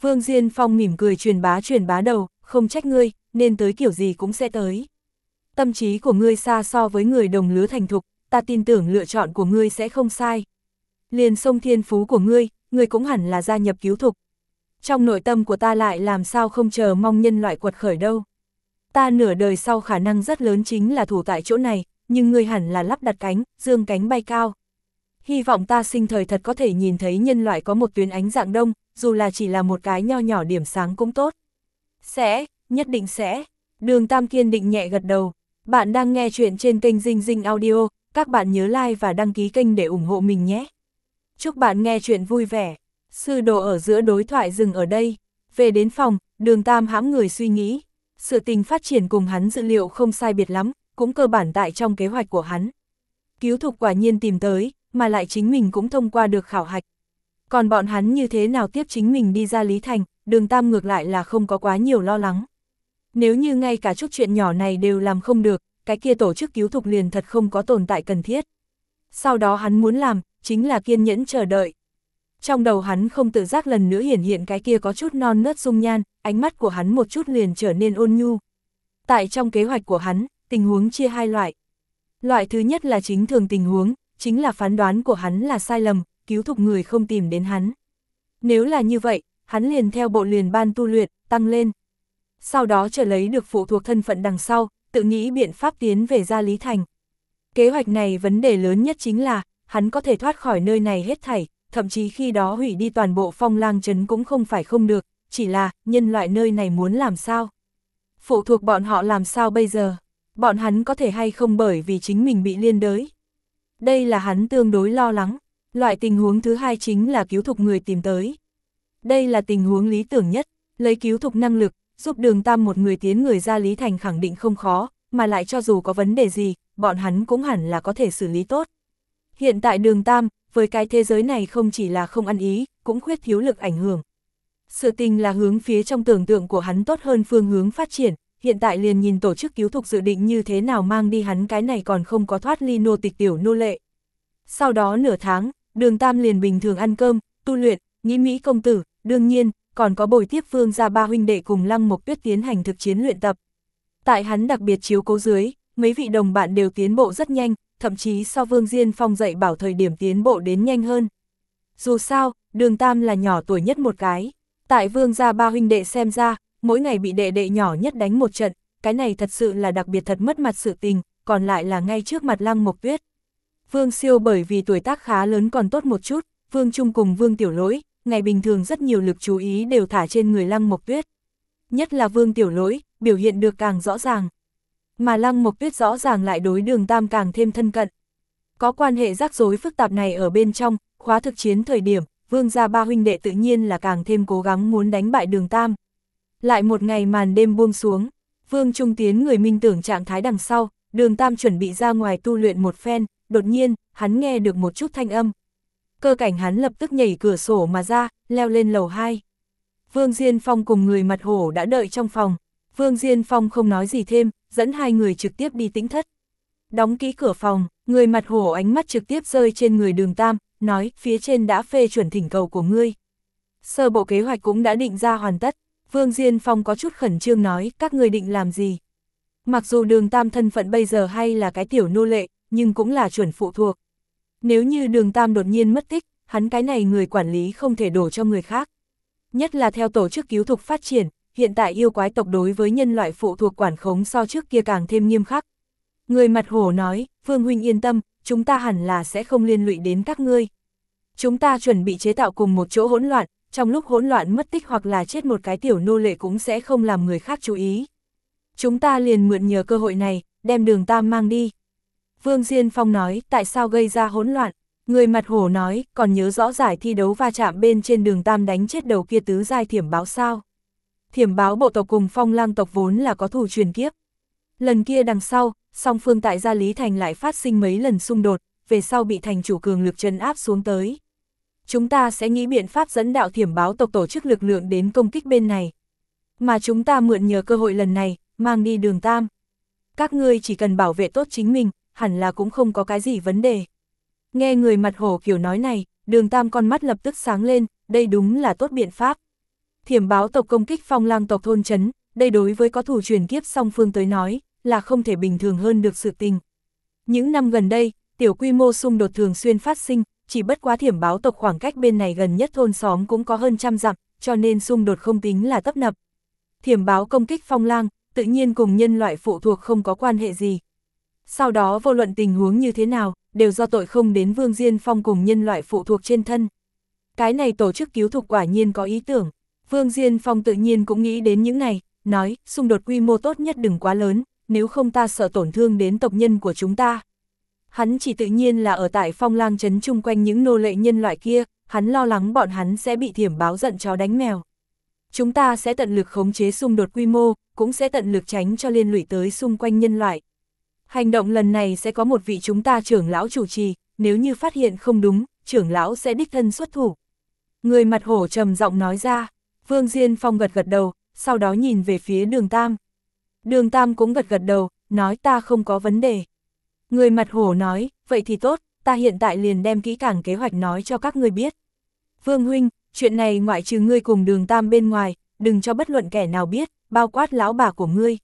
Vương Diên Phong mỉm cười truyền bá truyền bá đầu, không trách ngươi, nên tới kiểu gì cũng sẽ tới. Tâm trí của ngươi xa so với người đồng lứa thành thục, ta tin tưởng lựa chọn của ngươi sẽ không sai. Liền sông thiên phú của ngươi, ngươi cũng hẳn là gia nhập cứu thục. Trong nội tâm của ta lại làm sao không chờ mong nhân loại quật khởi đâu. Ta nửa đời sau khả năng rất lớn chính là thủ tại chỗ này, nhưng ngươi hẳn là lắp đặt cánh, dương cánh bay cao. Hy vọng ta sinh thời thật có thể nhìn thấy nhân loại có một tuyến ánh dạng đông, dù là chỉ là một cái nho nhỏ điểm sáng cũng tốt. Sẽ, nhất định sẽ. Đường Tam kiên định nhẹ gật đầu. Bạn đang nghe chuyện trên kênh Dinh Dinh Audio, các bạn nhớ like và đăng ký kênh để ủng hộ mình nhé. Chúc bạn nghe chuyện vui vẻ. Sư đồ ở giữa đối thoại dừng ở đây. Về đến phòng, đường Tam hãm người suy nghĩ. Sự tình phát triển cùng hắn dự liệu không sai biệt lắm, cũng cơ bản tại trong kế hoạch của hắn. Cứu thục quả nhiên tìm tới, mà lại chính mình cũng thông qua được khảo hạch. Còn bọn hắn như thế nào tiếp chính mình đi ra Lý Thành, đường Tam ngược lại là không có quá nhiều lo lắng. Nếu như ngay cả chút chuyện nhỏ này đều làm không được, cái kia tổ chức cứu thục liền thật không có tồn tại cần thiết. Sau đó hắn muốn làm, chính là kiên nhẫn chờ đợi. Trong đầu hắn không tự giác lần nữa hiển hiện cái kia có chút non nớt dung nhan, ánh mắt của hắn một chút liền trở nên ôn nhu. Tại trong kế hoạch của hắn, tình huống chia hai loại. Loại thứ nhất là chính thường tình huống, chính là phán đoán của hắn là sai lầm, cứu thục người không tìm đến hắn. Nếu là như vậy, hắn liền theo bộ liền ban tu luyện, tăng lên. Sau đó trở lấy được phụ thuộc thân phận đằng sau, tự nghĩ biện pháp tiến về gia Lý Thành. Kế hoạch này vấn đề lớn nhất chính là, hắn có thể thoát khỏi nơi này hết thảy, thậm chí khi đó hủy đi toàn bộ phong lang trấn cũng không phải không được, chỉ là, nhân loại nơi này muốn làm sao? Phụ thuộc bọn họ làm sao bây giờ? Bọn hắn có thể hay không bởi vì chính mình bị liên đới? Đây là hắn tương đối lo lắng. Loại tình huống thứ hai chính là cứu thục người tìm tới. Đây là tình huống lý tưởng nhất, lấy cứu thục năng lực, giúp đường tam một người tiến người ra Lý Thành khẳng định không khó, mà lại cho dù có vấn đề gì, bọn hắn cũng hẳn là có thể xử lý tốt. Hiện tại đường tam, với cái thế giới này không chỉ là không ăn ý, cũng khuyết thiếu lực ảnh hưởng. Sự tình là hướng phía trong tưởng tượng của hắn tốt hơn phương hướng phát triển, hiện tại liền nhìn tổ chức cứu thục dự định như thế nào mang đi hắn cái này còn không có thoát ly nô tịch tiểu nô lệ. Sau đó nửa tháng, đường tam liền bình thường ăn cơm, tu luyện, nghĩ Mỹ công tử, đương nhiên, còn có bồi tiếp phương ra ba huynh đệ cùng lăng mộc tuyết tiến hành thực chiến luyện tập. Tại hắn đặc biệt chiếu cố dưới, mấy vị đồng bạn đều tiến bộ rất nhanh, thậm chí so Vương Diên Phong dạy bảo thời điểm tiến bộ đến nhanh hơn. Dù sao, đường Tam là nhỏ tuổi nhất một cái. Tại Vương gia ba huynh đệ xem ra, mỗi ngày bị đệ đệ nhỏ nhất đánh một trận, cái này thật sự là đặc biệt thật mất mặt sự tình, còn lại là ngay trước mặt lăng mộc tuyết. Vương siêu bởi vì tuổi tác khá lớn còn tốt một chút, Vương Trung cùng Vương Tiểu Lỗi, ngày bình thường rất nhiều lực chú ý đều thả trên người lăng mộc tuyết. Nhất là Vương Tiểu Lỗi, biểu hiện được càng rõ ràng. Mà lăng mộc tuyết rõ ràng lại đối đường tam càng thêm thân cận. Có quan hệ rắc rối phức tạp này ở bên trong, khóa thực chiến thời điểm, vương gia ba huynh đệ tự nhiên là càng thêm cố gắng muốn đánh bại đường tam. Lại một ngày màn đêm buông xuống, vương trung tiến người minh tưởng trạng thái đằng sau, đường tam chuẩn bị ra ngoài tu luyện một phen, đột nhiên, hắn nghe được một chút thanh âm. Cơ cảnh hắn lập tức nhảy cửa sổ mà ra, leo lên lầu 2. Vương Diên Phong cùng người mặt hổ đã đợi trong phòng. Vương Diên Phong không nói gì thêm, dẫn hai người trực tiếp đi tĩnh thất. Đóng kỹ cửa phòng, người mặt hổ ánh mắt trực tiếp rơi trên người đường Tam, nói phía trên đã phê chuẩn thỉnh cầu của ngươi. Sơ bộ kế hoạch cũng đã định ra hoàn tất, Vương Diên Phong có chút khẩn trương nói các người định làm gì. Mặc dù đường Tam thân phận bây giờ hay là cái tiểu nô lệ, nhưng cũng là chuẩn phụ thuộc. Nếu như đường Tam đột nhiên mất tích, hắn cái này người quản lý không thể đổ cho người khác. Nhất là theo tổ chức cứu thục phát triển, hiện tại yêu quái tộc đối với nhân loại phụ thuộc quản khống so trước kia càng thêm nghiêm khắc. Người mặt hổ nói, phương Huynh yên tâm, chúng ta hẳn là sẽ không liên lụy đến các ngươi. Chúng ta chuẩn bị chế tạo cùng một chỗ hỗn loạn, trong lúc hỗn loạn mất tích hoặc là chết một cái tiểu nô lệ cũng sẽ không làm người khác chú ý. Chúng ta liền mượn nhờ cơ hội này, đem đường Tam mang đi. Vương Diên Phong nói, tại sao gây ra hỗn loạn? Người mặt hổ nói, còn nhớ rõ giải thi đấu va chạm bên trên đường Tam đánh chết đầu kia tứ giai thiểm báo sao? Thiểm báo bộ tộc cùng phong lang tộc vốn là có thù truyền kiếp. Lần kia đằng sau, song phương tại gia Lý Thành lại phát sinh mấy lần xung đột, về sau bị thành chủ cường lực chân áp xuống tới. Chúng ta sẽ nghĩ biện pháp dẫn đạo thiểm báo tộc tổ chức lực lượng đến công kích bên này. Mà chúng ta mượn nhờ cơ hội lần này, mang đi đường tam. Các ngươi chỉ cần bảo vệ tốt chính mình, hẳn là cũng không có cái gì vấn đề. Nghe người mặt hổ kiểu nói này, đường tam con mắt lập tức sáng lên, đây đúng là tốt biện pháp. Thiểm báo tộc công kích phong lang tộc thôn chấn, đây đối với có thủ truyền kiếp song phương tới nói, là không thể bình thường hơn được sự tình. Những năm gần đây, tiểu quy mô xung đột thường xuyên phát sinh, chỉ bất quá thiểm báo tộc khoảng cách bên này gần nhất thôn xóm cũng có hơn trăm dặm, cho nên xung đột không tính là tấp nập. Thiểm báo công kích phong lang, tự nhiên cùng nhân loại phụ thuộc không có quan hệ gì. Sau đó vô luận tình huống như thế nào, đều do tội không đến Vương Diên Phong cùng nhân loại phụ thuộc trên thân. Cái này tổ chức cứu thục quả nhiên có ý tưởng. Vương Diên Phong tự nhiên cũng nghĩ đến những này, nói, xung đột quy mô tốt nhất đừng quá lớn, nếu không ta sợ tổn thương đến tộc nhân của chúng ta. Hắn chỉ tự nhiên là ở tại phong lang trấn chung quanh những nô lệ nhân loại kia, hắn lo lắng bọn hắn sẽ bị thiểm báo giận chó đánh mèo. Chúng ta sẽ tận lực khống chế xung đột quy mô, cũng sẽ tận lực tránh cho liên lụy tới xung quanh nhân loại. Hành động lần này sẽ có một vị chúng ta trưởng lão chủ trì, nếu như phát hiện không đúng, trưởng lão sẽ đích thân xuất thủ. Người mặt hổ trầm giọng nói ra, Vương Diên Phong gật gật đầu, sau đó nhìn về phía đường Tam. Đường Tam cũng gật gật đầu, nói ta không có vấn đề. Người mặt hổ nói, vậy thì tốt, ta hiện tại liền đem kỹ càng kế hoạch nói cho các ngươi biết. Vương Huynh, chuyện này ngoại trừ ngươi cùng đường Tam bên ngoài, đừng cho bất luận kẻ nào biết, bao quát lão bà của ngươi.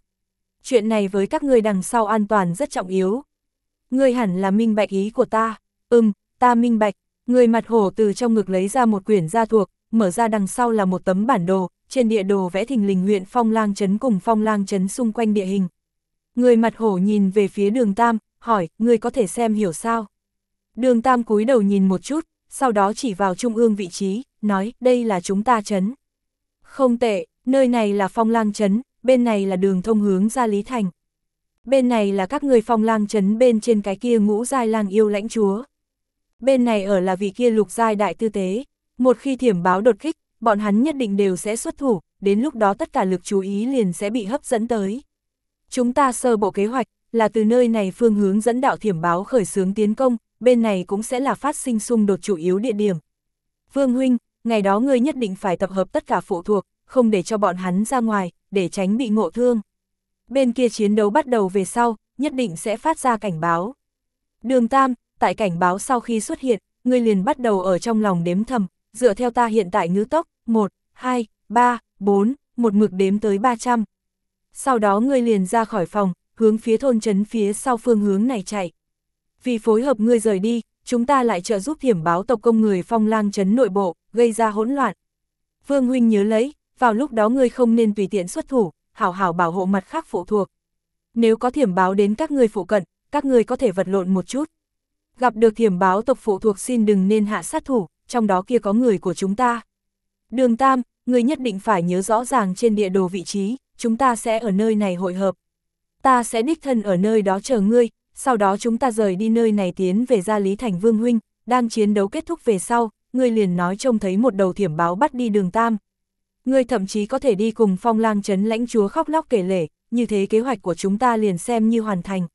Chuyện này với các ngươi đằng sau an toàn rất trọng yếu. Ngươi hẳn là minh bạch ý của ta. Ừm, ta minh bạch. Người mặt hổ từ trong ngực lấy ra một quyển gia thuộc, mở ra đằng sau là một tấm bản đồ, trên địa đồ vẽ thình lình huyện Phong Lang Trấn cùng Phong Lang Trấn xung quanh địa hình. Người mặt hổ nhìn về phía đường Tam, hỏi, người có thể xem hiểu sao? Đường Tam cúi đầu nhìn một chút, sau đó chỉ vào trung ương vị trí, nói, đây là chúng ta trấn. Không tệ, nơi này là Phong Lang Trấn, bên này là đường thông hướng ra Lý Thành. Bên này là các người Phong Lang Trấn bên trên cái kia ngũ giai lang yêu lãnh chúa. Bên này ở là vị kia lục giai đại tư tế. Một khi thiểm báo đột kích, bọn hắn nhất định đều sẽ xuất thủ, đến lúc đó tất cả lực chú ý liền sẽ bị hấp dẫn tới. Chúng ta sơ bộ kế hoạch, là từ nơi này phương hướng dẫn đạo thiểm báo khởi xướng tiến công, bên này cũng sẽ là phát sinh xung đột chủ yếu địa điểm. Vương Huynh, ngày đó ngươi nhất định phải tập hợp tất cả phụ thuộc, không để cho bọn hắn ra ngoài, để tránh bị ngộ thương. Bên kia chiến đấu bắt đầu về sau, nhất định sẽ phát ra cảnh báo. Đường Tam, tại cảnh báo sau khi xuất hiện, ngươi liền bắt đầu ở trong lòng đếm thầm, dựa theo ta hiện tại ngữ tốc, 1, 2, 3, 4, một mực đếm tới 300. Sau đó ngươi liền ra khỏi phòng, hướng phía thôn trấn phía sau phương hướng này chạy. Vì phối hợp ngươi rời đi, chúng ta lại trợ giúp thiểm báo tộc công người phong lang trấn nội bộ, gây ra hỗn loạn. Vương Huynh nhớ lấy, vào lúc đó ngươi không nên tùy tiện xuất thủ, hảo hảo bảo hộ mặt khác phụ thuộc. Nếu có thiểm báo đến các ngươi phụ cận, các ngươi có thể vật lộn một chút. Gặp được thiểm báo tộc phụ thuộc xin đừng nên hạ sát thủ, trong đó kia có người của chúng ta. Đường Tam, người nhất định phải nhớ rõ ràng trên địa đồ vị trí, chúng ta sẽ ở nơi này hội hợp. Ta sẽ đích thân ở nơi đó chờ ngươi, sau đó chúng ta rời đi nơi này tiến về gia Lý Thành Vương Huynh, đang chiến đấu kết thúc về sau, ngươi liền nói trông thấy một đầu thiểm báo bắt đi đường Tam. Ngươi thậm chí có thể đi cùng phong lang chấn lãnh chúa khóc lóc kể lể, như thế kế hoạch của chúng ta liền xem như hoàn thành.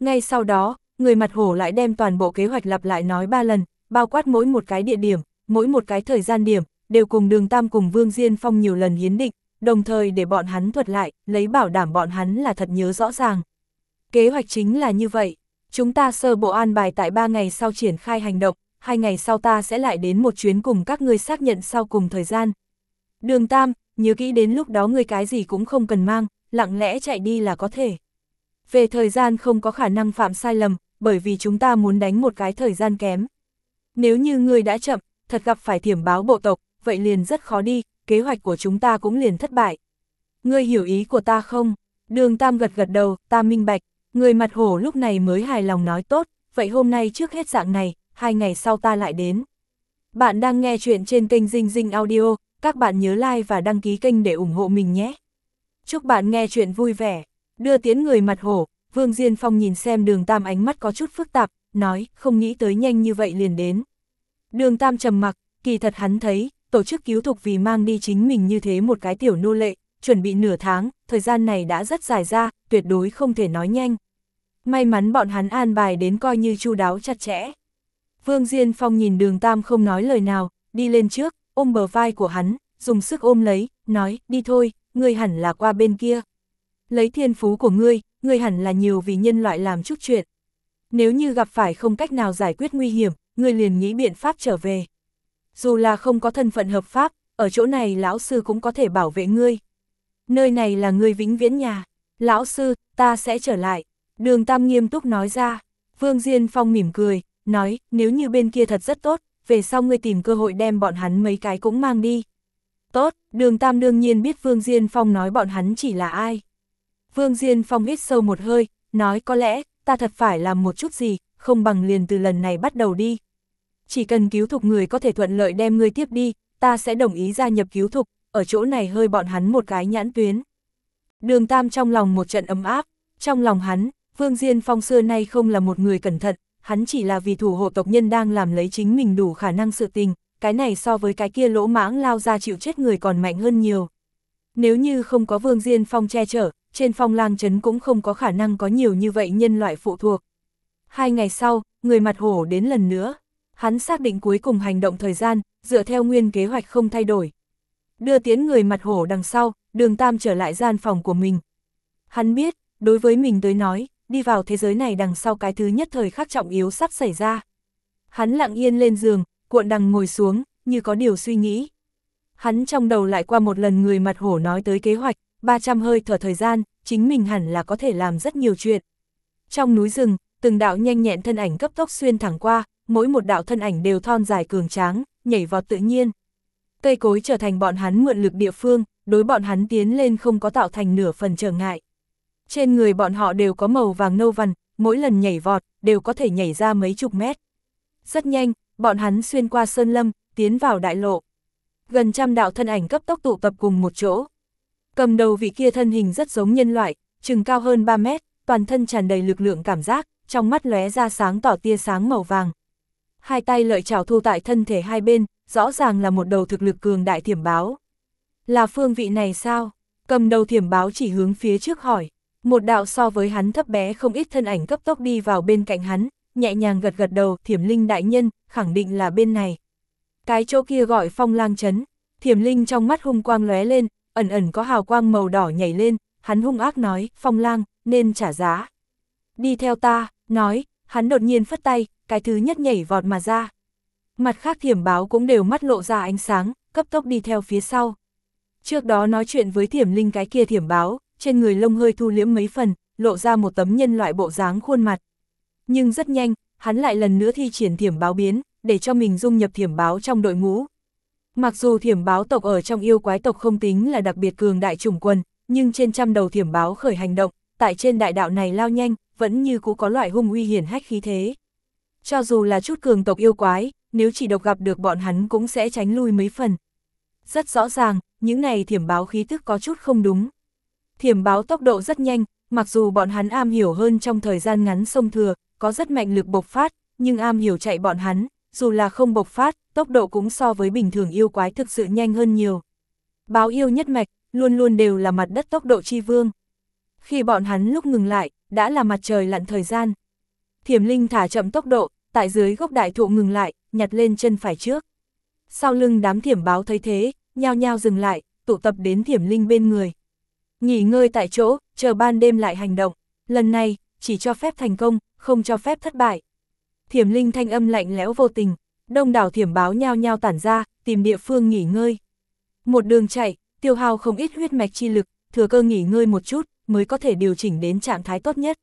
Ngay sau đó, người mặt hổ lại đem toàn bộ kế hoạch lặp lại nói ba lần, bao quát mỗi một cái địa điểm, mỗi một cái thời gian điểm, đều cùng đường Tam cùng Vương Diên Phong nhiều lần hiến định, đồng thời để bọn hắn thuật lại, lấy bảo đảm bọn hắn là thật nhớ rõ ràng. Kế hoạch chính là như vậy, chúng ta sơ bộ an bài tại 3 ngày sau triển khai hành động, hai ngày sau ta sẽ lại đến một chuyến cùng các ngươi xác nhận sau cùng thời gian. Đường Tam, nhớ kỹ đến lúc đó ngươi cái gì cũng không cần mang, lặng lẽ chạy đi là có thể. Về thời gian không có khả năng phạm sai lầm, bởi vì chúng ta muốn đánh một cái thời gian kém. Nếu như ngươi đã chậm, thật gặp phải thiểm báo bộ tộc, vậy liền rất khó đi, kế hoạch của chúng ta cũng liền thất bại. Ngươi hiểu ý của ta không? Đường Tam gật gật đầu, ta minh bạch, người mặt hổ lúc này mới hài lòng nói tốt, vậy hôm nay trước hết dạng này, hai ngày sau ta lại đến. Bạn đang nghe chuyện trên kênh Dinh Dinh Audio, các bạn nhớ like và đăng ký kênh để ủng hộ mình nhé. Chúc bạn nghe chuyện vui vẻ. Đưa tiến người mặt hổ, Vương Diên Phong nhìn xem đường Tam ánh mắt có chút phức tạp, nói, không nghĩ tới nhanh như vậy liền đến. Đường Tam trầm mặc, kỳ thật hắn thấy, tổ chức cứu thục vì mang đi chính mình như thế một cái tiểu nô lệ, chuẩn bị nửa tháng, thời gian này đã rất dài ra, tuyệt đối không thể nói nhanh. May mắn bọn hắn an bài đến coi như chu đáo chặt chẽ. Vương Diên Phong nhìn đường Tam không nói lời nào, đi lên trước, ôm bờ vai của hắn, dùng sức ôm lấy, nói, đi thôi, ngươi hẳn là qua bên kia. Lấy thiên phú của ngươi, ngươi hẳn là nhiều vì nhân loại làm chút chuyện. Nếu như gặp phải không cách nào giải quyết nguy hiểm, ngươi liền nghĩ biện pháp trở về. Dù là không có thân phận hợp pháp, ở chỗ này lão sư cũng có thể bảo vệ ngươi. Nơi này là ngươi vĩnh viễn nhà. Lão sư, ta sẽ trở lại. Đường Tam nghiêm túc nói ra. Vương Diên Phong mỉm cười, nói, nếu như bên kia thật rất tốt, về sau ngươi tìm cơ hội đem bọn hắn mấy cái cũng mang đi. Tốt, đường Tam đương nhiên biết Vương Diên Phong nói bọn hắn chỉ là ai. Vương Diên Phong hít sâu một hơi, nói có lẽ, ta thật phải làm một chút gì, không bằng liền từ lần này bắt đầu đi. Chỉ cần cứu thục người có thể thuận lợi đem ngươi tiếp đi, ta sẽ đồng ý gia nhập cứu thục, ở chỗ này hơi bọn hắn một cái nhãn tuyến. Đường Tam trong lòng một trận ấm áp, trong lòng hắn, Vương Diên Phong xưa nay không là một người cẩn thận, hắn chỉ là vì thủ hộ tộc nhân đang làm lấy chính mình đủ khả năng sự tình, cái này so với cái kia lỗ mãng lao ra chịu chết người còn mạnh hơn nhiều. Nếu như không có Vương Diên Phong che chở, trên phong lang trấn cũng không có khả năng có nhiều như vậy nhân loại phụ thuộc. Hai ngày sau, người mặt hổ đến lần nữa. Hắn xác định cuối cùng hành động thời gian, dựa theo nguyên kế hoạch không thay đổi. Đưa tiến người mặt hổ đằng sau, đường Tam trở lại gian phòng của mình. Hắn biết, đối với mình tới nói, đi vào thế giới này đằng sau cái thứ nhất thời khắc trọng yếu sắp xảy ra. Hắn lặng yên lên giường, cuộn đằng ngồi xuống, như có điều suy nghĩ. Hắn trong đầu lại qua một lần người mặt hổ nói tới kế hoạch, 300 hơi thở thời gian, chính mình hẳn là có thể làm rất nhiều chuyện. Trong núi rừng, từng đạo nhanh nhẹn thân ảnh cấp tốc xuyên thẳng qua, mỗi một đạo thân ảnh đều thon dài cường tráng, nhảy vọt tự nhiên. Cây cối trở thành bọn hắn mượn lực địa phương, đối bọn hắn tiến lên không có tạo thành nửa phần trở ngại. Trên người bọn họ đều có màu vàng nâu vằn, mỗi lần nhảy vọt, đều có thể nhảy ra mấy chục mét. Rất nhanh, bọn hắn xuyên qua sơn lâm, tiến vào đại lộ. Gần trăm đạo thân ảnh cấp tốc tụ tập cùng một chỗ. Cầm đầu vị kia thân hình rất giống nhân loại, chừng cao hơn 3 mét, toàn thân tràn đầy lực lượng cảm giác, trong mắt lóe ra sáng tỏ tia sáng màu vàng. Hai tay lợi trào thu tại thân thể hai bên, rõ ràng là một đầu thực lực cường đại thiểm báo. Là phương vị này sao? Cầm đầu thiểm báo chỉ hướng phía trước hỏi. Một đạo so với hắn thấp bé không ít thân ảnh cấp tốc đi vào bên cạnh hắn, nhẹ nhàng gật gật đầu, thiểm linh đại nhân, khẳng định là bên này. Cái chỗ kia gọi phong lang chấn, thiểm linh trong mắt hung quang lóe lên, ẩn ẩn có hào quang màu đỏ nhảy lên, hắn hung ác nói, phong lang, nên trả giá. Đi theo ta, nói, hắn đột nhiên phất tay, cái thứ nhất nhảy vọt mà ra. Mặt khác thiểm báo cũng đều mắt lộ ra ánh sáng, cấp tốc đi theo phía sau. Trước đó nói chuyện với thiểm linh cái kia thiểm báo, trên người lông hơi thu liễm mấy phần, lộ ra một tấm nhân loại bộ dáng khuôn mặt. Nhưng rất nhanh, hắn lại lần nữa thi triển thiểm báo biến, để cho mình dung nhập thiểm báo trong đội ngũ. Mặc dù thiểm báo tộc ở trong yêu quái tộc không tính là đặc biệt cường đại chủng quân, nhưng trên trăm đầu thiểm báo khởi hành động, tại trên đại đạo này lao nhanh, vẫn như cũ có loại hung uy hiển hách khí thế. Cho dù là chút cường tộc yêu quái, nếu chỉ độc gặp được bọn hắn cũng sẽ tránh lui mấy phần. Rất rõ ràng, những này thiểm báo khí tức có chút không đúng. Thiểm báo tốc độ rất nhanh, mặc dù bọn hắn am hiểu hơn trong thời gian ngắn sông thừa, có rất mạnh lực bộc phát, nhưng am hiểu chạy bọn hắn, dù là không bộc phát, tốc độ cũng so với bình thường yêu quái thực sự nhanh hơn nhiều. Báo yêu nhất mạch, luôn luôn đều là mặt đất tốc độ chi vương. Khi bọn hắn lúc ngừng lại, đã là mặt trời lặn thời gian. Thiểm Linh thả chậm tốc độ, tại dưới gốc đại thụ ngừng lại, nhặt lên chân phải trước. Sau lưng đám thiểm báo thấy thế, nhao nhao dừng lại, tụ tập đến Thiểm Linh bên người. Nghỉ ngơi tại chỗ, chờ ban đêm lại hành động. Lần này, chỉ cho phép thành công, không cho phép thất bại. Thiểm Linh thanh âm lạnh lẽo vô tình, đông đảo thiểm báo nhao nhao tản ra, tìm địa phương nghỉ ngơi. Một đường chạy, tiêu hao không ít huyết mạch chi lực, thừa cơ nghỉ ngơi một chút, mới có thể điều chỉnh đến trạng thái tốt nhất.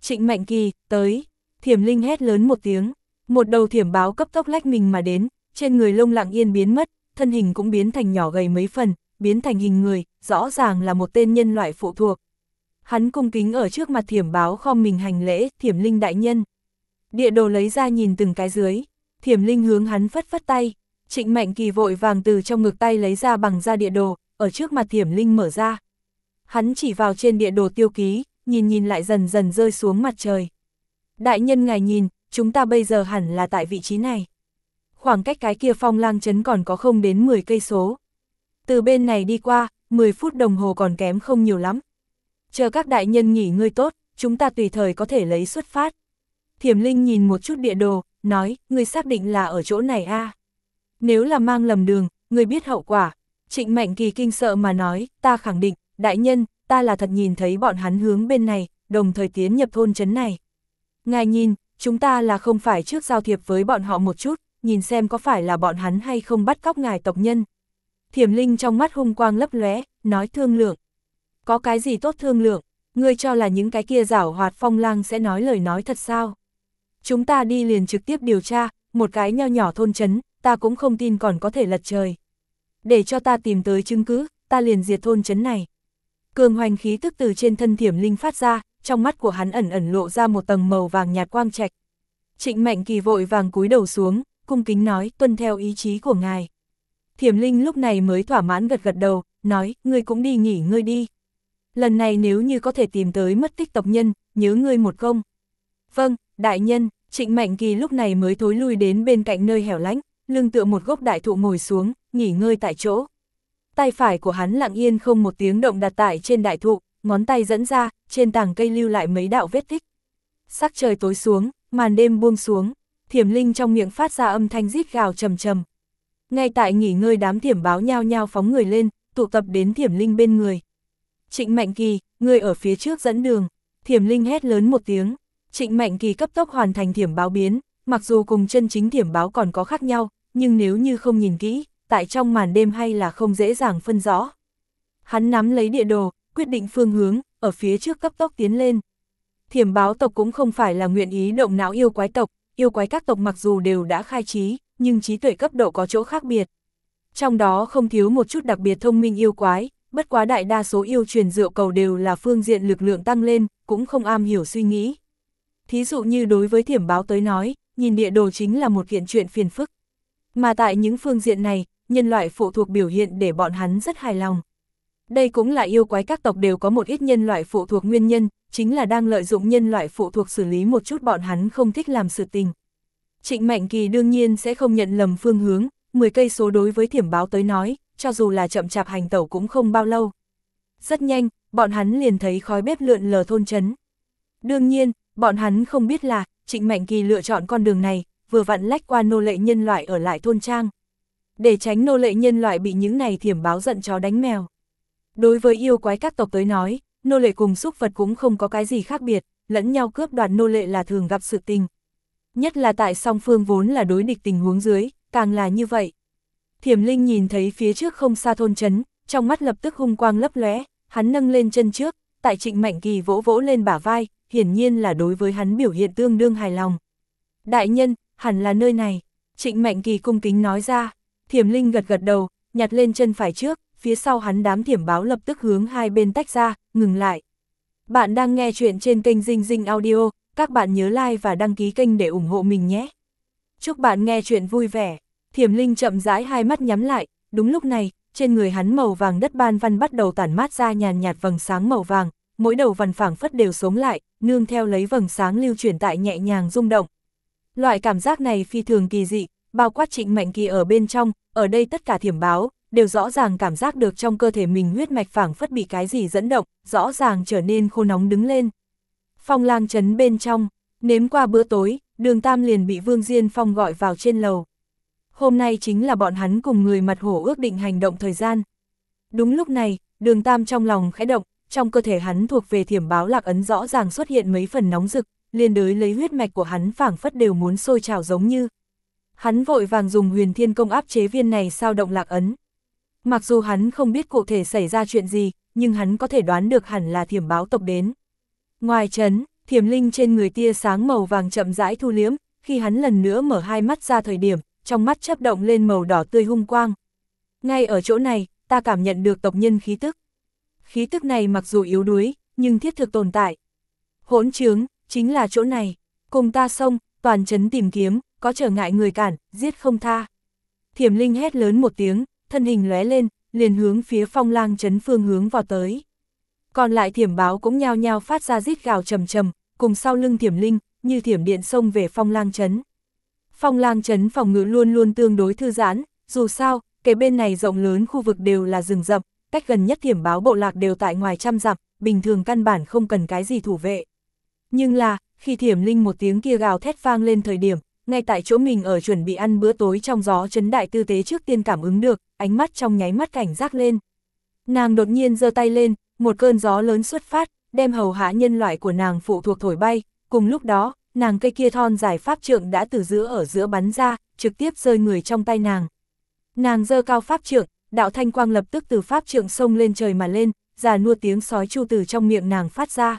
Trịnh Mạnh Kỳ, tới, thiểm linh hét lớn một tiếng, một đầu thiểm báo cấp tốc lách mình mà đến, trên người lông lặng yên biến mất, thân hình cũng biến thành nhỏ gầy mấy phần, biến thành hình người, rõ ràng là một tên nhân loại phụ thuộc. Hắn cung kính ở trước mặt thiểm báo khom mình hành lễ, thiểm linh đại nhân. Địa đồ lấy ra nhìn từng cái dưới, thiểm linh hướng hắn phất phất tay, trịnh mạnh kỳ vội vàng từ trong ngực tay lấy ra bằng ra địa đồ, ở trước mặt thiểm linh mở ra. Hắn chỉ vào trên địa đồ tiêu ký, nhìn nhìn lại dần dần rơi xuống mặt trời. Đại nhân ngài nhìn, chúng ta bây giờ hẳn là tại vị trí này. Khoảng cách cái kia phong lang chấn còn có không đến 10 cây số. Từ bên này đi qua, 10 phút đồng hồ còn kém không nhiều lắm. Chờ các đại nhân nghỉ ngơi tốt, chúng ta tùy thời có thể lấy xuất phát. Thiểm Linh nhìn một chút địa đồ, nói, người xác định là ở chỗ này a Nếu là mang lầm đường, người biết hậu quả. Trịnh Mạnh Kỳ kinh sợ mà nói, ta khẳng định, đại nhân, ta là thật nhìn thấy bọn hắn hướng bên này, đồng thời tiến nhập thôn trấn này. Ngài nhìn, chúng ta là không phải trước giao thiệp với bọn họ một chút, nhìn xem có phải là bọn hắn hay không bắt cóc ngài tộc nhân. Thiểm Linh trong mắt hung quang lấp lóe, nói thương lượng. Có cái gì tốt thương lượng, ngươi cho là những cái kia giảo hoạt phong lang sẽ nói lời nói thật sao? Chúng ta đi liền trực tiếp điều tra, một cái nho nhỏ thôn chấn, ta cũng không tin còn có thể lật trời. Để cho ta tìm tới chứng cứ, ta liền diệt thôn chấn này. Cường hoành khí tức từ trên thân thiểm linh phát ra, trong mắt của hắn ẩn ẩn lộ ra một tầng màu vàng nhạt quang trạch. Trịnh Mạnh Kỳ vội vàng cúi đầu xuống, cung kính nói, tuân theo ý chí của ngài. Thiểm Linh lúc này mới thỏa mãn gật gật đầu, nói, ngươi cũng đi nghỉ ngươi đi. Lần này nếu như có thể tìm tới mất tích tộc nhân, nhớ ngươi một công. Vâng, đại nhân, Trịnh Mạnh Kỳ lúc này mới thối lui đến bên cạnh nơi hẻo lánh, lưng tựa một gốc đại thụ ngồi xuống, nghỉ ngơi tại chỗ. Tay phải của hắn lặng yên không một tiếng động đặt tại trên đại thụ, ngón tay dẫn ra, trên tảng cây lưu lại mấy đạo vết tích. Sắc trời tối xuống, màn đêm buông xuống, thiểm linh trong miệng phát ra âm thanh rít gào trầm trầm. Ngay tại nghỉ ngơi đám thiểm báo nhao nhao phóng người lên, tụ tập đến thiểm linh bên người. Trịnh Mạnh Kỳ, người ở phía trước dẫn đường, thiểm linh hét lớn một tiếng. Trịnh Mạnh Kỳ cấp tốc hoàn thành thiểm báo biến, mặc dù cùng chân chính thiểm báo còn có khác nhau, nhưng nếu như không nhìn kỹ, tại trong màn đêm hay là không dễ dàng phân rõ. Hắn nắm lấy địa đồ, quyết định phương hướng, ở phía trước cấp tốc tiến lên. Thiểm báo tộc cũng không phải là nguyện ý động não yêu quái tộc, yêu quái các tộc mặc dù đều đã khai trí, nhưng trí tuệ cấp độ có chỗ khác biệt. Trong đó không thiếu một chút đặc biệt thông minh yêu quái, bất quá đại đa số yêu truyền rượu cầu đều là phương diện lực lượng tăng lên, cũng không am hiểu suy nghĩ. Thí dụ như đối với thiểm báo tới nói, nhìn địa đồ chính là một kiện chuyện phiền phức. Mà tại những phương diện này, nhân loại phụ thuộc biểu hiện để bọn hắn rất hài lòng. Đây cũng là yêu quái các tộc đều có một ít nhân loại phụ thuộc nguyên nhân, chính là đang lợi dụng nhân loại phụ thuộc xử lý một chút bọn hắn không thích làm sự tình. Trịnh Mạnh Kỳ đương nhiên sẽ không nhận lầm phương hướng, 10 cây số đối với thiểm báo tới nói, cho dù là chậm chạp hành tẩu cũng không bao lâu. Rất nhanh, bọn hắn liền thấy khói bếp lượn lờ thôn chấn. Đương nhiên, bọn hắn không biết là, Trịnh Mạnh Kỳ lựa chọn con đường này, vừa vặn lách qua nô lệ nhân loại ở lại thôn trang. Để tránh nô lệ nhân loại bị những này thiểm báo giận chó đánh mèo. Đối với yêu quái các tộc tới nói, nô lệ cùng xúc vật cũng không có cái gì khác biệt, lẫn nhau cướp đoạt nô lệ là thường gặp sự tình. Nhất là tại song phương vốn là đối địch tình huống dưới, càng là như vậy. Thiểm Linh nhìn thấy phía trước không xa thôn chấn, trong mắt lập tức hung quang lấp lóe, hắn nâng lên chân trước, tại Trịnh Mạnh Kỳ vỗ vỗ lên bả vai, hiển nhiên là đối với hắn biểu hiện tương đương hài lòng. Đại nhân, hẳn là nơi này, Trịnh Mạnh Kỳ cung kính nói ra, Thiểm Linh gật gật đầu, nhặt lên chân phải trước, phía sau hắn đám thiểm báo lập tức hướng hai bên tách ra, ngừng lại. Bạn đang nghe chuyện trên kênh Dinh Dinh Audio, các bạn nhớ like và đăng ký kênh để ủng hộ mình nhé. Chúc bạn nghe chuyện vui vẻ. Thiểm Linh chậm rãi hai mắt nhắm lại, đúng lúc này, trên người hắn màu vàng đất ban văn bắt đầu tản mát ra nhàn nhạt vầng sáng màu vàng, mỗi đầu vằn phẳng phất đều sống lại, nương theo lấy vầng sáng lưu chuyển tại nhẹ nhàng rung động. Loại cảm giác này phi thường kỳ dị, bao quát trịnh mạnh kỳ ở bên trong, ở đây tất cả thiểm báo, đều rõ ràng cảm giác được trong cơ thể mình huyết mạch phảng phất bị cái gì dẫn động, rõ ràng trở nên khô nóng đứng lên. Phong lang chấn bên trong, Nếm qua bữa tối, đường Tam liền bị Vương Diên Phong gọi vào trên lầu. Hôm nay chính là bọn hắn cùng người mặt hổ ước định hành động thời gian. Đúng lúc này, đường Tam trong lòng khẽ động, trong cơ thể hắn thuộc về thiểm báo lạc ấn rõ ràng xuất hiện mấy phần nóng rực, liên đới lấy huyết mạch của hắn phảng phất đều muốn sôi trào giống như. Hắn vội vàng dùng huyền thiên công áp chế viên này sao động lạc ấn. Mặc dù hắn không biết cụ thể xảy ra chuyện gì, nhưng hắn có thể đoán được hẳn là thiểm báo tộc đến. Ngoài chấn, thiểm linh trên người tia sáng màu vàng chậm rãi thu liếm, khi hắn lần nữa mở hai mắt ra thời điểm, trong mắt chấp động lên màu đỏ tươi hung quang. Ngay ở chỗ này, ta cảm nhận được tộc nhân khí tức. Khí tức này mặc dù yếu đuối, nhưng thiết thực tồn tại. Hỗn trướng, chính là chỗ này. Cùng ta xông, toàn chấn tìm kiếm, có trở ngại người cản, giết không tha. Thiểm linh hét lớn một tiếng, thân hình lóe lên, liền hướng phía phong lang chấn phương hướng vào tới. Còn lại thiểm báo cũng nhao nhao phát ra rít gào trầm trầm, cùng sau lưng thiểm linh, như thiểm điện xông về phong lang chấn. Phong lang chấn phòng ngự luôn luôn tương đối thư giãn, dù sao, kể bên này rộng lớn khu vực đều là rừng rậm, cách gần nhất thiểm báo bộ lạc đều tại ngoài trăm dặm, bình thường căn bản không cần cái gì thủ vệ. Nhưng là, khi thiểm linh một tiếng kia gào thét vang lên thời điểm, ngay tại chỗ mình ở chuẩn bị ăn bữa tối trong gió chấn đại tư tế trước tiên cảm ứng được, ánh mắt trong nháy mắt cảnh giác lên. Nàng đột nhiên giơ tay lên, một cơn gió lớn xuất phát, đem hầu hạ nhân loại của nàng phụ thuộc thổi bay, cùng lúc đó, nàng cây kia thon dài pháp trượng đã từ giữa ở giữa bắn ra, trực tiếp rơi người trong tay nàng. Nàng giơ cao pháp trượng, đạo thanh quang lập tức từ pháp trượng sông lên trời mà lên, già nua tiếng sói chu từ trong miệng nàng phát ra.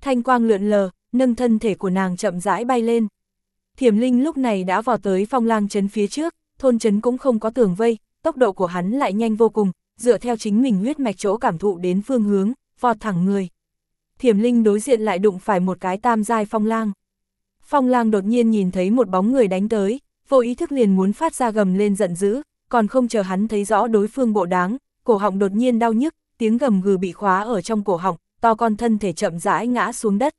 Thanh quang lượn lờ, nâng thân thể của nàng chậm rãi bay lên. Thiểm linh lúc này đã vào tới phong lang trấn phía trước, thôn trấn cũng không có tường vây, tốc độ của hắn lại nhanh vô cùng, dựa theo chính mình huyết mạch chỗ cảm thụ đến phương hướng, vọt thẳng người. Thiểm linh đối diện lại đụng phải một cái tam giai phong lang. Phong lang đột nhiên nhìn thấy một bóng người đánh tới, vô ý thức liền muốn phát ra gầm lên giận dữ, còn không chờ hắn thấy rõ đối phương bộ đáng, cổ họng đột nhiên đau nhức, tiếng gầm gừ bị khóa ở trong cổ họng, to con thân thể chậm rãi ngã xuống đất.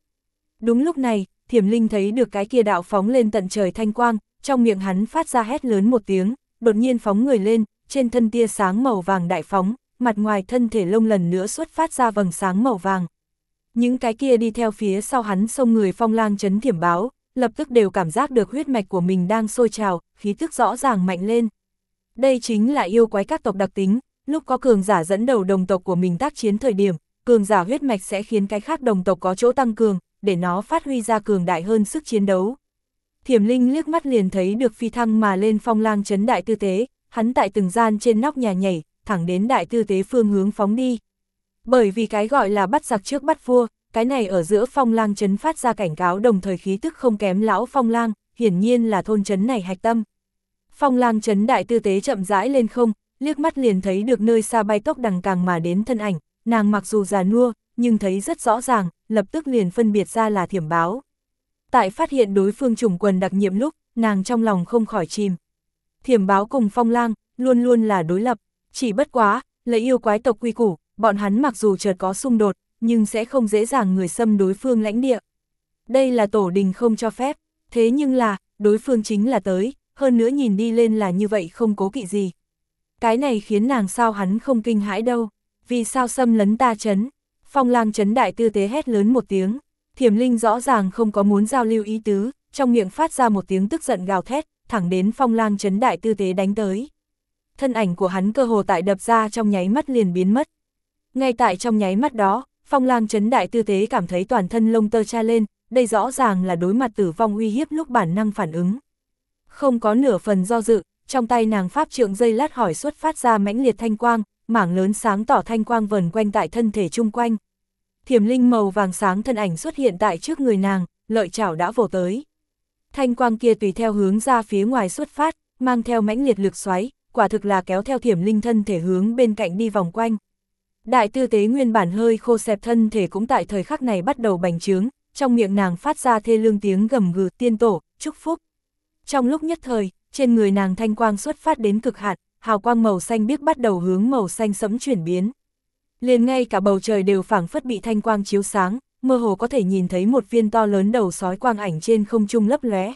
Đúng lúc này, thiểm linh thấy được cái kia đạo phóng lên tận trời thanh quang, trong miệng hắn phát ra hét lớn một tiếng, đột nhiên phóng người lên, trên thân tia sáng màu vàng đại phóng, mặt ngoài thân thể lông lần nữa xuất phát ra vầng sáng màu vàng. Những cái kia đi theo phía sau hắn xông người phong lang chấn thiểm báo, lập tức đều cảm giác được huyết mạch của mình đang sôi trào, khí thức rõ ràng mạnh lên. Đây chính là yêu quái các tộc đặc tính, lúc có cường giả dẫn đầu đồng tộc của mình tác chiến thời điểm, cường giả huyết mạch sẽ khiến cái khác đồng tộc có chỗ tăng cường, để nó phát huy ra cường đại hơn sức chiến đấu. Thiểm Linh liếc mắt liền thấy được phi thăng mà lên phong lang chấn đại tư tế, hắn tại từng gian trên nóc nhà nhảy, thẳng đến đại tư tế phương hướng phóng đi. Bởi vì cái gọi là bắt giặc trước bắt vua, cái này ở giữa phong lang chấn phát ra cảnh cáo đồng thời khí tức không kém lão phong lang, hiển nhiên là thôn chấn này hạch tâm. Phong lang chấn đại tư tế chậm rãi lên không, liếc mắt liền thấy được nơi xa bay tốc đằng càng mà đến thân ảnh, nàng mặc dù già nua, nhưng thấy rất rõ ràng, lập tức liền phân biệt ra là thiểm báo. Tại phát hiện đối phương trùng quần đặc nhiệm lúc, nàng trong lòng không khỏi chìm. Thiểm báo cùng phong lang, luôn luôn là đối lập, chỉ bất quá, lấy yêu quái tộc quy củ, bọn hắn mặc dù chợt có xung đột, nhưng sẽ không dễ dàng người xâm đối phương lãnh địa. Đây là tổ đình không cho phép, thế nhưng là, đối phương chính là tới, hơn nữa nhìn đi lên là như vậy không cố kỵ gì. Cái này khiến nàng sao hắn không kinh hãi đâu, vì sao xâm lấn ta chấn. Phong lang chấn đại tư tế hét lớn một tiếng, thiểm linh rõ ràng không có muốn giao lưu ý tứ, trong miệng phát ra một tiếng tức giận gào thét, thẳng đến phong lang chấn đại tư tế đánh tới. Thân ảnh của hắn cơ hồ tại đập ra trong nháy mắt liền biến mất. Ngay tại trong nháy mắt đó, phong lang chấn đại tư tế cảm thấy toàn thân lông tơ cha lên, đây rõ ràng là đối mặt tử vong uy hiếp lúc bản năng phản ứng. Không có nửa phần do dự, trong tay nàng pháp trượng dây lát hỏi xuất phát ra mãnh liệt thanh quang, mảng lớn sáng tỏ thanh quang vần quanh tại thân thể chung quanh. Thiểm linh màu vàng sáng thân ảnh xuất hiện tại trước người nàng, lợi chảo đã vồ tới. Thanh quang kia tùy theo hướng ra phía ngoài xuất phát, mang theo mãnh liệt lực xoáy, quả thực là kéo theo thiểm linh thân thể hướng bên cạnh đi vòng quanh. Đại tư tế nguyên bản hơi khô xẹp thân thể cũng tại thời khắc này bắt đầu bành trướng, trong miệng nàng phát ra thê lương tiếng gầm gừ tiên tổ, chúc phúc. Trong lúc nhất thời, trên người nàng thanh quang xuất phát đến cực hạn, hào quang màu xanh biếc bắt đầu hướng màu xanh sẫm chuyển biến. Liền ngay cả bầu trời đều phảng phất bị thanh quang chiếu sáng, mơ hồ có thể nhìn thấy một viên to lớn đầu sói quang ảnh trên không trung lấp lóe.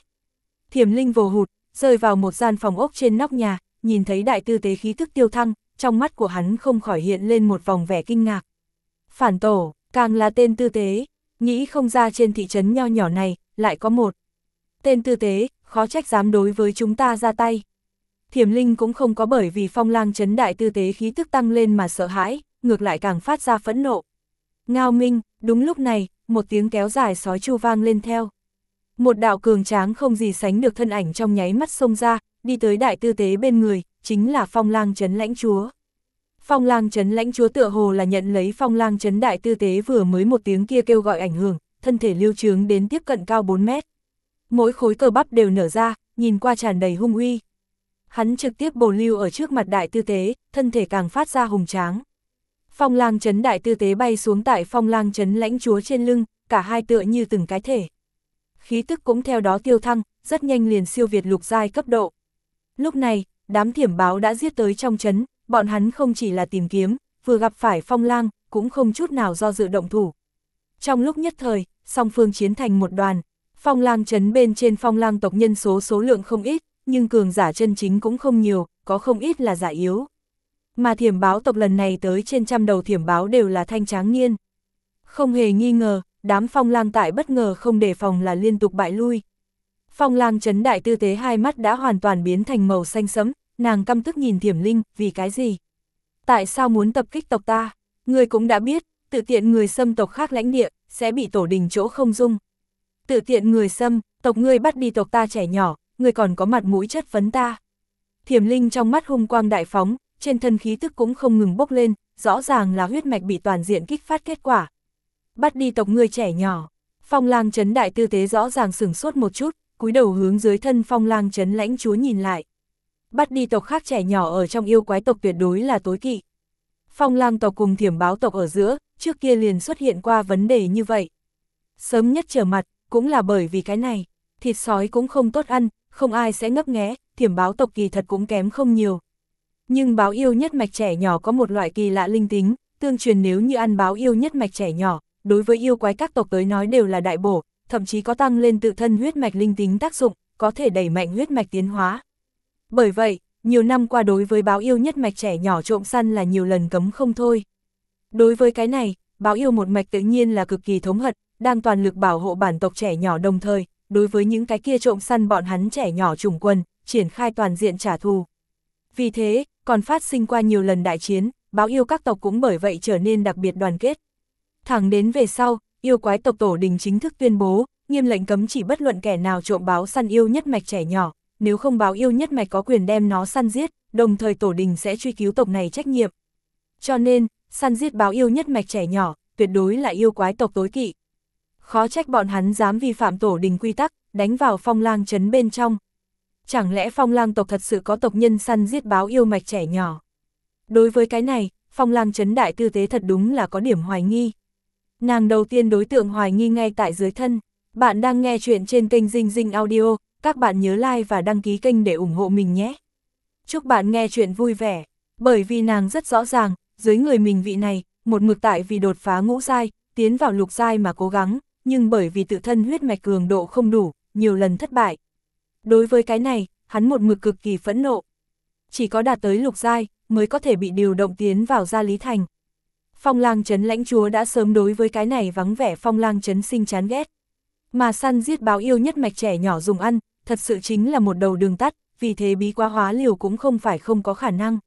Thiểm linh vồ hụt, rơi vào một gian phòng ốc trên nóc nhà, nhìn thấy đại tư tế khí thức tiêu thăng, trong mắt của hắn không khỏi hiện lên một vòng vẻ kinh ngạc. Phản tổ, càng là tên tư tế, nghĩ không ra trên thị trấn nho nhỏ này, lại có một. Tên tư tế, khó trách dám đối với chúng ta ra tay. Thiểm linh cũng không có bởi vì phong lang chấn đại tư tế khí tức tăng lên mà sợ hãi, ngược lại càng phát ra phẫn nộ. Ngao minh, đúng lúc này, một tiếng kéo dài sói chu vang lên theo. Một đạo cường tráng không gì sánh được thân ảnh trong nháy mắt xông ra, đi tới đại tư tế bên người, chính là phong lang chấn lãnh chúa. Phong lang chấn lãnh chúa tựa hồ là nhận lấy phong lang chấn đại tư tế vừa mới một tiếng kia kêu gọi ảnh hưởng, thân thể lưu trướng đến tiếp cận cao 4 mét. Mỗi khối cơ bắp đều nở ra, nhìn qua tràn đầy hung uy. Hắn trực tiếp bổ lưu ở trước mặt đại tư tế, thân thể càng phát ra hùng tráng. Phong lang chấn đại tư tế bay xuống tại phong lang chấn lãnh chúa trên lưng, cả hai tựa như từng cái thể. Khí tức cũng theo đó tiêu thăng, rất nhanh liền siêu việt lục giai cấp độ. Lúc này, đám thiểm báo đã giết tới trong chấn, bọn hắn không chỉ là tìm kiếm, vừa gặp phải phong lang, cũng không chút nào do dự động thủ. Trong lúc nhất thời, song phương chiến thành một đoàn, phong lang chấn bên trên phong lang tộc nhân số số lượng không ít, nhưng cường giả chân chính cũng không nhiều, có không ít là giả yếu. Mà thiểm báo tộc lần này tới trên trăm đầu thiểm báo đều là thanh tráng niên. Không hề nghi ngờ, đám phong lang tại bất ngờ không đề phòng là liên tục bại lui. Phong lang chấn đại tư tế hai mắt đã hoàn toàn biến thành màu xanh sẫm, nàng căm tức nhìn thiểm linh, vì cái gì? Tại sao muốn tập kích tộc ta? Người cũng đã biết, tự tiện người xâm tộc khác lãnh địa, sẽ bị tổ đình chỗ không dung. Tự tiện người xâm, tộc ngươi bắt đi tộc ta trẻ nhỏ, người còn có mặt mũi chất vấn ta. Thiểm linh trong mắt hung quang đại phóng, trên thân khí tức cũng không ngừng bốc lên, rõ ràng là huyết mạch bị toàn diện kích phát kết quả. Bắt đi tộc ngươi trẻ nhỏ, phong lang chấn đại tư tế rõ ràng sửng sốt một chút, cúi đầu hướng dưới thân phong lang chấn lãnh chúa nhìn lại. Bắt đi tộc khác trẻ nhỏ ở trong yêu quái tộc tuyệt đối là tối kỵ. Phong lang tộc cùng thiểm báo tộc ở giữa, trước kia liền xuất hiện qua vấn đề như vậy. Sớm nhất trở mặt, cũng là bởi vì cái này, thịt sói cũng không tốt ăn, không ai sẽ ngấp nghé, thiểm báo tộc kỳ thật cũng kém không nhiều. Nhưng báo yêu nhất mạch trẻ nhỏ có một loại kỳ lạ linh tính, tương truyền nếu như ăn báo yêu nhất mạch trẻ nhỏ, đối với yêu quái các tộc tới nói đều là đại bổ, thậm chí có tăng lên tự thân huyết mạch linh tính tác dụng, có thể đẩy mạnh huyết mạch tiến hóa. Bởi vậy, nhiều năm qua đối với báo yêu nhất mạch trẻ nhỏ trộm săn là nhiều lần cấm không thôi. Đối với cái này, báo yêu một mạch tự nhiên là cực kỳ thống hận, đang toàn lực bảo hộ bản tộc trẻ nhỏ đồng thời, đối với những cái kia trộm săn bọn hắn trẻ nhỏ trùng quân, triển khai toàn diện trả thù. Vì thế, còn phát sinh qua nhiều lần đại chiến, báo yêu các tộc cũng bởi vậy trở nên đặc biệt đoàn kết. Thẳng đến về sau, yêu quái tộc tổ đình chính thức tuyên bố, nghiêm lệnh cấm chỉ bất luận kẻ nào trộm báo săn yêu nhất mạch trẻ nhỏ, nếu không báo yêu nhất mạch có quyền đem nó săn giết, đồng thời tổ đình sẽ truy cứu tộc này trách nhiệm. Cho nên, săn giết báo yêu nhất mạch trẻ nhỏ, tuyệt đối là yêu quái tộc tối kỵ. Khó trách bọn hắn dám vi phạm tổ đình quy tắc, đánh vào phong lang trấn bên trong. Chẳng lẽ phong lang tộc thật sự có tộc nhân săn giết báo yêu mạch trẻ nhỏ? Đối với cái này, phong lang trấn đại tư tế thật đúng là có điểm hoài nghi. Nàng đầu tiên đối tượng hoài nghi ngay tại dưới thân. Bạn đang nghe chuyện trên kênh Dinh Dinh Audio, các bạn nhớ like và đăng ký kênh để ủng hộ mình nhé. Chúc bạn nghe chuyện vui vẻ, bởi vì nàng rất rõ ràng, dưới người mình vị này, một mực tại vì đột phá ngũ dai, tiến vào lục dai mà cố gắng, nhưng bởi vì tự thân huyết mạch cường độ không đủ, nhiều lần thất bại. Đối với cái này, hắn một mực cực kỳ phẫn nộ. Chỉ có đạt tới lục dai, mới có thể bị điều động tiến vào gia lý thành. Phong lang chấn lãnh chúa đã sớm đối với cái này vắng vẻ phong lang chấn sinh chán ghét. Mà săn giết báo yêu nhất mạch trẻ nhỏ dùng ăn, thật sự chính là một đầu đường tắt, vì thế bí quá hóa liều cũng không phải không có khả năng.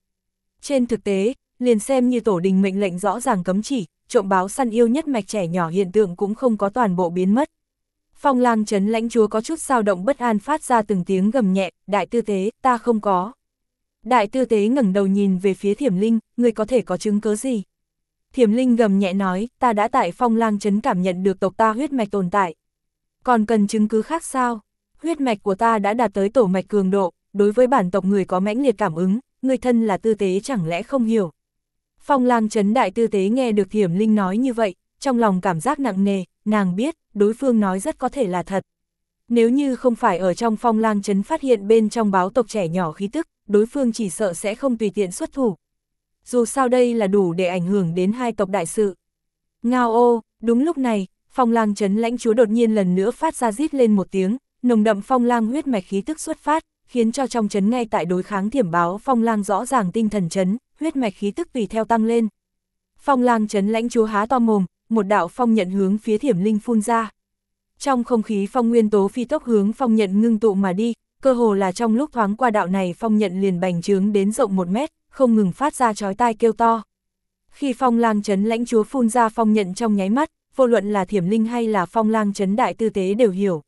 Trên thực tế, liền xem như tổ đình mệnh lệnh rõ ràng cấm chỉ, trộm báo săn yêu nhất mạch trẻ nhỏ hiện tượng cũng không có toàn bộ biến mất. Phong lang chấn lãnh chúa có chút sao động bất an phát ra từng tiếng gầm nhẹ, đại tư tế, ta không có. Đại tư tế ngẩng đầu nhìn về phía thiểm linh, người có thể có chứng cớ gì? Thiểm linh gầm nhẹ nói, ta đã tại phong lang chấn cảm nhận được tộc ta huyết mạch tồn tại. Còn cần chứng cứ khác sao? Huyết mạch của ta đã đạt tới tổ mạch cường độ, đối với bản tộc người có mãnh liệt cảm ứng, người thân là tư tế chẳng lẽ không hiểu. Phong lang chấn đại tư tế nghe được thiểm linh nói như vậy, trong lòng cảm giác nặng nề, nàng biết, đối phương nói rất có thể là thật. Nếu như không phải ở trong phong lang chấn phát hiện bên trong báo tộc trẻ nhỏ khí tức, đối phương chỉ sợ sẽ không tùy tiện xuất thủ. Dù sao đây là đủ để ảnh hưởng đến hai tộc đại sự. Ngao ô, đúng lúc này, phong lang chấn lãnh chúa đột nhiên lần nữa phát ra rít lên một tiếng, nồng đậm phong lang huyết mạch khí tức xuất phát, khiến cho trong chấn ngay tại đối kháng thiểm báo phong lang rõ ràng tinh thần chấn, huyết mạch khí tức tùy theo tăng lên. Phong lang chấn lãnh chúa há to mồm, một đạo phong nhận hướng phía thiểm linh phun ra. Trong không khí phong nguyên tố phi tốc hướng phong nhận ngưng tụ mà đi, cơ hồ là trong lúc thoáng qua đạo này phong nhận liền bành trướng đến rộng một mét, không ngừng phát ra chói tai kêu to. Khi phong lang chấn lãnh chúa phun ra phong nhận trong nháy mắt, vô luận là thiểm linh hay là phong lang chấn đại tư tế đều hiểu.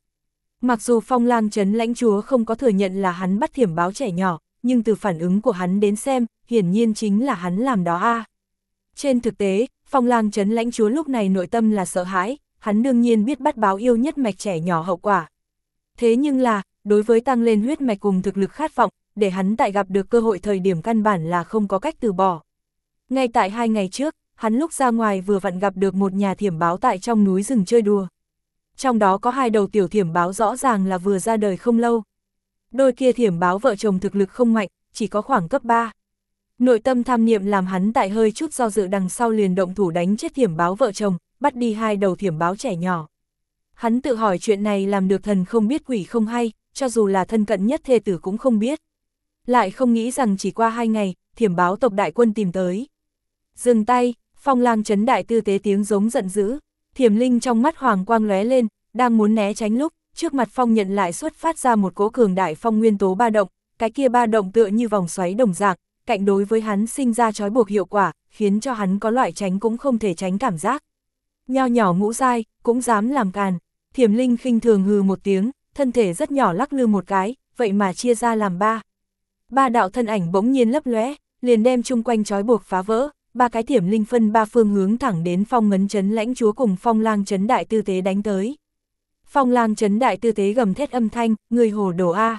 Mặc dù phong lang chấn lãnh chúa không có thừa nhận là hắn bắt thiểm báo trẻ nhỏ, nhưng từ phản ứng của hắn đến xem, hiển nhiên chính là hắn làm đó a. Trên thực tế, phong lang chấn lãnh chúa lúc này nội tâm là sợ hãi, hắn đương nhiên biết bắt báo yêu nhất mạch trẻ nhỏ hậu quả. Thế nhưng là, đối với tăng lên huyết mạch cùng thực lực khát vọng, để hắn tại gặp được cơ hội thời điểm căn bản là không có cách từ bỏ. Ngay tại hai ngày trước, hắn lúc ra ngoài vừa vặn gặp được một nhà thiểm báo tại trong núi rừng chơi đùa. Trong đó có hai đầu tiểu thiểm báo rõ ràng là vừa ra đời không lâu. Đôi kia thiểm báo vợ chồng thực lực không mạnh, chỉ có khoảng cấp 3. Nội tâm tham niệm làm hắn tại hơi chút do dự đằng sau liền động thủ đánh chết thiểm báo vợ chồng, bắt đi hai đầu thiểm báo trẻ nhỏ. Hắn tự hỏi chuyện này làm được thần không biết quỷ không hay, cho dù là thân cận nhất thê tử cũng không biết. Lại không nghĩ rằng chỉ qua hai ngày, thiểm báo tộc đại quân tìm tới. Dừng tay, phong lang chấn đại tư tế tiếng giống giận dữ, thiểm linh trong mắt hoàng quang lóe lên, đang muốn né tránh lúc, trước mặt phong nhận lại xuất phát ra một cỗ cường đại phong nguyên tố ba động, cái kia ba động tựa như vòng xoáy đồng dạng, cạnh đối với hắn sinh ra trói buộc hiệu quả, khiến cho hắn có loại tránh cũng không thể tránh cảm giác. Nho nhỏ ngũ dai, cũng dám làm càn, thiểm linh khinh thường hừ một tiếng, thân thể rất nhỏ lắc lư một cái, vậy mà chia ra làm ba. Ba đạo thân ảnh bỗng nhiên lấp lóe, liền đem chung quanh trói buộc phá vỡ, ba cái thiểm linh phân ba phương hướng thẳng đến phong ngấn chấn lãnh chúa cùng phong lang chấn đại tư tế đánh tới. Phong lang chấn đại tư tế gầm thét âm thanh, người hồ đổ A.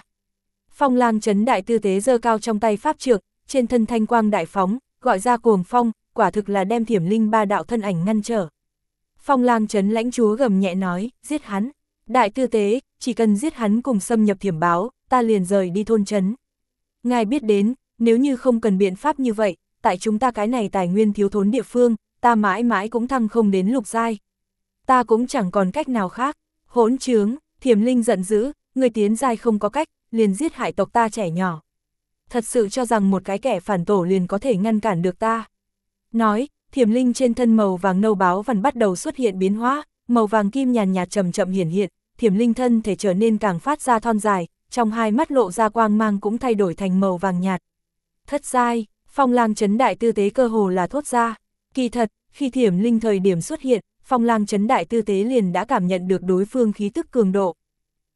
Phong lang chấn đại tư tế giơ cao trong tay pháp trượng, trên thân thanh quang đại phóng, gọi ra cuồng phong, quả thực là đem thiểm linh ba đạo thân ảnh ngăn trở. Phong lang chấn lãnh chúa gầm nhẹ nói, giết hắn. Đại tư tế, chỉ cần giết hắn cùng xâm nhập thiểm báo, ta liền rời đi thôn chấn. Ngài biết đến, nếu như không cần biện pháp như vậy, tại chúng ta cái này tài nguyên thiếu thốn địa phương, ta mãi mãi cũng thăng không đến lục giai. Ta cũng chẳng còn cách nào khác. Hỗn trướng, thiểm linh giận dữ, người tiến giai không có cách, liền giết hại tộc ta trẻ nhỏ. Thật sự cho rằng một cái kẻ phản tổ liền có thể ngăn cản được ta. Nói, thiểm linh trên thân màu vàng nâu báo vằn bắt đầu xuất hiện biến hóa, màu vàng kim nhàn nhạt chậm chậm hiển hiện, thiểm linh thân thể trở nên càng phát ra thon dài, trong hai mắt lộ ra quang mang cũng thay đổi thành màu vàng nhạt. Thất giai, phong lang chấn đại tư tế cơ hồ là thốt ra. Kỳ thật, khi thiểm linh thời điểm xuất hiện, phong lang chấn đại tư tế liền đã cảm nhận được đối phương khí tức cường độ.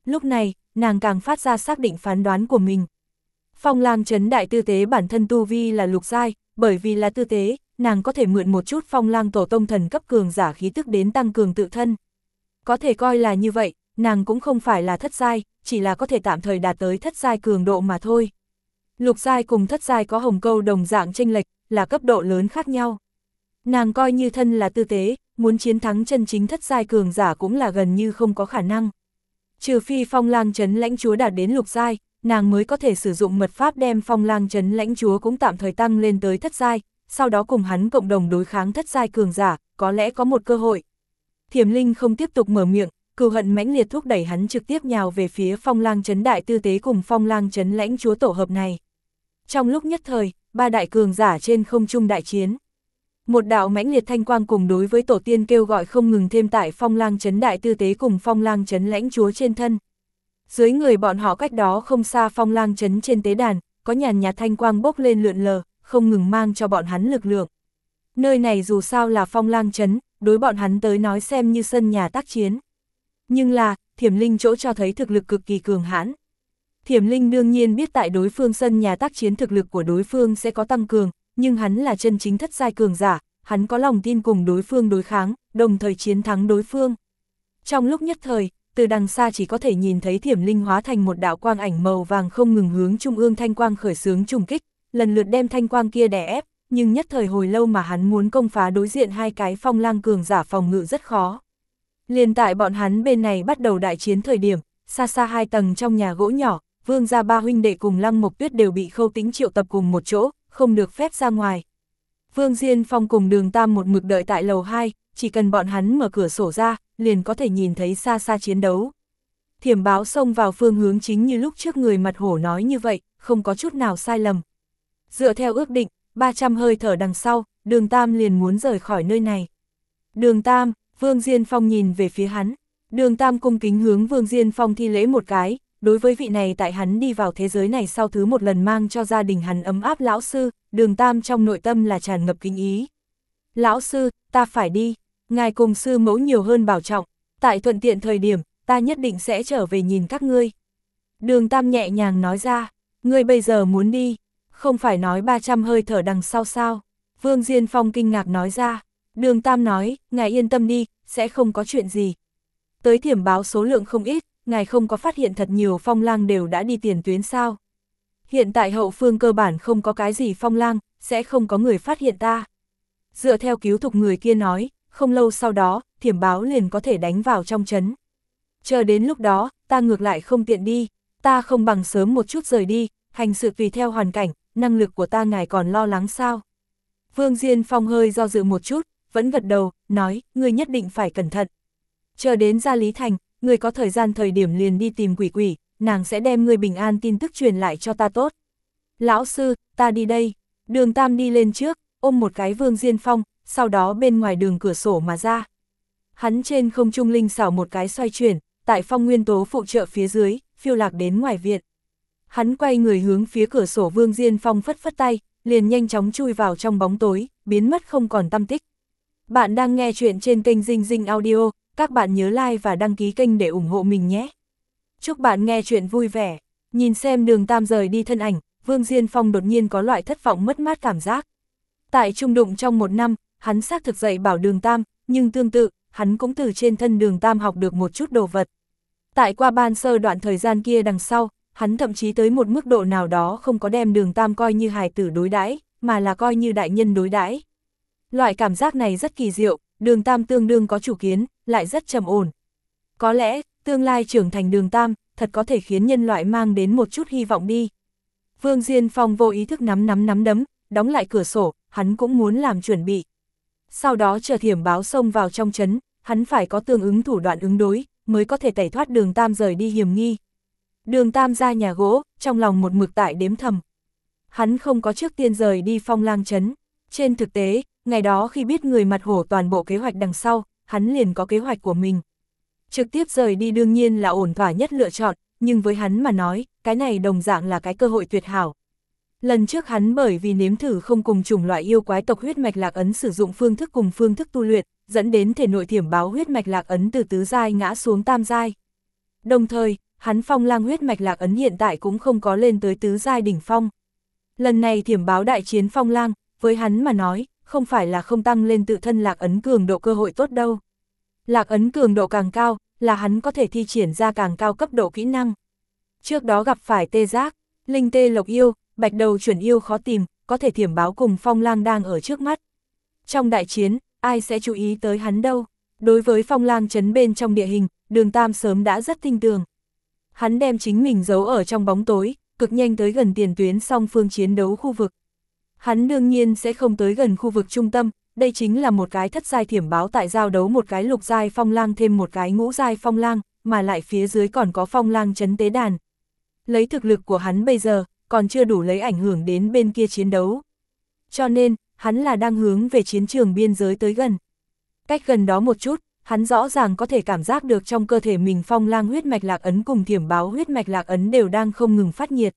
Lúc này, nàng càng phát ra xác định phán đoán của mình. Phong lang chấn đại tư tế bản thân tu vi là lục giai, bởi vì là tư tế, nàng có thể mượn một chút phong lang tổ tông thần cấp cường giả khí tức đến tăng cường tự thân. Có thể coi là như vậy, nàng cũng không phải là thất giai, chỉ là có thể tạm thời đạt tới thất giai cường độ mà thôi. Lục giai cùng thất giai có hồng câu đồng dạng tranh lệch, là cấp độ lớn khác nhau. Nàng coi như thân là tư tế, muốn chiến thắng chân chính thất giai cường giả cũng là gần như không có khả năng. Trừ phi phong lang chấn lãnh chúa đạt đến lục giai, nàng mới có thể sử dụng mật pháp đem phong lang chấn lãnh chúa cũng tạm thời tăng lên tới thất giai, sau đó cùng hắn cộng đồng đối kháng thất giai cường giả, có lẽ có một cơ hội. Thiểm Linh không tiếp tục mở miệng, cừu hận mãnh liệt thúc đẩy hắn trực tiếp nhào về phía phong lang chấn đại tư tế cùng phong lang chấn lãnh chúa tổ hợp này. Trong lúc nhất thời, ba đại cường giả trên không trung đại chiến. Một đạo mãnh liệt thanh quang cùng đối với tổ tiên kêu gọi không ngừng thêm tại phong lang chấn đại tư tế cùng phong lang chấn lãnh chúa trên thân. Dưới người bọn họ cách đó không xa phong lang chấn trên tế đàn, có nhàn nhạt thanh quang bốc lên lượn lờ, không ngừng mang cho bọn hắn lực lượng. Nơi này dù sao là phong lang chấn, đối bọn hắn tới nói xem như sân nhà tác chiến. Nhưng là, thiểm linh chỗ cho thấy thực lực cực kỳ cường hãn. Thiểm linh đương nhiên biết tại đối phương sân nhà tác chiến thực lực của đối phương sẽ có tăng cường, nhưng hắn là chân chính thất giai cường giả, hắn có lòng tin cùng đối phương đối kháng, đồng thời chiến thắng đối phương. Trong lúc nhất thời, từ đằng xa chỉ có thể nhìn thấy thiểm linh hóa thành một đạo quang ảnh màu vàng không ngừng hướng trung ương thanh quang khởi xướng trùng kích, lần lượt đem thanh quang kia đè ép, nhưng nhất thời hồi lâu mà hắn muốn công phá đối diện hai cái phong lang cường giả phòng ngự rất khó. Liền tại bọn hắn bên này bắt đầu đại chiến thời điểm, xa xa hai tầng trong nhà gỗ nhỏ, vương gia ba huynh đệ cùng lăng mộc tuyết đều bị khâu tính triệu tập cùng một chỗ, không được phép ra ngoài. Vương Diên Phong cùng đường Tam một mực đợi tại lầu 2, chỉ cần bọn hắn mở cửa sổ ra, liền có thể nhìn thấy xa xa chiến đấu. Thiểm báo xông vào phương hướng chính như lúc trước người mặt hổ nói như vậy, không có chút nào sai lầm. Dựa theo ước định, 300 hơi thở đằng sau, đường Tam liền muốn rời khỏi nơi này. Đường Tam, Vương Diên Phong nhìn về phía hắn, Đường Tam cung kính hướng Vương Diên Phong thi lễ một cái, đối với vị này tại hắn đi vào thế giới này sau thứ một lần mang cho gia đình hắn ấm áp lão sư, đường Tam trong nội tâm là tràn ngập kính ý. Lão sư, ta phải đi, ngài cùng sư mẫu nhiều hơn bảo trọng, tại thuận tiện thời điểm, ta nhất định sẽ trở về nhìn các ngươi. Đường Tam nhẹ nhàng nói ra, ngươi bây giờ muốn đi, không phải nói 300 hơi thở đằng sau sao. Vương Diên Phong kinh ngạc nói ra, đường Tam nói, ngài yên tâm đi, sẽ không có chuyện gì. Tới thiểm báo số lượng không ít, ngài không có phát hiện thật nhiều phong lang đều đã đi tiền tuyến sao. Hiện tại hậu phương cơ bản không có cái gì phong lang, sẽ không có người phát hiện ta. Dựa theo cứu thục người kia nói, không lâu sau đó, thiểm báo liền có thể đánh vào trong chấn. Chờ đến lúc đó, ta ngược lại không tiện đi, ta không bằng sớm một chút rời đi, hành sự tùy theo hoàn cảnh, năng lực của ta ngài còn lo lắng sao. Vương Diên Phong hơi do dự một chút, vẫn gật đầu, nói, ngươi nhất định phải cẩn thận. Chờ đến ra Lý Thành, ngươi có thời gian thời điểm liền đi tìm quỷ quỷ, nàng sẽ đem ngươi bình an tin tức truyền lại cho ta tốt. Lão sư, ta đi đây. Đường Tam đi lên trước, ôm một cái Vương Diên Phong, sau đó bên ngoài đường cửa sổ mà ra. Hắn trên không trung linh xảo một cái xoay chuyển, tại phong nguyên tố phụ trợ phía dưới, phiêu lạc đến ngoài viện. Hắn quay người hướng phía cửa sổ Vương Diên Phong phất phất tay, liền nhanh chóng chui vào trong bóng tối, biến mất không còn tâm tích. Bạn đang nghe chuyện trên kênh Dinh Dinh Audio, các bạn nhớ like và đăng ký kênh để ủng hộ mình nhé. Chúc bạn nghe chuyện vui vẻ. Nhìn xem đường tam rời đi thân ảnh, Vương Diên Phong đột nhiên có loại thất vọng mất mát cảm giác. Tại trung đụng trong một năm, hắn xác thực dạy bảo đường tam, nhưng tương tự, hắn cũng từ trên thân đường tam học được một chút đồ vật. Tại qua ban sơ đoạn thời gian kia đằng sau, hắn thậm chí tới một mức độ nào đó không có đem đường tam coi như hài tử đối đãi mà là coi như đại nhân đối đãi Loại cảm giác này rất kỳ diệu, đường tam tương đương có chủ kiến, lại rất trầm ổn. Có lẽ, tương lai trưởng thành đường tam, thật có thể khiến nhân loại mang đến một chút hy vọng đi. Vương Diên Phong vô ý thức nắm nắm nắm đấm, đóng lại cửa sổ, hắn cũng muốn làm chuẩn bị. Sau đó chờ thiểm báo xông vào trong chấn, hắn phải có tương ứng thủ đoạn ứng đối, mới có thể tẩy thoát đường Tam rời đi hiểm nghi. Đường Tam ra nhà gỗ, trong lòng một mực tại đếm thầm. Hắn không có trước tiên rời đi phong lang chấn. Trên thực tế, ngày đó khi biết người mặt hổ toàn bộ kế hoạch đằng sau, hắn liền có kế hoạch của mình. Trực tiếp rời đi đương nhiên là ổn thỏa nhất lựa chọn, nhưng với hắn mà nói, cái này đồng dạng là cái cơ hội tuyệt hảo. Lần trước hắn bởi vì nếm thử không cùng chủng loại yêu quái tộc huyết mạch lạc ấn sử dụng phương thức cùng phương thức tu luyện, dẫn đến thể nội thiểm báo huyết mạch lạc ấn từ tứ giai ngã xuống tam giai. Đồng thời, hắn phong lang huyết mạch lạc ấn hiện tại cũng không có lên tới tứ giai đỉnh phong. Lần này thiểm báo đại chiến phong lang, với hắn mà nói, không phải là không tăng lên tự thân lạc ấn cường độ cơ hội tốt đâu. Lạc ấn cường độ càng cao, là hắn có thể thi triển ra càng cao cấp độ kỹ năng. Trước đó gặp phải tê giác, linh tê lộc yêu, bạch đầu chuẩn yêu khó tìm, có thể thiểm báo cùng phong lang đang ở trước mắt. Trong đại chiến, ai sẽ chú ý tới hắn đâu? Đối với phong lang chấn bên trong địa hình, đường Tam sớm đã rất tinh tường. Hắn đem chính mình giấu ở trong bóng tối, cực nhanh tới gần tiền tuyến song phương chiến đấu khu vực. Hắn đương nhiên sẽ không tới gần khu vực trung tâm, đây chính là một cái thất giai thiểm báo tại giao đấu một cái lục giai phong lang thêm một cái ngũ giai phong lang, mà lại phía dưới còn có phong lang chấn tế đàn. Lấy thực lực của hắn bây giờ, còn chưa đủ lấy ảnh hưởng đến bên kia chiến đấu. Cho nên, hắn là đang hướng về chiến trường biên giới tới gần. Cách gần đó một chút, hắn rõ ràng có thể cảm giác được trong cơ thể mình phong lang huyết mạch lạc ấn cùng thiểm báo huyết mạch lạc ấn đều đang không ngừng phát nhiệt.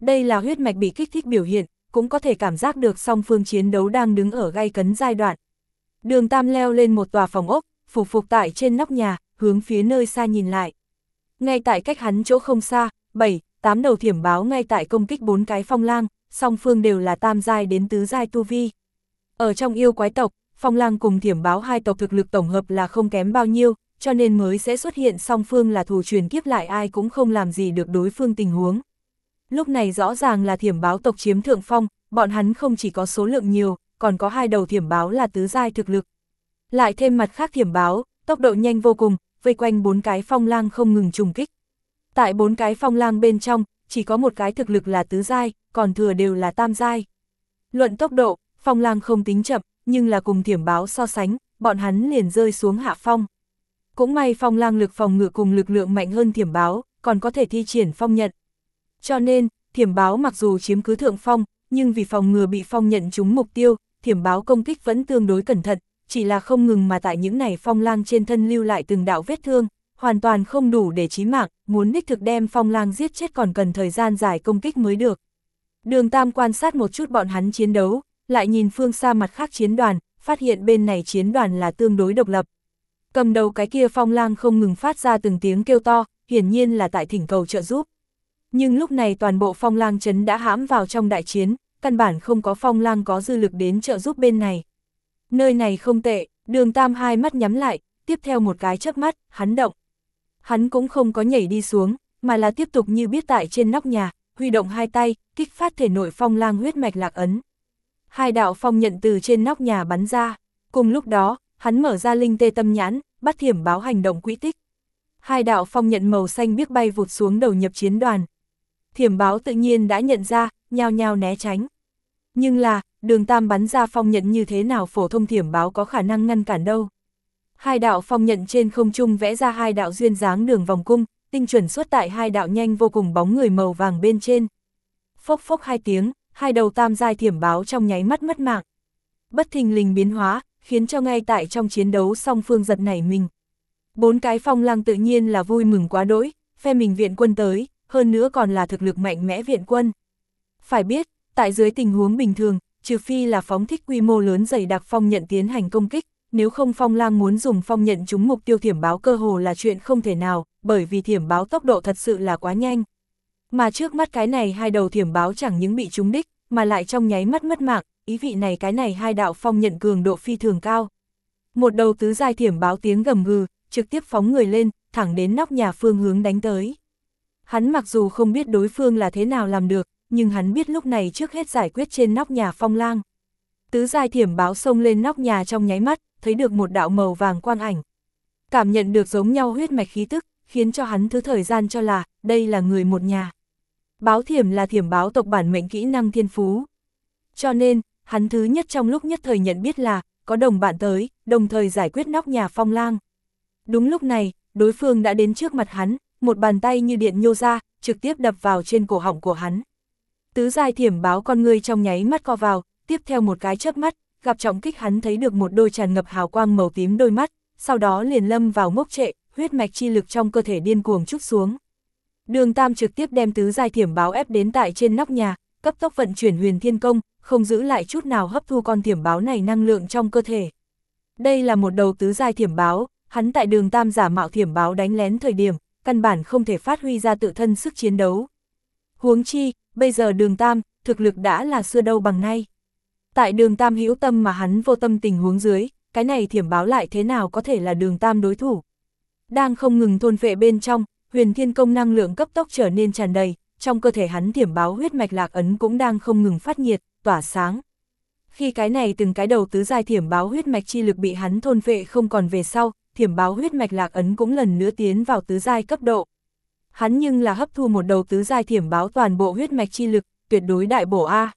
Đây là huyết mạch bị kích thích biểu hiện, cũng có thể cảm giác được song phương chiến đấu đang đứng ở gay cấn giai đoạn. Đường Tam leo lên một tòa phòng ốc, phục phục tại trên nóc nhà, hướng phía nơi xa nhìn lại. Ngay tại cách hắn chỗ không xa, 7, 8 đầu thiểm báo ngay tại công kích bốn cái phong lang, song phương đều là tam giai đến tứ giai tu vi. Ở trong yêu quái tộc, phong lang cùng thiểm báo hai tộc thực lực tổng hợp là không kém bao nhiêu, cho nên mới sẽ xuất hiện song phương là thù truyền kiếp lại ai cũng không làm gì được đối phương tình huống. Lúc này rõ ràng là thiểm báo tộc chiếm thượng phong, bọn hắn không chỉ có số lượng nhiều, còn có hai đầu thiểm báo là tứ giai thực lực. Lại thêm mặt khác thiểm báo, tốc độ nhanh vô cùng, vây quanh bốn cái phong lang không ngừng trùng kích. Tại bốn cái phong lang bên trong, chỉ có một cái thực lực là tứ giai, còn thừa đều là tam giai. Luận tốc độ, phong lang không tính chậm, nhưng là cùng thiểm báo so sánh, bọn hắn liền rơi xuống hạ phong. Cũng may phong lang lực phòng ngự cùng lực lượng mạnh hơn thiểm báo, còn có thể thi triển phong nhận. Cho nên, thiểm báo mặc dù chiếm cứ thượng phong, nhưng vì phòng ngừa bị phong nhận trúng mục tiêu, thiểm báo công kích vẫn tương đối cẩn thận, chỉ là không ngừng mà tại những này phong lang trên thân lưu lại từng đạo vết thương, hoàn toàn không đủ để chí mạng, muốn đích thực đem phong lang giết chết còn cần thời gian dài công kích mới được. Đường Tam quan sát một chút bọn hắn chiến đấu, lại nhìn phương xa mặt khác chiến đoàn, phát hiện bên này chiến đoàn là tương đối độc lập. Cầm đầu cái kia phong lang không ngừng phát ra từng tiếng kêu to, hiển nhiên là tại thỉnh cầu trợ giúp. Nhưng lúc này toàn bộ phong lang chấn đã hãm vào trong đại chiến, căn bản không có phong lang có dư lực đến trợ giúp bên này. Nơi này không tệ, đường tam hai mắt nhắm lại, tiếp theo một cái chớp mắt, hắn động. Hắn cũng không có nhảy đi xuống, mà là tiếp tục như biết tại trên nóc nhà, huy động hai tay, kích phát thể nội phong lang huyết mạch lạc ấn. Hai đạo phong nhận từ trên nóc nhà bắn ra, cùng lúc đó, hắn mở ra linh tê tâm nhãn, bắt thiểm báo hành động quỹ tích. Hai đạo phong nhận màu xanh biếc bay vụt xuống đầu nhập chiến đoàn. Thiểm báo tự nhiên đã nhận ra, nhao nhao né tránh. Nhưng là, đường tam bắn ra phong nhận như thế nào phổ thông thiểm báo có khả năng ngăn cản đâu. Hai đạo phong nhận trên không trung vẽ ra hai đạo duyên dáng đường vòng cung, tinh chuẩn xuất tại hai đạo nhanh vô cùng bóng người màu vàng bên trên. Phốc phốc hai tiếng, hai đầu tam giai thiểm báo trong nháy mắt mất mạng. Bất thình lình biến hóa, khiến cho ngay tại trong chiến đấu song phương giật nảy mình. Bốn cái phong lăng tự nhiên là vui mừng quá đỗi, phe mình viện quân tới, hơn nữa còn là thực lực mạnh mẽ viện quân. Phải biết, tại dưới tình huống bình thường, trừ phi là phóng thích quy mô lớn dày đặc phong nhận tiến hành công kích, nếu không phong lang muốn dùng phong nhận trúng mục tiêu thiểm báo cơ hồ là chuyện không thể nào, bởi vì thiểm báo tốc độ thật sự là quá nhanh. Mà trước mắt cái này hai đầu thiểm báo chẳng những bị trúng đích, mà lại trong nháy mắt mất mạng, ý vị này cái này hai đạo phong nhận cường độ phi thường cao. Một đầu tứ giai thiểm báo tiếng gầm gừ, trực tiếp phóng người lên, thẳng đến nóc nhà phương hướng đánh tới. Hắn mặc dù không biết đối phương là thế nào làm được, nhưng hắn biết lúc này trước hết giải quyết trên nóc nhà phong lang. Tứ giai thiểm báo xông lên nóc nhà trong nháy mắt, thấy được một đạo màu vàng quang ảnh. Cảm nhận được giống nhau huyết mạch khí tức, khiến cho hắn thứ thời gian cho là, đây là người một nhà. Báo thiểm là thiểm báo tộc bản mệnh kỹ năng thiên phú. Cho nên, hắn thứ nhất trong lúc nhất thời nhận biết là, có đồng bạn tới, đồng thời giải quyết nóc nhà phong lang. Đúng lúc này, đối phương đã đến trước mặt hắn, một bàn tay như điện nhô ra, trực tiếp đập vào trên cổ họng của hắn. Tứ giai thiểm báo con người trong nháy mắt co vào, tiếp theo một cái chớp mắt, gặp trọng kích hắn thấy được một đôi tràn ngập hào quang màu tím đôi mắt, sau đó liền lâm vào ngốc trệ, huyết mạch chi lực trong cơ thể điên cuồng chút xuống. Đường Tam trực tiếp đem tứ giai thiểm báo ép đến tại trên nóc nhà, cấp tốc vận chuyển huyền thiên công, không giữ lại chút nào hấp thu con thiểm báo này năng lượng trong cơ thể. Đây là một đầu tứ giai thiểm báo, hắn tại đường Tam giả mạo thiểm báo đánh lén thời điểm, căn bản không thể phát huy ra tự thân sức chiến đấu. Huống chi, bây giờ đường Tam, thực lực đã là xưa đâu bằng nay. Tại đường Tam hữu tâm mà hắn vô tâm tình huống dưới, cái này thiểm báo lại thế nào có thể là đường Tam đối thủ. Đang không ngừng thôn vệ bên trong, huyền thiên công năng lượng cấp tốc trở nên tràn đầy, trong cơ thể hắn thiểm báo huyết mạch lạc ấn cũng đang không ngừng phát nhiệt, tỏa sáng. Khi cái này từng cái đầu tứ giai thiểm báo huyết mạch chi lực bị hắn thôn vệ không còn về sau, thiểm báo huyết mạch lạc ấn cũng lần nữa tiến vào tứ giai cấp độ. Hắn nhưng là hấp thu một đầu tứ giai thiểm báo toàn bộ huyết mạch chi lực, tuyệt đối đại bổ A.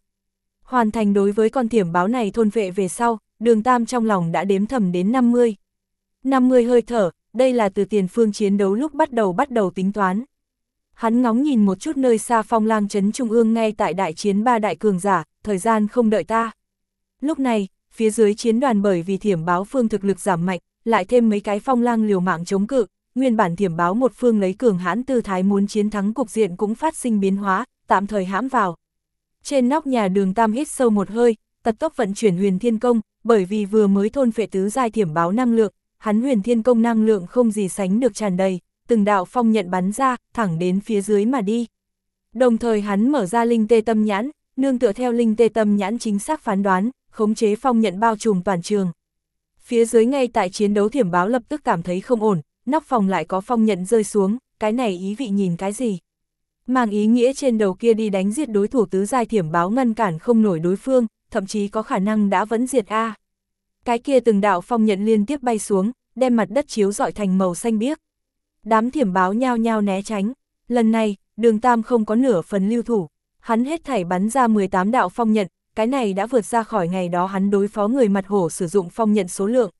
Hoàn thành đối với con thiểm báo này thôn vệ về sau, đường tam trong lòng đã đếm thầm đến 50. 50 hơi thở, đây là từ tiền phương chiến đấu lúc bắt đầu bắt đầu tính toán. Hắn ngóng nhìn một chút nơi xa phong lang trấn trung ương ngay tại đại chiến ba đại cường giả, thời gian không đợi ta. Lúc này, phía dưới chiến đoàn bởi vì thiểm báo phương thực lực giảm mạnh, lại thêm mấy cái phong lang liều mạng chống cự, nguyên bản thiểm báo một phương lấy cường hãn tư thái muốn chiến thắng cục diện cũng phát sinh biến hóa, tạm thời hãm vào. Trên nóc nhà đường tam hít sâu một hơi, tật tốc vận chuyển huyền thiên công, bởi vì vừa mới thôn phệ tứ giai thiểm báo năng lượng, hắn huyền thiên công năng lượng không gì sánh được tràn đầy, từng đạo phong nhận bắn ra, thẳng đến phía dưới mà đi. Đồng thời hắn mở ra linh tê tâm nhãn, nương tựa theo linh tê tâm nhãn chính xác phán đoán, khống chế phong nhận bao trùm toàn trường. Phía dưới ngay tại chiến đấu thiểm báo lập tức cảm thấy không ổn, nóc phòng lại có phong nhận rơi xuống, cái này ý vị nhìn cái gì? Mang ý nghĩa trên đầu kia đi đánh giết đối thủ tứ giai thiểm báo ngăn cản không nổi đối phương, thậm chí có khả năng đã vẫn diệt A. Cái kia từng đạo phong nhận liên tiếp bay xuống, đem mặt đất chiếu dọi thành màu xanh biếc. Đám thiểm báo nhao nhao né tránh, lần này, đường tam không có nửa phần lưu thủ, hắn hết thảy bắn ra 18 đạo phong nhận, cái này đã vượt ra khỏi ngày đó hắn đối phó người mặt hổ sử dụng phong nhận số lượng.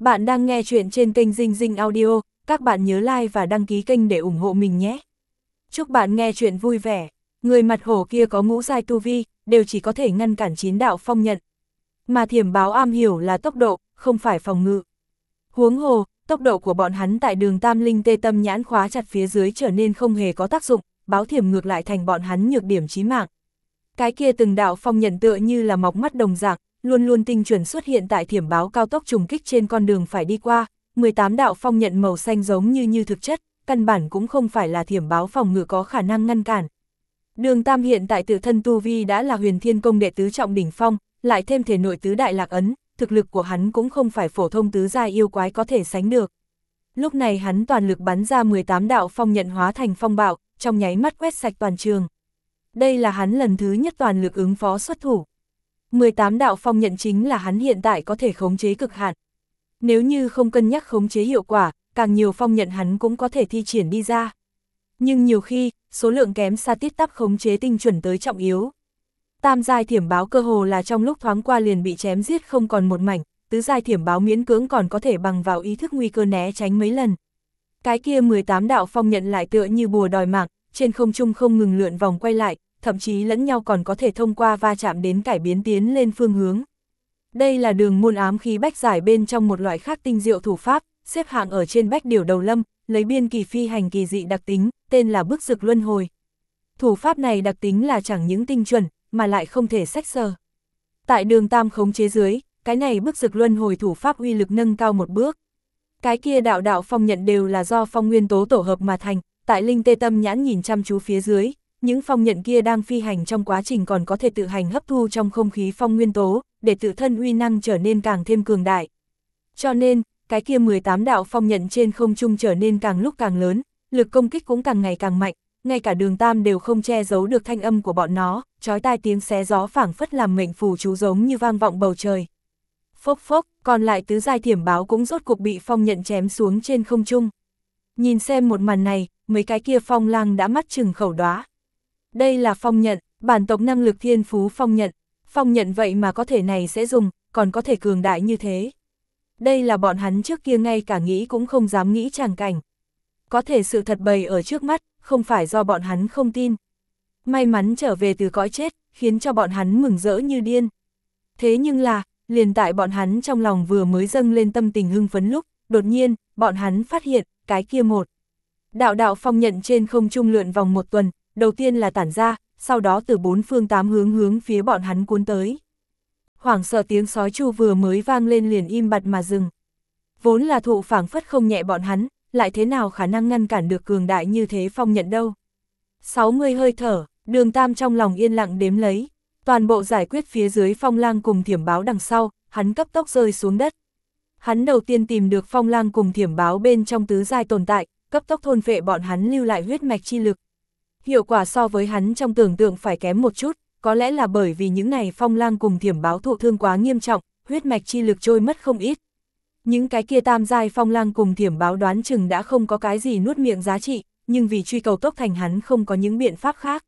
Bạn đang nghe chuyện trên kênh Dinh Dinh Audio, các bạn nhớ like và đăng ký kênh để ủng hộ mình nhé. Chúc bạn nghe chuyện vui vẻ, người mặt hổ kia có ngũ giai tu vi, đều chỉ có thể ngăn cản chín đạo phong nhận. Mà thiểm báo am hiểu là tốc độ, không phải phòng ngự. Huống hồ, tốc độ của bọn hắn tại đường tam linh tê tâm nhãn khóa chặt phía dưới trở nên không hề có tác dụng, báo thiểm ngược lại thành bọn hắn nhược điểm chí mạng. Cái kia từng đạo phong nhận tựa như là mọc mắt đồng dạng, luôn luôn tinh chuẩn xuất hiện tại thiểm báo cao tốc trùng kích trên con đường phải đi qua, 18 đạo phong nhận màu xanh giống như như thực chất, căn bản cũng không phải là thiểm báo phòng ngự có khả năng ngăn cản. Đường Tam hiện tại tự thân Tu Vi đã là huyền thiên công đệ tứ trọng đỉnh phong, lại thêm thể nội tứ đại lạc ấn, thực lực của hắn cũng không phải phổ thông tứ gia yêu quái có thể sánh được. Lúc này hắn toàn lực bắn ra 18 đạo phong nhận hóa thành phong bạo, trong nháy mắt quét sạch toàn trường. Đây là hắn lần thứ nhất toàn lực ứng phó xuất thủ. 18 đạo phong nhận chính là hắn hiện tại có thể khống chế cực hạn. Nếu như không cân nhắc khống chế hiệu quả, càng nhiều phong nhận hắn cũng có thể thi triển đi ra. Nhưng nhiều khi, số lượng kém xa tiết tắp khống chế tinh chuẩn tới trọng yếu. Tam giai thiểm báo cơ hồ là trong lúc thoáng qua liền bị chém giết không còn một mảnh, tứ giai thiểm báo miễn cưỡng còn có thể bằng vào ý thức nguy cơ né tránh mấy lần. Cái kia 18 đạo phong nhận lại tựa như bùa đòi mạng, trên không trung không ngừng lượn vòng quay lại, thậm chí lẫn nhau còn có thể thông qua va chạm đến cải biến tiến lên phương hướng. Đây là đường môn ám khí bách giải bên trong một loại khác tinh diệu thủ pháp, xếp hạng ở trên bách điều đầu lâm, lấy biên kỳ phi hành kỳ dị đặc tính, tên là bức dực luân hồi. Thủ pháp này đặc tính là chẳng những tinh chuẩn, mà lại không thể sách sờ. Tại đường tam khống chế dưới, cái này bức dực luân hồi thủ pháp uy lực nâng cao một bước. Cái kia đạo đạo phong nhận đều là do phong nguyên tố tổ hợp mà thành, tại linh tê tâm nhãn nhìn chăm chú phía dưới, những phong nhận kia đang phi hành trong quá trình còn có thể tự hành hấp thu trong không khí phong nguyên tố, để tự thân uy năng trở nên càng thêm cường đại. Cho nên, cái kia 18 đạo phong nhận trên không trung trở nên càng lúc càng lớn, lực công kích cũng càng ngày càng mạnh, ngay cả đường tam đều không che giấu được thanh âm của bọn nó, trói tai tiếng xé gió phảng phất làm mệnh phù chú giống như vang vọng bầu trời. Phốc phốc, còn lại tứ giai thiểm báo cũng rốt cuộc bị phong nhận chém xuống trên không trung. Nhìn xem một màn này, mấy cái kia phong lang đã mắt chừng khẩu đóa. Đây là phong nhận, bản tộc năng lực thiên phú phong nhận, phong nhận vậy mà có thể này sẽ dùng, còn có thể cường đại như thế. Đây là bọn hắn trước kia ngay cả nghĩ cũng không dám nghĩ tràng cảnh. Có thể sự thật bày ở trước mắt, không phải do bọn hắn không tin. May mắn trở về từ cõi chết, khiến cho bọn hắn mừng rỡ như điên. Thế nhưng là, liền tại bọn hắn trong lòng vừa mới dâng lên tâm tình hưng phấn lúc, đột nhiên, bọn hắn phát hiện, cái kia một. Đạo đạo phong nhận trên không trung lượn vòng một tuần, đầu tiên là tản ra, sau đó từ bốn phương tám hướng hướng phía bọn hắn cuốn tới. Hoảng sợ tiếng sói chu vừa mới vang lên liền im bặt mà dừng. Vốn là thụ phảng phất không nhẹ bọn hắn, lại thế nào khả năng ngăn cản được cường đại như thế phong nhận đâu. 60 hơi thở, đường tam trong lòng yên lặng đếm lấy, toàn bộ giải quyết phía dưới phong lang cùng thiểm báo đằng sau, hắn cấp tốc rơi xuống đất. Hắn đầu tiên tìm được phong lang cùng thiểm báo bên trong tứ giai tồn tại, cấp tốc thôn phệ bọn hắn lưu lại huyết mạch chi lực. Hiệu quả so với hắn trong tưởng tượng phải kém một chút, có lẽ là bởi vì những này phong lang cùng thiểm báo thụ thương quá nghiêm trọng, huyết mạch chi lực trôi mất không ít. Những cái kia tam giai phong lang cùng thiểm báo đoán chừng đã không có cái gì nuốt miệng giá trị, nhưng vì truy cầu tốc thành hắn không có những biện pháp khác.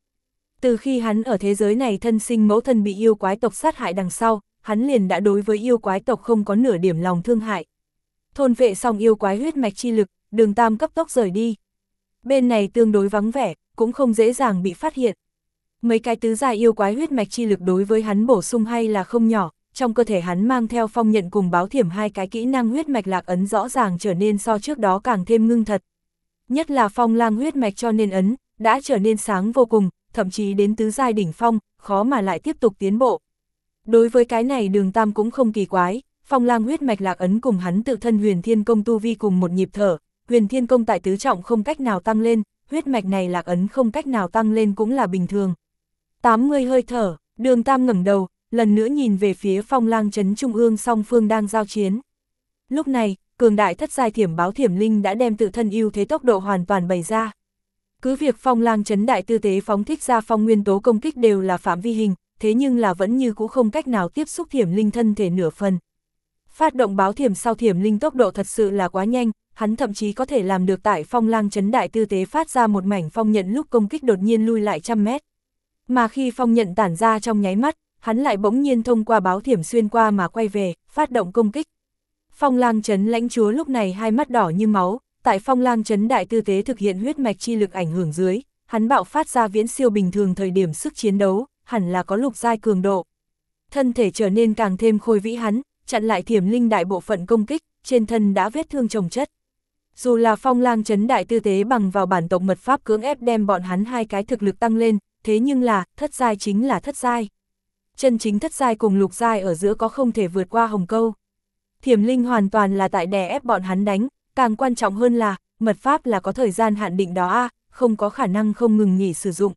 Từ khi hắn ở thế giới này thân sinh mẫu thân bị yêu quái tộc sát hại đằng sau, hắn liền đã đối với yêu quái tộc không có nửa điểm lòng thương hại. Thôn vệ xong yêu quái huyết mạch chi lực, đường tam cấp tốc rời đi. Bên này tương đối vắng vẻ, cũng không dễ dàng bị phát hiện. Mấy cái tứ gia yêu quái huyết mạch chi lực đối với hắn bổ sung hay là không nhỏ, trong cơ thể hắn mang theo phong nhận cùng báo thiểm hai cái kỹ năng huyết mạch lạc ấn rõ ràng trở nên so trước đó càng thêm ngưng thật. Nhất là phong lang huyết mạch cho nên ấn, đã trở nên sáng vô cùng, thậm chí đến tứ giai đỉnh phong, khó mà lại tiếp tục tiến bộ. Đối với cái này đường tam cũng không kỳ quái, phong lang huyết mạch lạc ấn cùng hắn tự thân huyền thiên công tu vi cùng một nhịp thở, huyền thiên công tại tứ trọng không cách nào tăng lên, huyết mạch này lạc ấn không cách nào tăng lên cũng là bình thường. 80 hơi thở, đường tam ngẩng đầu, lần nữa nhìn về phía phong lang trấn trung ương song phương đang giao chiến. Lúc này, cường đại thất giai thiểm báo thiểm linh đã đem tự thân ưu thế tốc độ hoàn toàn bày ra. Cứ việc phong lang chấn đại tư tế phóng thích ra phong nguyên tố công kích đều là phạm vi hình, thế nhưng là vẫn như cũ không cách nào tiếp xúc thiểm linh thân thể nửa phần. Phát động báo thiểm sau thiểm linh tốc độ thật sự là quá nhanh, hắn thậm chí có thể làm được tại phong lang chấn đại tư tế phát ra một mảnh phong nhận lúc công kích đột nhiên lui lại trăm mét. Mà khi phong nhận tản ra trong nháy mắt, hắn lại bỗng nhiên thông qua báo thiểm xuyên qua mà quay về, phát động công kích. Phong lang chấn lãnh chúa lúc này hai mắt đỏ như máu, tại phong lang chấn đại tư tế thực hiện huyết mạch chi lực ảnh hưởng dưới, hắn bạo phát ra viễn siêu bình thường thời điểm sức chiến đấu, hẳn là có lục giai cường độ. Thân thể trở nên càng thêm khôi vĩ hắn, chặn lại thiểm linh đại bộ phận công kích, trên thân đã vết thương chồng chất. Dù là phong lang chấn đại tư tế bằng vào bản tộc mật pháp cưỡng ép đem bọn hắn hai cái thực lực tăng lên, thế nhưng là, thất giai chính là thất giai. Chân chính thất giai cùng lục giai ở giữa có không thể vượt qua hồng câu. Thiểm linh hoàn toàn là tại đè ép bọn hắn đánh, càng quan trọng hơn là, mật pháp là có thời gian hạn định đó a không có khả năng không ngừng nghỉ sử dụng.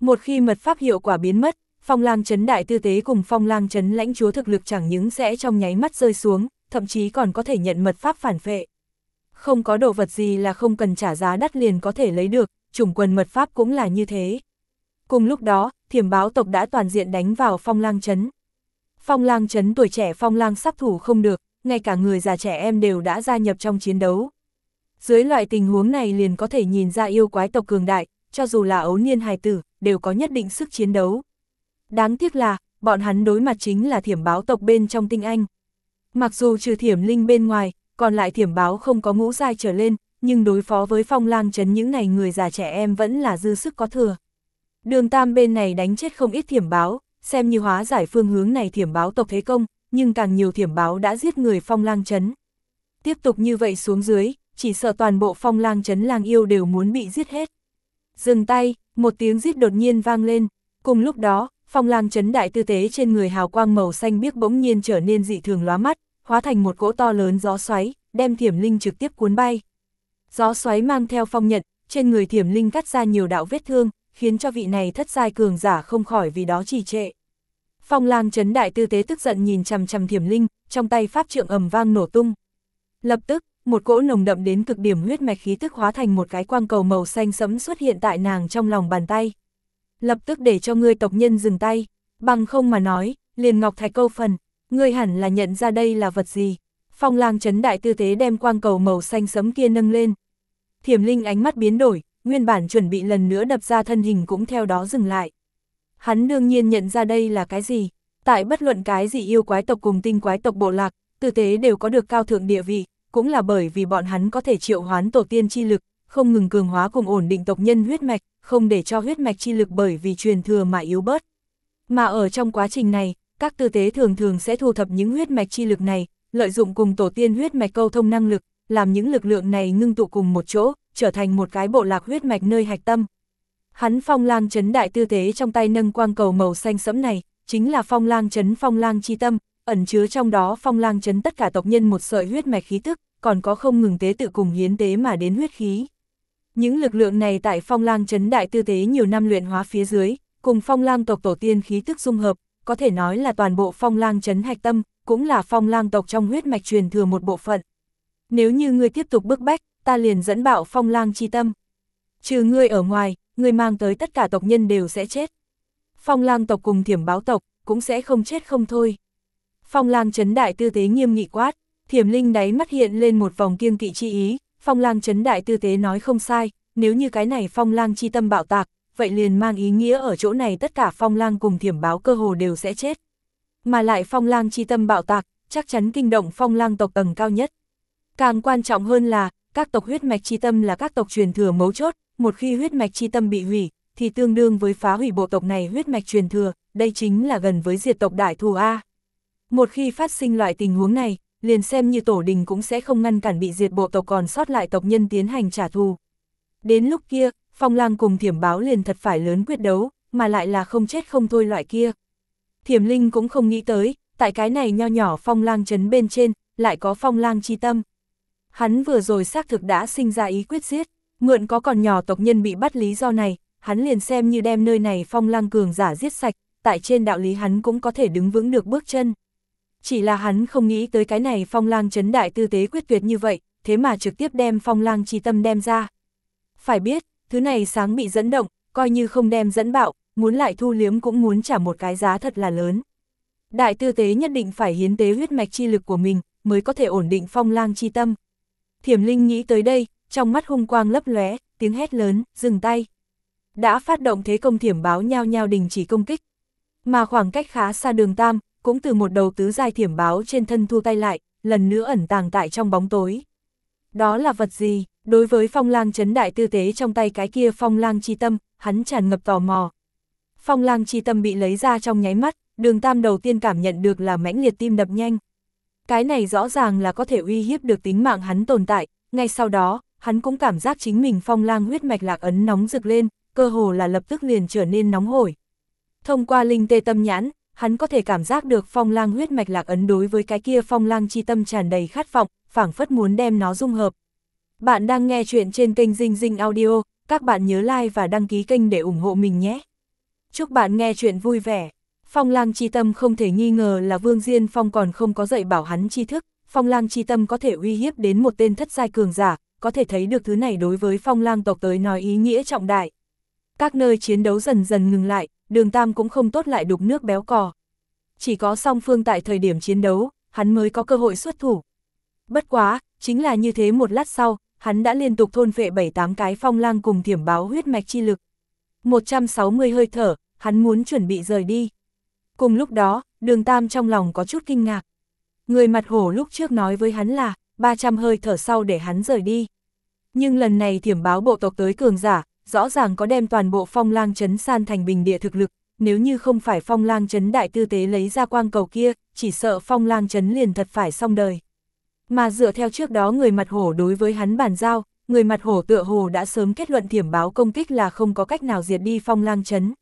Một khi mật pháp hiệu quả biến mất, phong lang chấn đại tư tế cùng phong lang chấn lãnh chúa thực lực chẳng những sẽ trong nháy mắt rơi xuống, thậm chí còn có thể nhận mật pháp phản phệ. Không có đồ vật gì là không cần trả giá đắt liền có thể lấy được, chủng quần mật pháp cũng là như thế. Cùng lúc đó, thiểm báo tộc đã toàn diện đánh vào phong lang chấn. Phong lang chấn tuổi trẻ phong lang sắp thủ không được, ngay cả người già trẻ em đều đã gia nhập trong chiến đấu. Dưới loại tình huống này liền có thể nhìn ra yêu quái tộc cường đại, cho dù là ấu niên hài tử, đều có nhất định sức chiến đấu. Đáng tiếc là, bọn hắn đối mặt chính là thiểm báo tộc bên trong tinh anh. Mặc dù trừ thiểm linh bên ngoài, còn lại thiểm báo không có ngũ giai trở lên, nhưng đối phó với phong lang chấn những này người già trẻ em vẫn là dư sức có thừa. Đường tam bên này đánh chết không ít thiểm báo, xem như hóa giải phương hướng này thiểm báo tộc thế công, nhưng càng nhiều thiểm báo đã giết người phong lang chấn. Tiếp tục như vậy xuống dưới, chỉ sợ toàn bộ phong lang chấn lang yêu đều muốn bị giết hết. Dừng tay, một tiếng giết đột nhiên vang lên, cùng lúc đó, phong lang chấn đại tư tế trên người hào quang màu xanh biếc bỗng nhiên trở nên dị thường lóa mắt, hóa thành một cỗ to lớn gió xoáy, đem thiểm linh trực tiếp cuốn bay. Gió xoáy mang theo phong nhận, trên người thiểm linh cắt ra nhiều đạo vết thương, khiến cho vị này thất giai cường giả không khỏi vì đó trì trệ. Phong lang chấn đại tư tế tức giận nhìn chằm chằm thiểm linh, trong tay pháp trượng ầm vang nổ tung. Lập tức, một cỗ nồng đậm đến cực điểm huyết mạch khí tức hóa thành một cái quang cầu màu xanh sẫm xuất hiện tại nàng trong lòng bàn tay. Lập tức để cho ngươi tộc nhân dừng tay, bằng không mà nói, liền ngọc thạch câu phần, ngươi hẳn là nhận ra đây là vật gì. Phong lang chấn đại tư thế đem quang cầu màu xanh sẫm kia nâng lên. Thiểm linh ánh mắt biến đổi, nguyên bản chuẩn bị lần nữa đập ra thân hình cũng theo đó dừng lại. Hắn đương nhiên nhận ra đây là cái gì, tại bất luận cái gì yêu quái tộc cùng tinh quái tộc bộ lạc, tư tế đều có được cao thượng địa vị, cũng là bởi vì bọn hắn có thể triệu hoán tổ tiên chi lực, không ngừng cường hóa cùng ổn định tộc nhân huyết mạch, không để cho huyết mạch chi lực bởi vì truyền thừa mà yếu bớt. Mà ở trong quá trình này, các tư tế thường thường sẽ thu thập những huyết mạch chi lực này, lợi dụng cùng tổ tiên huyết mạch câu thông năng lực, làm những lực lượng này ngưng tụ cùng một chỗ, trở thành một cái bộ lạc huyết mạch nơi hạch tâm. Hắn phong lang chấn đại tư tế trong tay nâng quang cầu màu xanh sẫm này, chính là phong lang chấn phong lang chi tâm, ẩn chứa trong đó phong lang chấn tất cả tộc nhân một sợi huyết mạch khí tức, còn có không ngừng tế tự cùng hiến tế mà đến huyết khí. Những lực lượng này tại phong lang chấn đại tư tế nhiều năm luyện hóa phía dưới, cùng phong lang tộc tổ tiên khí tức dung hợp, có thể nói là toàn bộ phong lang chấn hạch tâm, cũng là phong lang tộc trong huyết mạch truyền thừa một bộ phận. Nếu như ngươi tiếp tục bức bách, ta liền dẫn bạo phong lang chi tâm. Trừ ngươi ở ngoài, ngươi mang tới tất cả tộc nhân đều sẽ chết. Phong lang tộc cùng thiểm báo tộc, cũng sẽ không chết không thôi. Phong lang chấn đại tư tế nghiêm nghị quát, thiểm linh đáy mắt hiện lên một vòng kiêng kỵ chi ý, phong lang chấn đại tư tế nói không sai, nếu như cái này phong lang chi tâm bạo tạc, vậy liền mang ý nghĩa ở chỗ này tất cả phong lang cùng thiểm báo cơ hồ đều sẽ chết. Mà lại phong lang chi tâm bạo tạc, chắc chắn kinh động phong lang tộc tầng cao nhất. Càng quan trọng hơn là, các tộc huyết mạch chi tâm là các tộc truyền thừa mấu chốt, một khi huyết mạch chi tâm bị hủy, thì tương đương với phá hủy bộ tộc này huyết mạch truyền thừa, đây chính là gần với diệt tộc đại thù A. Một khi phát sinh loại tình huống này, liền xem như tổ đình cũng sẽ không ngăn cản bị diệt bộ tộc còn sót lại tộc nhân tiến hành trả thù. Đến lúc kia, Phong Lang cùng Thiểm Báo liền thật phải lớn quyết đấu, mà lại là không chết không thôi loại kia. Thiểm Linh cũng không nghĩ tới, tại cái này nho nhỏ Phong Lang chấn bên trên, lại có Phong Lang chi tâm. Hắn vừa rồi xác thực đã sinh ra ý quyết giết, mượn có còn nhỏ tộc nhân bị bắt lý do này, hắn liền xem như đem nơi này Phong Lang cường giả giết sạch, tại trên đạo lý hắn cũng có thể đứng vững được bước chân. Chỉ là hắn không nghĩ tới cái này phong lang chấn đại tư tế quyết tuyệt như vậy, thế mà trực tiếp đem phong lang chi tâm đem ra. Phải biết, thứ này sáng bị dẫn động, coi như không đem dẫn bạo, muốn lại thu liếm cũng muốn trả một cái giá thật là lớn. Đại tư tế nhất định phải hiến tế huyết mạch chi lực của mình, mới có thể ổn định phong lang chi tâm. Thiểm linh nghĩ tới đây, trong mắt hung quang lấp lóe, tiếng hét lớn, dừng tay. Đã phát động thế công thiểm báo nhau nhau đình chỉ công kích. Mà khoảng cách khá xa đường tam, cũng từ một đầu tứ dài thiểm báo trên thân thu tay lại, lần nữa ẩn tàng tại trong bóng tối. Đó là vật gì? Đối với phong lang chấn đại tư tế trong tay cái kia phong lang chi tâm, hắn tràn ngập tò mò. Phong lang chi tâm bị lấy ra trong nháy mắt, đường tam đầu tiên cảm nhận được là mãnh liệt tim đập nhanh. Cái này rõ ràng là có thể uy hiếp được tính mạng hắn tồn tại, ngay sau đó, hắn cũng cảm giác chính mình phong lang huyết mạch lạc ấn nóng rực lên, cơ hồ là lập tức liền trở nên nóng hổi. Thông qua linh tê tâm nhãn, hắn có thể cảm giác được phong lang huyết mạch lạc ấn đối với cái kia phong lang chi tâm tràn đầy khát vọng, phảng phất muốn đem nó dung hợp. Bạn đang nghe chuyện trên kênh Dinh Dinh Audio, các bạn nhớ like và đăng ký kênh để ủng hộ mình nhé. Chúc bạn nghe chuyện vui vẻ. Phong lang chi tâm không thể nghi ngờ là Vương Diên Phong còn không có dạy bảo hắn chi thức, phong lang chi tâm có thể uy hiếp đến một tên thất giai cường giả, có thể thấy được thứ này đối với phong lang tộc tới nói ý nghĩa trọng đại. Các nơi chiến đấu dần dần ngừng lại, đường tam cũng không tốt lại đục nước béo cò. Chỉ có song phương tại thời điểm chiến đấu, hắn mới có cơ hội xuất thủ. Bất quá, chính là như thế một lát sau, hắn đã liên tục thôn phệ 7-8 cái phong lang cùng thiểm báo huyết mạch chi lực. 160 hơi thở, hắn muốn chuẩn bị rời đi. Cùng lúc đó, đường tam trong lòng có chút kinh ngạc. Người mặt hổ lúc trước nói với hắn là, 300 hơi thở sau để hắn rời đi. Nhưng lần này thiểm báo bộ tộc tới cường giả, rõ ràng có đem toàn bộ phong lang chấn san thành bình địa thực lực, nếu như không phải phong lang chấn đại tư tế lấy ra quang cầu kia, chỉ sợ phong lang chấn liền thật phải xong đời. Mà dựa theo trước đó người mặt hổ đối với hắn bàn giao, người mặt hổ tựa hồ đã sớm kết luận thiểm báo công kích là không có cách nào diệt đi phong lang chấn.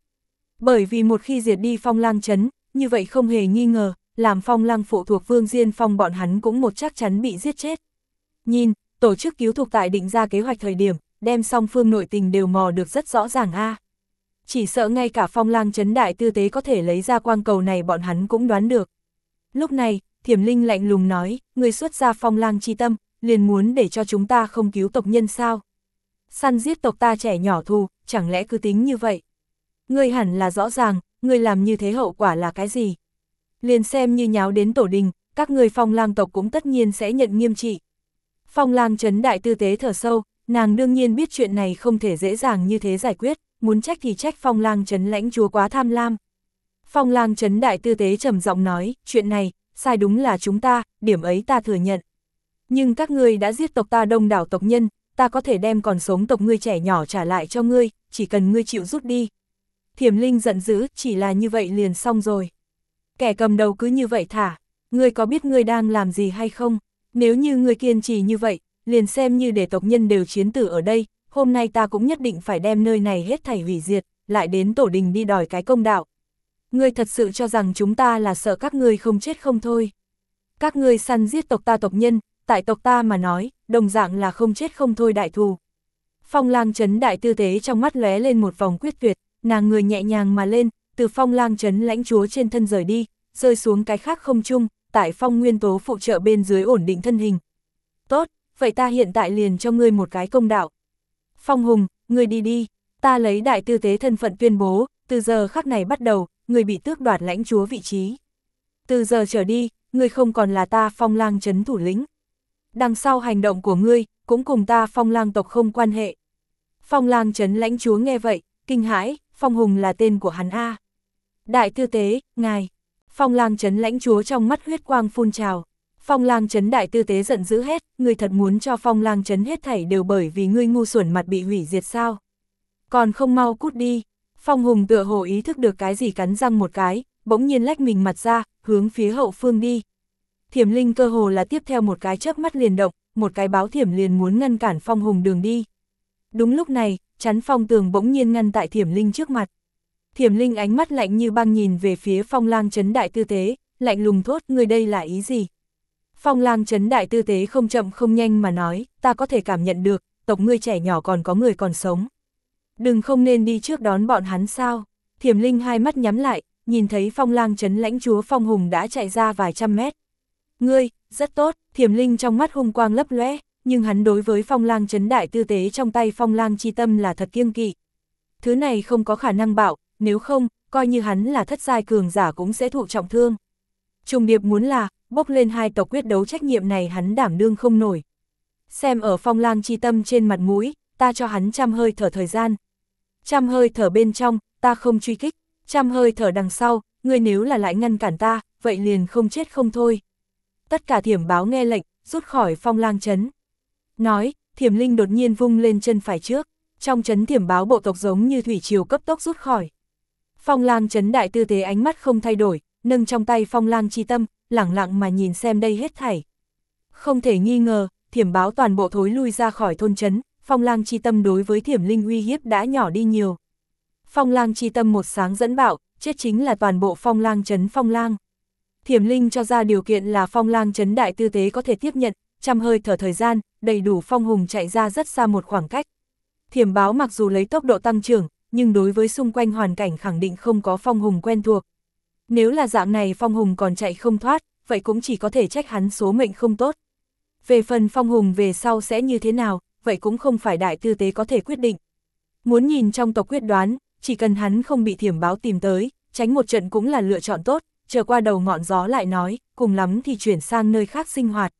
Bởi vì một khi diệt đi phong lang chấn, như vậy không hề nghi ngờ, làm phong lang phụ thuộc vương diên phong bọn hắn cũng một chắc chắn bị giết chết. Nhìn, tổ chức cứu thuộc tại định ra kế hoạch thời điểm, đem song phương nội tình đều mò được rất rõ ràng a. Chỉ sợ ngay cả phong lang chấn đại tư tế có thể lấy ra quang cầu này bọn hắn cũng đoán được. Lúc này, thiểm linh lạnh lùng nói, người xuất ra phong lang chi tâm, liền muốn để cho chúng ta không cứu tộc nhân sao. Săn giết tộc ta trẻ nhỏ thù, chẳng lẽ cứ tính như vậy? Ngươi hẳn là rõ ràng, ngươi làm như thế hậu quả là cái gì? Liền xem như nháo đến tổ đình, các người phong lang tộc cũng tất nhiên sẽ nhận nghiêm trị. Phong lang chấn đại tư tế thở sâu, nàng đương nhiên biết chuyện này không thể dễ dàng như thế giải quyết, muốn trách thì trách phong lang chấn lãnh chúa quá tham lam. Phong lang chấn đại tư tế trầm giọng nói, chuyện này, sai đúng là chúng ta, điểm ấy ta thừa nhận. Nhưng các ngươi đã giết tộc ta đông đảo tộc nhân, ta có thể đem còn sống tộc ngươi trẻ nhỏ trả lại cho ngươi, chỉ cần ngươi chịu rút đi. Thiểm Linh giận dữ, chỉ là như vậy liền xong rồi. Kẻ cầm đầu cứ như vậy thả, ngươi có biết ngươi đang làm gì hay không? Nếu như ngươi kiên trì như vậy, liền xem như để tộc nhân đều chiến tử ở đây, hôm nay ta cũng nhất định phải đem nơi này hết thảy hủy diệt, lại đến tổ đình đi đòi cái công đạo. Ngươi thật sự cho rằng chúng ta là sợ các ngươi không chết không thôi. Các ngươi săn giết tộc ta tộc nhân, tại tộc ta mà nói, đồng dạng là không chết không thôi đại thù. Phong lang chấn đại tư tế trong mắt lóe lên một vòng quyết tuyệt, nàng người nhẹ nhàng mà lên, từ phong lang chấn lãnh chúa trên thân rời đi, rơi xuống cái khác không chung, tại phong nguyên tố phụ trợ bên dưới ổn định thân hình. Tốt, vậy ta hiện tại liền cho ngươi một cái công đạo. Phong Hùng, ngươi đi đi, ta lấy đại tư tế thân phận tuyên bố, từ giờ khắc này bắt đầu, người bị tước đoạt lãnh chúa vị trí. Từ giờ trở đi, ngươi không còn là ta phong lang chấn thủ lĩnh. Đằng sau hành động của ngươi, cũng cùng ta phong lang tộc không quan hệ. Phong lang chấn lãnh chúa nghe vậy, kinh hãi, phong hùng là tên của hắn A. Đại tư tế, ngài, phong lang chấn lãnh chúa trong mắt huyết quang phun trào. Phong lang chấn đại tư tế giận dữ hết, ngươi thật muốn cho phong lang chấn hết thảy đều bởi vì ngươi ngu xuẩn mặt bị hủy diệt sao. Còn không mau cút đi, phong hùng tựa hồ ý thức được cái gì cắn răng một cái, bỗng nhiên lách mình mặt ra, hướng phía hậu phương đi. Thiểm linh cơ hồ là tiếp theo một cái chớp mắt liền động, một cái báo thiểm liền muốn ngăn cản phong hùng đường đi. Đúng lúc này, chắn phong tường bỗng nhiên ngăn tại thiểm linh trước mặt. Thiểm linh ánh mắt lạnh như băng nhìn về phía phong lang Trấn đại tư tế, lạnh lùng thốt người đây là ý gì? Phong lang Trấn đại tư tế không chậm không nhanh mà nói, ta có thể cảm nhận được, tộc ngươi trẻ nhỏ còn có người còn sống. Đừng không nên đi trước đón bọn hắn sao. Thiểm linh hai mắt nhắm lại, nhìn thấy phong lang chấn lãnh chúa phong hùng đã chạy ra vài trăm mét. Ngươi, rất tốt, thiểm linh trong mắt hung quang lấp lóe, nhưng hắn đối với phong lang chấn đại tư tế trong tay phong lang chi tâm là thật kiêng kỵ. Thứ này không có khả năng bạo, nếu không, coi như hắn là thất giai cường giả cũng sẽ thụ trọng thương. Trùng điệp muốn là, bốc lên hai tộc quyết đấu trách nhiệm này hắn đảm đương không nổi. Xem ở phong lang chi tâm trên mặt mũi, ta cho hắn trăm hơi thở thời gian. Trăm hơi thở bên trong, ta không truy kích, trăm hơi thở đằng sau, ngươi nếu là lại ngăn cản ta, vậy liền không chết không thôi. Tất cả thiểm báo nghe lệnh, rút khỏi phong lang chấn. Nói, thiểm linh đột nhiên vung lên chân phải trước, trong chấn thiểm báo bộ tộc giống như thủy triều cấp tốc rút khỏi. Phong lang chấn đại tư tế ánh mắt không thay đổi, nâng trong tay phong lang chi tâm, lẳng lặng mà nhìn xem đây hết thảy. Không thể nghi ngờ, thiểm báo toàn bộ thối lui ra khỏi thôn chấn, phong lang chi tâm đối với thiểm linh uy hiếp đã nhỏ đi nhiều. Phong lang chi tâm một sáng dẫn bạo, chết chính là toàn bộ phong lang chấn phong lang. Thiểm linh cho ra điều kiện là phong lang chấn đại tư tế có thể tiếp nhận, chăm hơi thở thời gian, đầy đủ phong hùng chạy ra rất xa một khoảng cách. Thiểm báo mặc dù lấy tốc độ tăng trưởng, nhưng đối với xung quanh hoàn cảnh khẳng định không có phong hùng quen thuộc. Nếu là dạng này phong hùng còn chạy không thoát, vậy cũng chỉ có thể trách hắn số mệnh không tốt. Về phần phong hùng về sau sẽ như thế nào, vậy cũng không phải đại tư tế có thể quyết định. Muốn nhìn trong tộc quyết đoán, chỉ cần hắn không bị thiểm báo tìm tới, tránh một trận cũng là lựa chọn tốt, chờ qua đầu ngọn gió lại nói, cùng lắm thì chuyển sang nơi khác sinh hoạt.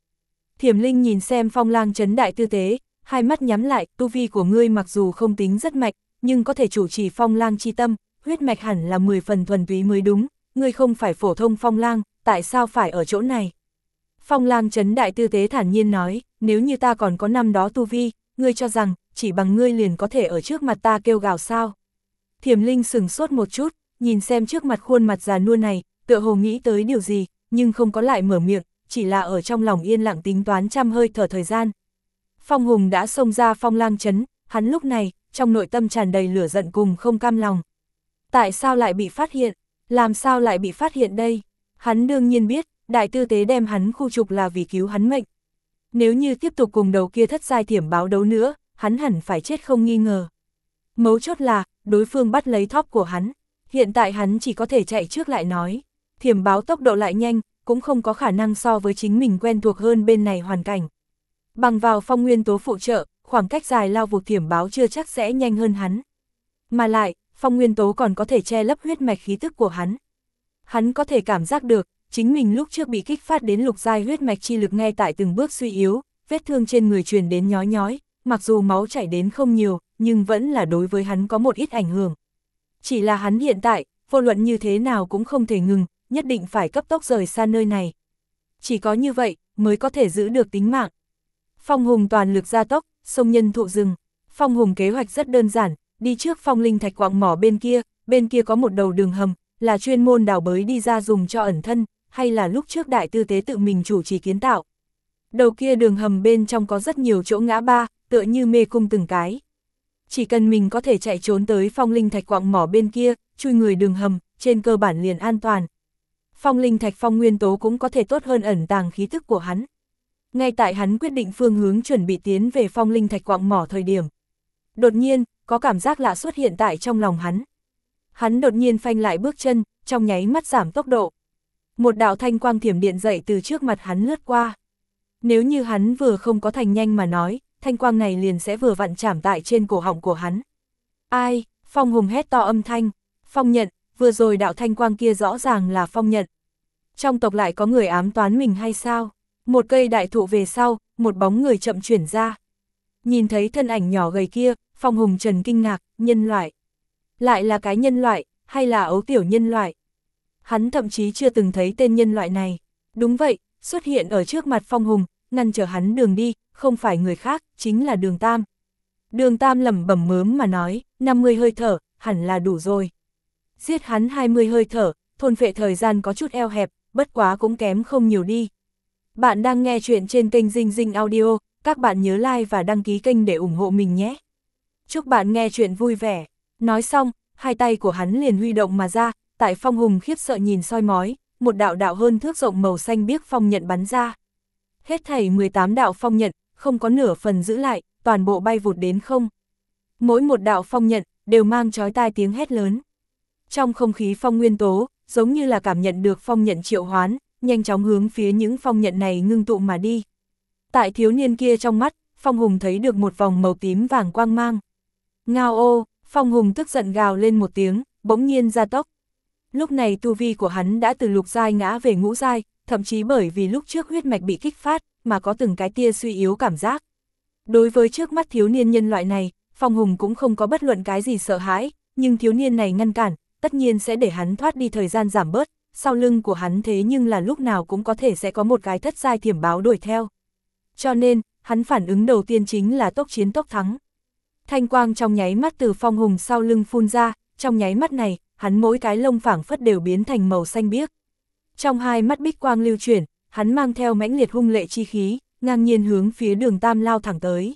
Thiểm Linh nhìn xem phong lang chấn đại tư tế, hai mắt nhắm lại, tu vi của ngươi mặc dù không tính rất mạnh, nhưng có thể chủ trì phong lang chi tâm, huyết mạch hẳn là 10 phần thuần túy mới đúng, ngươi không phải phổ thông phong lang, tại sao phải ở chỗ này? Phong lang chấn đại tư tế thản nhiên nói, nếu như ta còn có năm đó tu vi, ngươi cho rằng, chỉ bằng ngươi liền có thể ở trước mặt ta kêu gào sao? Thiểm Linh sừng sốt một chút, nhìn xem trước mặt khuôn mặt già nua này, tựa hồ nghĩ tới điều gì, nhưng không có lại mở miệng, chỉ là ở trong lòng yên lặng tính toán trăm hơi thở thời gian. Phong Hùng đã xông ra phong lang chấn, hắn lúc này, trong nội tâm tràn đầy lửa giận cùng không cam lòng. Tại sao lại bị phát hiện? Làm sao lại bị phát hiện đây? Hắn đương nhiên biết, đại tư tế đem hắn khu trục là vì cứu hắn mệnh. Nếu như tiếp tục cùng đầu kia thất giai thiểm báo đấu nữa, hắn hẳn phải chết không nghi ngờ. Mấu chốt là, đối phương bắt lấy thóp của hắn. Hiện tại hắn chỉ có thể chạy trước lại nói. Thiểm báo tốc độ lại nhanh, cũng không có khả năng so với chính mình quen thuộc hơn bên này hoàn cảnh. Bằng vào phong nguyên tố phụ trợ, khoảng cách dài lao vụt thiểm báo chưa chắc sẽ nhanh hơn hắn. Mà lại, phong nguyên tố còn có thể che lấp huyết mạch khí tức của hắn. Hắn có thể cảm giác được, chính mình lúc trước bị kích phát đến lục giai huyết mạch chi lực ngay tại từng bước suy yếu, vết thương trên người truyền đến nhói nhói, mặc dù máu chảy đến không nhiều, nhưng vẫn là đối với hắn có một ít ảnh hưởng. Chỉ là hắn hiện tại, vô luận như thế nào cũng không thể ngừng, nhất định phải cấp tốc rời xa nơi này. Chỉ có như vậy, mới có thể giữ được tính mạng. Phong Hùng toàn lực gia tốc, sông nhân thụ rừng. Phong Hùng kế hoạch rất đơn giản, đi trước phong linh thạch quạng mỏ bên kia, bên kia có một đầu đường hầm, là chuyên môn đào bới đi ra dùng cho ẩn thân, hay là lúc trước đại tư tế tự mình chủ trì kiến tạo. Đầu kia đường hầm bên trong có rất nhiều chỗ ngã ba, tựa như mê cung từng cái. Chỉ cần mình có thể chạy trốn tới phong linh thạch quạng mỏ bên kia, chui người đường hầm, trên cơ bản liền an toàn. Phong linh thạch phong nguyên tố cũng có thể tốt hơn ẩn tàng khí thức của hắn. Ngay tại hắn quyết định phương hướng chuẩn bị tiến về phong linh thạch quạng mỏ thời điểm. Đột nhiên, có cảm giác lạ xuất hiện tại trong lòng hắn. Hắn đột nhiên phanh lại bước chân, trong nháy mắt giảm tốc độ. Một đạo thanh quang thiểm điện dậy từ trước mặt hắn lướt qua. Nếu như hắn vừa không có thành nhanh mà nói, thanh quang này liền sẽ vừa vặn chạm tại trên cổ họng của hắn. Ai, Phong Hùng hét to âm thanh, Phong nhận, vừa rồi đạo thanh quang kia rõ ràng là Phong nhận. Trong tộc lại có người ám toán mình hay sao? Một cây đại thụ về sau, một bóng người chậm chuyển ra. Nhìn thấy thân ảnh nhỏ gầy kia, Phong Hùng Trần kinh ngạc, nhân loại. Lại là cái nhân loại, hay là ấu tiểu nhân loại? Hắn thậm chí chưa từng thấy tên nhân loại này. Đúng vậy, xuất hiện ở trước mặt Phong Hùng, ngăn trở hắn đường đi, không phải người khác, chính là đường Tam. Đường Tam lẩm bẩm mớm mà nói, 50 hơi thở, hẳn là đủ rồi. Giết hắn 20 hơi thở, thôn phệ thời gian có chút eo hẹp, bất quá cũng kém không nhiều đi. Bạn đang nghe chuyện trên kênh Dinh Dinh Audio, các bạn nhớ like và đăng ký kênh để ủng hộ mình nhé. Chúc bạn nghe chuyện vui vẻ. Nói xong, hai tay của hắn liền huy động mà ra, tại phong hùng khiếp sợ nhìn soi mói, một đạo đạo hơn thước rộng màu xanh biếc phong nhận bắn ra. Hết thảy 18 đạo phong nhận, không có nửa phần giữ lại, toàn bộ bay vụt đến không. Mỗi một đạo phong nhận, đều mang trói tai tiếng hét lớn. Trong không khí phong nguyên tố, giống như là cảm nhận được phong nhận triệu hoán, nhanh chóng hướng phía những phong nhận này ngưng tụ mà đi. Tại thiếu niên kia trong mắt, Phong Hùng thấy được một vòng màu tím vàng quang mang. Ngao ô, Phong Hùng tức giận gào lên một tiếng, bỗng nhiên ra tốc. Lúc này tu vi của hắn đã từ lục giai ngã về ngũ giai, thậm chí bởi vì lúc trước huyết mạch bị kích phát, mà có từng cái tia suy yếu cảm giác. Đối với trước mắt thiếu niên nhân loại này, Phong Hùng cũng không có bất luận cái gì sợ hãi, nhưng thiếu niên này ngăn cản, tất nhiên sẽ để hắn thoát đi thời gian giảm bớt, sau lưng của hắn thế nhưng là lúc nào cũng có thể sẽ có một cái thất giai thiểm báo đuổi theo. Cho nên, hắn phản ứng đầu tiên chính là tốc chiến tốc thắng. Thanh quang trong nháy mắt từ phong hùng sau lưng phun ra, trong nháy mắt này, hắn mỗi cái lông phảng phất đều biến thành màu xanh biếc. Trong hai mắt bích quang lưu chuyển, hắn mang theo mãnh liệt hung lệ chi khí, ngang nhiên hướng phía đường tam lao thẳng tới.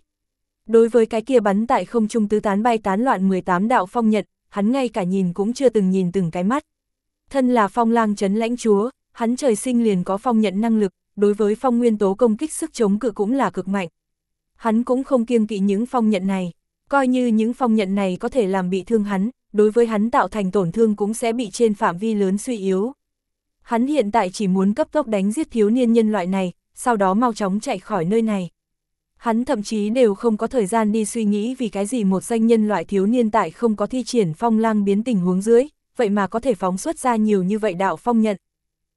Đối với cái kia bắn tại không trung tứ tán bay tán loạn 18 đạo phong nhận, hắn ngay cả nhìn cũng chưa từng nhìn từng cái mắt. Thân là phong lang chấn lãnh chúa, hắn trời sinh liền có phong nhận năng lực, đối với phong nguyên tố công kích sức chống cự cũng là cực mạnh. Hắn cũng không kiêng kỵ những phong nhận này, coi như những phong nhận này có thể làm bị thương hắn, đối với hắn tạo thành tổn thương cũng sẽ bị trên phạm vi lớn suy yếu. Hắn hiện tại chỉ muốn cấp tốc đánh giết thiếu niên nhân loại này, sau đó mau chóng chạy khỏi nơi này. Hắn thậm chí đều không có thời gian đi suy nghĩ vì cái gì một danh nhân loại thiếu niên tại không có thi triển phong lang biến tình huống dưới, vậy mà có thể phóng xuất ra nhiều như vậy đạo phong nhận.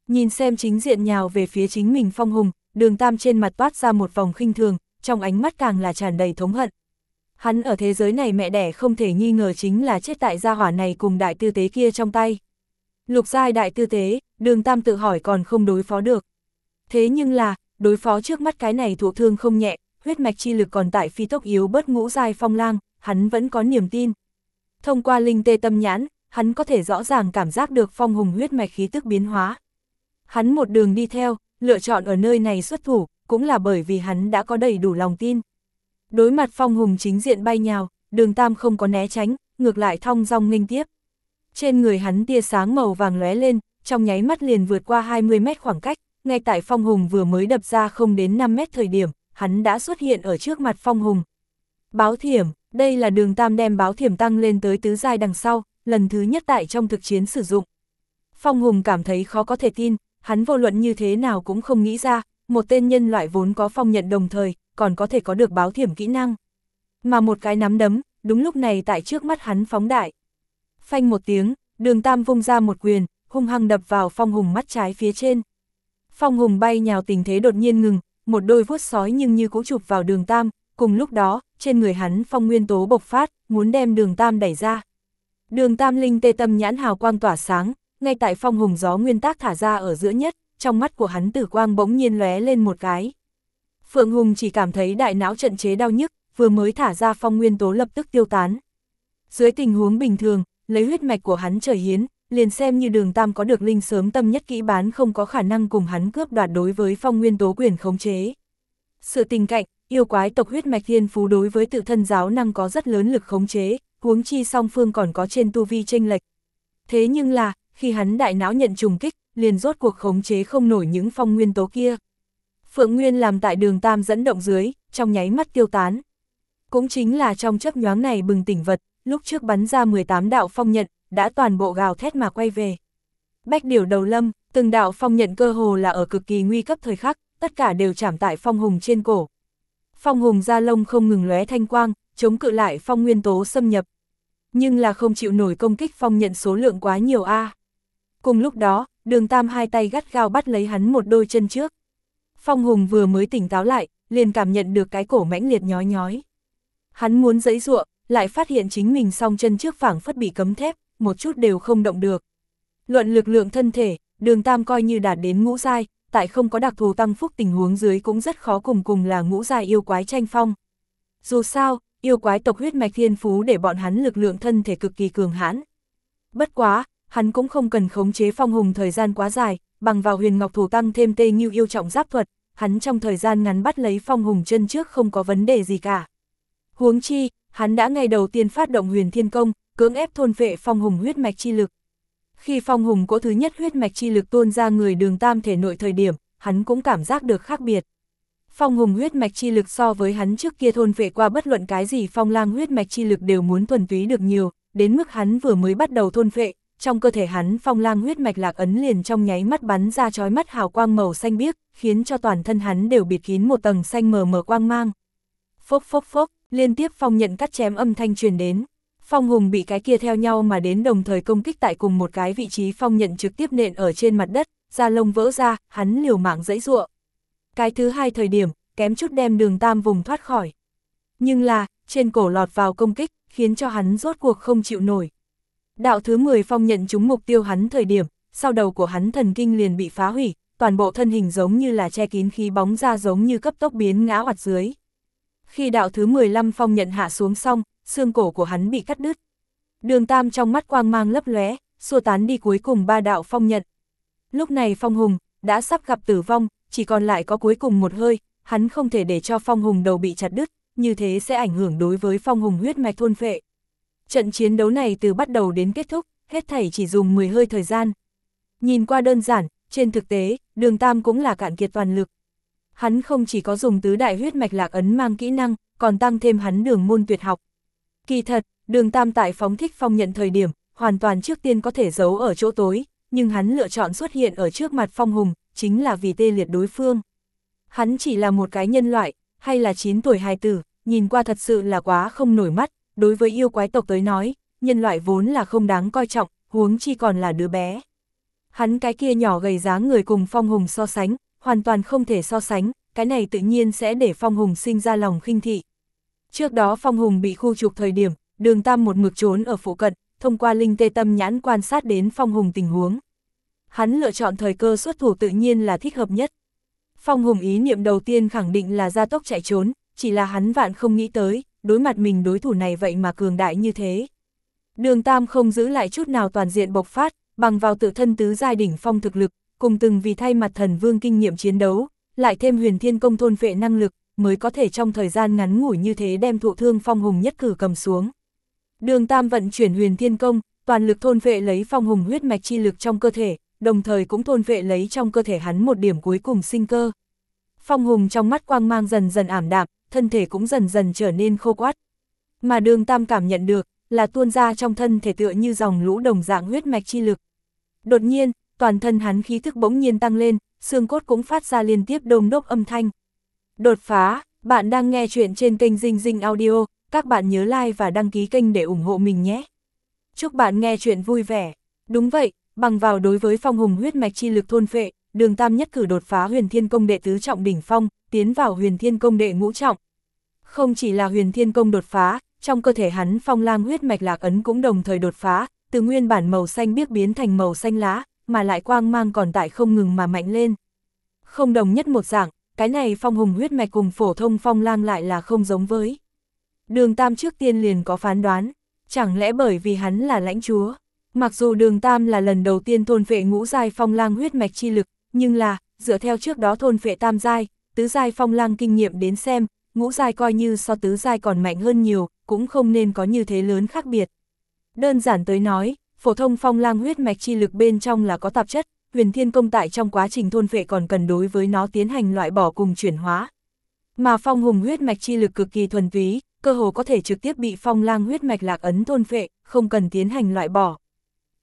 Nhìn xem chính diện nhào về phía chính mình phong hùng, đường tam trên mặt toát ra một vòng khinh thường, trong ánh mắt càng là tràn đầy thống hận. Hắn ở thế giới này mẹ đẻ không thể nghi ngờ chính là chết tại gia hỏa này cùng đại tư tế kia trong tay. Lục giai đại tư tế, đường tam tự hỏi còn không đối phó được. Thế nhưng là, đối phó trước mắt cái này thụ thương không nhẹ, huyết mạch chi lực còn tại phi tốc yếu bớt ngũ giai phong lang, hắn vẫn có niềm tin. Thông qua linh tê tâm nhãn, hắn có thể rõ ràng cảm giác được phong hùng huyết mạch khí tức biến hóa. Hắn một đường đi theo, lựa chọn ở nơi này xuất thủ, cũng là bởi vì hắn đã có đầy đủ lòng tin. Đối mặt phong hùng chính diện bay nhào, đường tam không có né tránh, ngược lại thong dong nghênh tiếp. Trên người hắn tia sáng màu vàng lóe lên, trong nháy mắt liền vượt qua 20 mét khoảng cách, ngay tại phong hùng vừa mới đập ra không đến 5 mét thời điểm, hắn đã xuất hiện ở trước mặt phong hùng. Báo thiểm, đây là đường tam đem báo thiểm tăng lên tới tứ giai đằng sau, lần thứ nhất tại trong thực chiến sử dụng. Phong hùng cảm thấy khó có thể tin, hắn vô luận như thế nào cũng không nghĩ ra, một tên nhân loại vốn có phong nhận đồng thời, còn có thể có được báo thiểm kỹ năng. Mà một cái nắm đấm, đúng lúc này tại trước mắt hắn phóng đại. Phanh một tiếng, đường tam vung ra một quyền, hung hăng đập vào phong hùng mắt trái phía trên. Phong hùng bay nhào tình thế đột nhiên ngừng, một đôi vuốt sói nhưng như cũ chụp vào đường tam, cùng lúc đó, trên người hắn phong nguyên tố bộc phát, muốn đem đường tam đẩy ra. Đường tam linh tê tâm nhãn hào quang tỏa sáng, ngay tại phong hùng gió nguyên tác thả ra ở giữa nhất, trong mắt của hắn tử quang bỗng nhiên lóe lên một cái. Phượng Hùng chỉ cảm thấy đại não trận chế đau nhức, vừa mới thả ra phong nguyên tố lập tức tiêu tán. Dưới tình huống bình thường, lấy huyết mạch của hắn trời hiến, liền xem như đường tam có được linh sớm tâm nhất kỹ bán không có khả năng cùng hắn cướp đoạt đối với phong nguyên tố quyền khống chế. Sự tình cạnh, yêu quái tộc huyết mạch thiên phú đối với tự thân giáo năng có rất lớn lực khống chế, huống chi song phương còn có trên tu vi tranh lệch. Thế nhưng là, khi hắn đại não nhận trùng kích, liền rốt cuộc khống chế không nổi những phong nguyên tố kia. Phượng Nguyên làm tại đường Tam dẫn động dưới, trong nháy mắt tiêu tán. Cũng chính là trong chấp nhoáng này bừng tỉnh vật, lúc trước bắn ra 18 đạo phong nhận, đã toàn bộ gào thét mà quay về. Bách điều đầu lâm, từng đạo phong nhận cơ hồ là ở cực kỳ nguy cấp thời khắc, tất cả đều chạm tại phong hùng trên cổ. Phong hùng da lông không ngừng lóe thanh quang, chống cự lại phong nguyên tố xâm nhập. Nhưng là không chịu nổi công kích phong nhận số lượng quá nhiều a. Cùng lúc đó, đường tam hai tay gắt gao bắt lấy hắn một đôi chân trước. Phong hùng vừa mới tỉnh táo lại, liền cảm nhận được cái cổ mãnh liệt nhói nhói. Hắn muốn giấy ruộng, lại phát hiện chính mình song chân trước phảng phất bị cấm thép, một chút đều không động được. Luận lực lượng thân thể, đường tam coi như đạt đến ngũ giai, tại không có đặc thù tăng phúc tình huống dưới cũng rất khó cùng cùng là ngũ giai yêu quái tranh phong. Dù sao, yêu quái tộc huyết mạch thiên phú để bọn hắn lực lượng thân thể cực kỳ cường hãn. Bất quá, hắn cũng không cần khống chế phong hùng thời gian quá dài, bằng vào huyền ngọc thủ tăng thêm tê như yêu trọng giáp thuật, hắn trong thời gian ngắn bắt lấy phong hùng chân trước không có vấn đề gì cả. Huống chi, hắn đã ngày đầu tiên phát động huyền thiên công, cưỡng ép thôn vệ phong hùng huyết mạch chi lực. Khi phong hùng cỗ thứ nhất huyết mạch chi lực tuôn ra người đường tam thể nội thời điểm, hắn cũng cảm giác được khác biệt. Phong hùng huyết mạch chi lực so với hắn trước kia thôn vệ qua bất luận cái gì phong lang huyết mạch chi lực đều muốn thuần túy được nhiều, đến mức hắn vừa mới bắt đầu thôn vệ, trong cơ thể hắn phong lang huyết mạch lạc ấn liền trong nháy mắt bắn ra chói mắt hào quang màu xanh biếc, khiến cho toàn thân hắn đều bịt kín một tầng xanh mờ mờ quang mang. Phốc phốc phốc, liên tiếp phong nhận cắt chém âm thanh truyền đến. Phong hùng bị cái kia theo nhau mà đến đồng thời công kích tại cùng một cái vị trí phong nhận trực tiếp nện ở trên mặt đất, da lông vỡ ra, hắn liều mạng dãy ruộng. Cái thứ hai thời điểm, kém chút đem đường tam vùng thoát khỏi. Nhưng là, trên cổ lọt vào công kích, khiến cho hắn rốt cuộc không chịu nổi. Đạo thứ 10 phong nhận trúng mục tiêu hắn thời điểm, sau đầu của hắn thần kinh liền bị phá hủy, toàn bộ thân hình giống như là che kín khí bóng ra giống như cấp tốc biến ngã hoạt dưới. Khi đạo thứ 15 phong nhận hạ xuống xong, xương cổ của hắn bị cắt đứt. Đường Tam trong mắt quang mang lấp lóe, xua tán đi cuối cùng ba đạo phong nhận. Lúc này Phong Hùng, đã sắp gặp tử vong, chỉ còn lại có cuối cùng một hơi, hắn không thể để cho Phong Hùng đầu bị chặt đứt, như thế sẽ ảnh hưởng đối với Phong Hùng huyết mạch thôn phệ. Trận chiến đấu này từ bắt đầu đến kết thúc, hết thảy chỉ dùng 10 hơi thời gian. Nhìn qua đơn giản, trên thực tế, đường Tam cũng là cạn kiệt toàn lực. Hắn không chỉ có dùng tứ đại huyết mạch lạc ấn mang kỹ năng, còn tăng thêm hắn đường môn tuyệt học. Kỳ thật, đường Tam tại phóng thích phong nhận thời điểm, hoàn toàn trước tiên có thể giấu ở chỗ tối, nhưng hắn lựa chọn xuất hiện ở trước mặt phong hùng, chính là vì tê liệt đối phương. Hắn chỉ là một cái nhân loại, hay là 9 tuổi hài tử, nhìn qua thật sự là quá không nổi mắt, đối với yêu quái tộc tới nói, nhân loại vốn là không đáng coi trọng, huống chi còn là đứa bé. Hắn cái kia nhỏ gầy dáng người cùng phong hùng so sánh, hoàn toàn không thể so sánh, cái này tự nhiên sẽ để phong hùng sinh ra lòng khinh thị. Trước đó phong hùng bị khu trục thời điểm, đường tam một mực trốn ở phụ cận, thông qua linh tê tâm nhãn quan sát đến phong hùng tình huống. Hắn lựa chọn thời cơ xuất thủ tự nhiên là thích hợp nhất. Phong hùng ý niệm đầu tiên khẳng định là gia tốc chạy trốn, chỉ là hắn vạn không nghĩ tới, đối mặt mình đối thủ này vậy mà cường đại như thế. Đường Tam không giữ lại chút nào toàn diện bộc phát, bằng vào tự thân tứ giai đỉnh phong thực lực, cùng từng vì thay mặt thần vương kinh nghiệm chiến đấu, lại thêm huyền thiên công thôn vệ năng lực, mới có thể trong thời gian ngắn ngủi như thế đem thụ thương phong hùng nhất cử cầm xuống. Đường Tam vận chuyển huyền thiên công, toàn lực thôn vệ lấy phong hùng huyết mạch chi lực trong cơ thể, đồng thời cũng thôn vệ lấy trong cơ thể hắn một điểm cuối cùng sinh cơ. Phong hùng trong mắt quang mang dần dần ảm đạm, thân thể cũng dần dần trở nên khô quát. Mà đường Tam cảm nhận được, là tuôn ra trong thân thể tựa như dòng lũ đồng dạng huyết mạch chi lực. Đột nhiên, toàn thân hắn khí thức bỗng nhiên tăng lên, xương cốt cũng phát ra liên tiếp đôm đốc âm thanh. Đột phá, bạn đang nghe chuyện trên kênh Dinh Dinh Audio, các bạn nhớ like và đăng ký kênh để ủng hộ mình nhé. Chúc bạn nghe chuyện vui vẻ. Đúng vậy, bằng vào đối với phong hùng huyết mạch chi lực thôn phệ, đường tam nhất cử đột phá huyền thiên công đệ tứ trọng đỉnh phong, tiến vào huyền thiên công đệ ngũ trọng. Không chỉ là huyền thiên công đột phá, trong cơ thể hắn phong lang huyết mạch lạc ấn cũng đồng thời đột phá, từ nguyên bản màu xanh biếc biến thành màu xanh lá, mà lại quang mang còn tại không ngừng mà mạnh lên. Không đồng nhất một dạng, cái này phong hùng huyết mạch cùng phổ thông phong lang lại là không giống với. Đường Tam trước tiên liền có phán đoán, chẳng lẽ bởi vì hắn là lãnh chúa. Mặc dù đường Tam là lần đầu tiên thôn vệ ngũ giai phong lang huyết mạch chi lực, nhưng là, dựa theo trước đó thôn vệ tam giai, tứ giai phong lang kinh nghiệm đến xem, ngũ giai coi như so tứ giai còn mạnh hơn nhiều, cũng không nên có như thế lớn khác biệt. Đơn giản tới nói, phổ thông phong lang huyết mạch chi lực bên trong là có tạp chất, huyền thiên công tại trong quá trình thôn vệ còn cần đối với nó tiến hành loại bỏ cùng chuyển hóa. Mà phong hùng huyết mạch chi lực cực kỳ thuần túy, cơ hồ có thể trực tiếp bị phong lang huyết mạch lạc ấn thôn vệ, không cần tiến hành loại bỏ.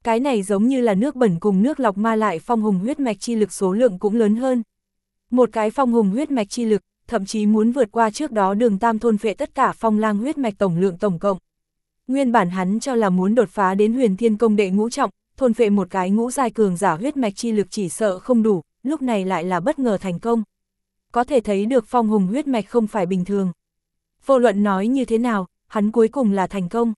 Cái này giống như là nước bẩn cùng nước lọc ma lại phong hùng huyết mạch chi lực số lượng cũng lớn hơn. Một cái phong hùng huyết mạch chi lực, thậm chí muốn vượt qua trước đó đường tam thôn vệ tất cả phong lang huyết mạch tổng lượng tổng cộng. Nguyên bản hắn cho là muốn đột phá đến huyền thiên công đệ ngũ trọng, thôn vệ một cái ngũ giai cường giả huyết mạch chi lực chỉ sợ không đủ, lúc này lại là bất ngờ thành công. Có thể thấy được phong hùng huyết mạch không phải bình thường. Vô luận nói như thế nào, hắn cuối cùng là thành công.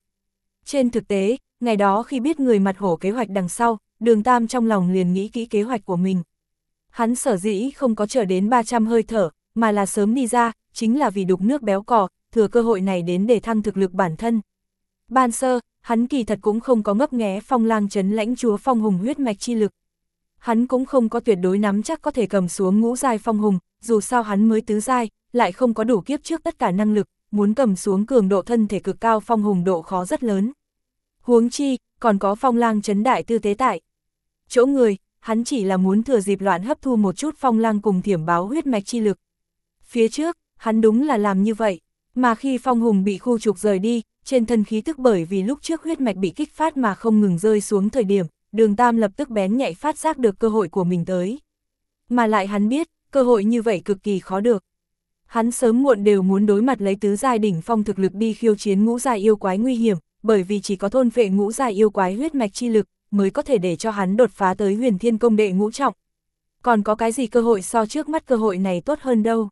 Trên thực tế, ngày đó khi biết người mặt hổ kế hoạch đằng sau, đường tam trong lòng liền nghĩ kỹ kế hoạch của mình. Hắn sở dĩ không có chờ đến 300 hơi thở, mà là sớm đi ra, chính là vì đục nước béo cò, thừa cơ hội này đến để thăng thực lực bản thân. Ban sơ, hắn kỳ thật cũng không có ngấp nghé phong lang chấn lãnh chúa phong hùng huyết mạch chi lực. Hắn cũng không có tuyệt đối nắm chắc có thể cầm xuống ngũ giai phong hùng, dù sao hắn mới tứ giai, lại không có đủ kiếp trước tất cả năng lực, muốn cầm xuống cường độ thân thể cực cao phong hùng độ khó rất lớn. Huống chi, còn có phong lang chấn đại tư tế tại. Chỗ người, hắn chỉ là muốn thừa dịp loạn hấp thu một chút phong lang cùng thiểm báo huyết mạch chi lực. Phía trước, hắn đúng là làm như vậy, mà khi phong hùng bị khu trục rời đi, trên thân khí tức bởi vì lúc trước huyết mạch bị kích phát mà không ngừng rơi xuống thời điểm, đường Tam lập tức bén nhạy phát giác được cơ hội của mình tới. Mà lại hắn biết, cơ hội như vậy cực kỳ khó được. Hắn sớm muộn đều muốn đối mặt lấy tứ giai đỉnh phong thực lực đi khiêu chiến ngũ giai yêu quái nguy hiểm, bởi vì chỉ có thôn vệ ngũ giai yêu quái huyết mạch chi lực, mới có thể để cho hắn đột phá tới huyền thiên công đệ ngũ trọng. Còn có cái gì cơ hội so trước mắt cơ hội này tốt hơn đâu.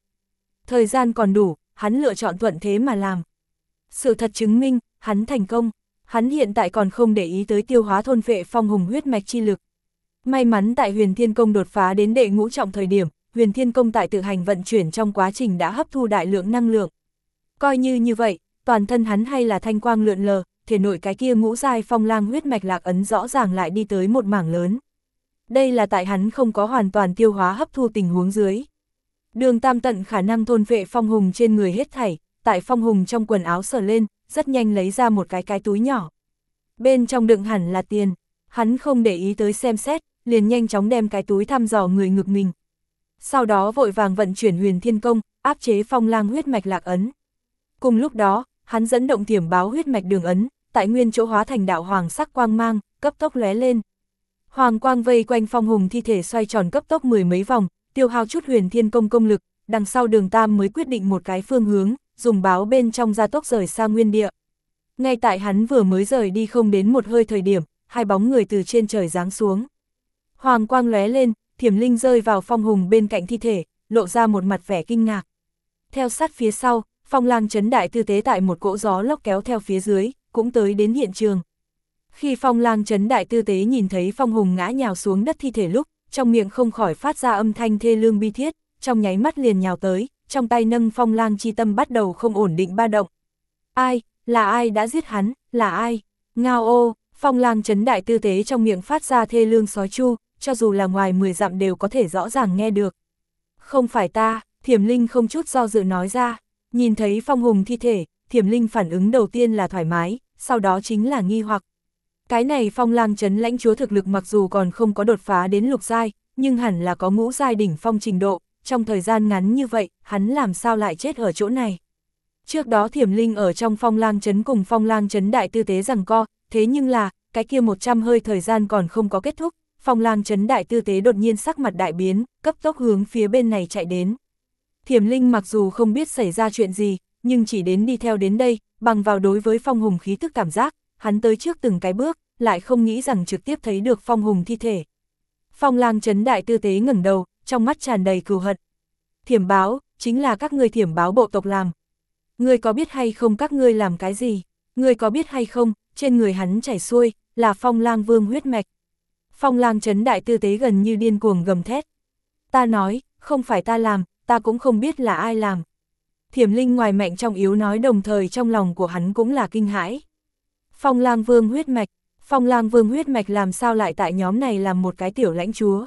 Thời gian còn đủ, hắn lựa chọn thuận thế mà làm. Sự thật chứng minh, hắn thành công, hắn hiện tại còn không để ý tới tiêu hóa thôn vệ phong hùng huyết mạch chi lực. May mắn tại huyền thiên công đột phá đến đệ ngũ trọng thời điểm, huyền thiên công tại tự hành vận chuyển trong quá trình đã hấp thu đại lượng năng lượng. Coi như như vậy, toàn thân hắn hay là thanh quang lượn lờ, thể nội cái kia ngũ giai phong lang huyết mạch lạc ấn rõ ràng lại đi tới một mảng lớn. Đây là tại hắn không có hoàn toàn tiêu hóa hấp thu tình huống dưới. Đường tam tận khả năng thôn vệ phong hùng trên người hết thảy, tại phong hùng trong quần áo sờ lên, rất nhanh lấy ra một cái cái túi nhỏ. Bên trong đựng hẳn là tiền, hắn không để ý tới xem xét, liền nhanh chóng đem cái túi thăm dò người ngực mình. Sau đó vội vàng vận chuyển huyền thiên công, áp chế phong lang huyết mạch lạc ấn. Cùng lúc đó, hắn dẫn động thiểm báo huyết mạch đường ấn, tại nguyên chỗ hóa thành đạo hoàng sắc quang mang, cấp tốc lóe lên. Hoàng quang vây quanh phong hùng thi thể xoay tròn cấp tốc mười mấy vòng, tiêu hao chút huyền thiên công công lực, đằng sau đường tam mới quyết định một cái phương hướng, dùng báo bên trong gia tốc rời xa nguyên địa. Ngay tại hắn vừa mới rời đi không đến một hơi thời điểm, hai bóng người từ trên trời giáng xuống. Hoàng quang lóe lên, thiểm linh rơi vào phong hùng bên cạnh thi thể, lộ ra một mặt vẻ kinh ngạc. Theo sát phía sau, phong lang chấn đại tư tế tại một cỗ gió lốc kéo theo phía dưới, cũng tới đến hiện trường. Khi phong lang chấn đại tư tế nhìn thấy phong hùng ngã nhào xuống đất thi thể lúc, trong miệng không khỏi phát ra âm thanh thê lương bi thiết, trong nháy mắt liền nhào tới, trong tay nâng phong lang chi tâm bắt đầu không ổn định ba động. Ai, là ai đã giết hắn, là ai? Ngao ô, phong lang chấn đại tư tế trong miệng phát ra thê lương sói chu, cho dù là ngoài 10 dặm đều có thể rõ ràng nghe được. Không phải ta, thiểm linh không chút do dự nói ra, nhìn thấy phong hùng thi thể, thiểm linh phản ứng đầu tiên là thoải mái, sau đó chính là nghi hoặc. Cái này phong lang chấn lãnh chúa thực lực mặc dù còn không có đột phá đến lục giai, nhưng hẳn là có ngũ giai đỉnh phong trình độ, trong thời gian ngắn như vậy, hắn làm sao lại chết ở chỗ này. Trước đó thiểm linh ở trong phong lang chấn cùng phong lang chấn đại tư tế rằng co, thế nhưng là, cái kia 100 hơi thời gian còn không có kết thúc, phong lang chấn đại tư tế đột nhiên sắc mặt đại biến, cấp tốc hướng phía bên này chạy đến. Thiểm linh mặc dù không biết xảy ra chuyện gì, nhưng chỉ đến đi theo đến đây, bằng vào đối với phong hùng khí thức cảm giác, hắn tới trước từng cái bước, lại không nghĩ rằng trực tiếp thấy được phong hùng thi thể. Phong lang chấn đại tư tế ngẩng đầu, trong mắt tràn đầy cừu hận. Thiểm báo, chính là các ngươi thiểm báo bộ tộc làm. Ngươi có biết hay không các ngươi làm cái gì? Ngươi có biết hay không, trên người hắn chảy xuôi, là phong lang vương huyết mạch. Phong lang chấn đại tư tế gần như điên cuồng gầm thét. Ta nói, không phải ta làm, ta cũng không biết là ai làm. Thiểm linh ngoài mạnh trong yếu nói đồng thời trong lòng của hắn cũng là kinh hãi. Phong lang vương huyết mạch, phong lang vương huyết mạch làm sao lại tại nhóm này làm một cái tiểu lãnh chúa.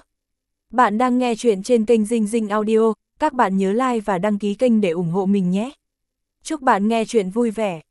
Bạn đang nghe chuyện trên kênh Dinh Dinh Audio, các bạn nhớ like và đăng ký kênh để ủng hộ mình nhé. Chúc bạn nghe chuyện vui vẻ.